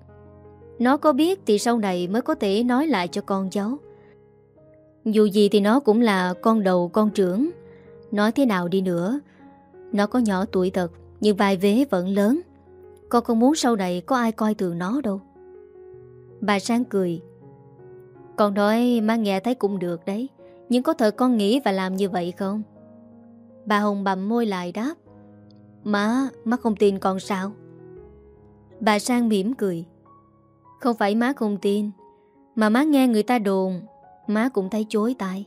Nó có biết thì sau này mới có thể nói lại cho con cháu. Dù gì thì nó cũng là con đầu con trưởng. Nói thế nào đi nữa Nó có nhỏ tuổi thật Nhưng vai vế vẫn lớn. Con không muốn sau này có ai coi thường nó đâu. Bà Sang cười. Con nói má nghe thấy cũng được đấy Nhưng có thật con nghĩ và làm như vậy không? Bà Hồng bầm môi lại đáp. Má, má không tin con sao? Bà Sang mỉm cười. Không phải má không tin Mà má nghe người ta đồn Má cũng thấy chối tai.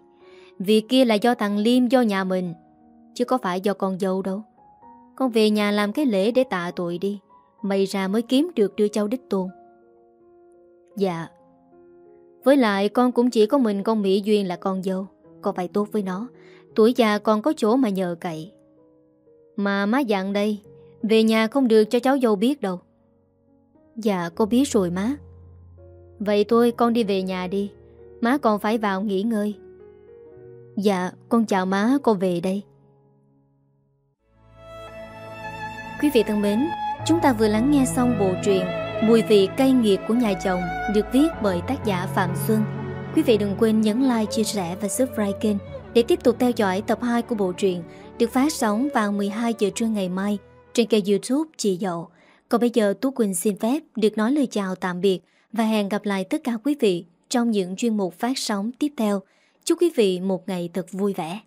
Việc kia là do thằng Liêm do nhà mình, Chứ có phải do con dâu đâu. Con về nhà làm cái lễ để tạ tội đi Mày ra mới kiếm được đưa cháu đích tôn. Dạ. Với lại con cũng chỉ có mình con Mỹ Duyên là con dâu Con phải tốt với nó? Tuổi già còn có chỗ mà nhờ cậy. Mà má dặn đây, Về nhà không được cho cháu dâu biết đâu. Dạ cô biết rồi má. Vậy tôi con đi về nhà đi. Má còn phải vào nghỉ ngơi. Dạ con chào má con về đây. Quý vị thân mến Chúng ta vừa lắng nghe xong bộ truyện Mùi vị cay nghiệt của nhà chồng Được viết bởi tác giả Phạm Xuân. Quý vị đừng quên nhấn like, chia sẻ và subscribe kênh Để tiếp tục theo dõi tập 2 của bộ truyện Được phát sóng vào 12 giờ trưa ngày mai Trên kênh youtube Chị Dậu. Còn bây giờ Tú Quỳnh xin phép được nói lời chào tạm biệt Và hẹn gặp lại tất cả quý vị. Trong những chuyên mục phát sóng tiếp theo. Chúc quý vị một ngày thật vui vẻ.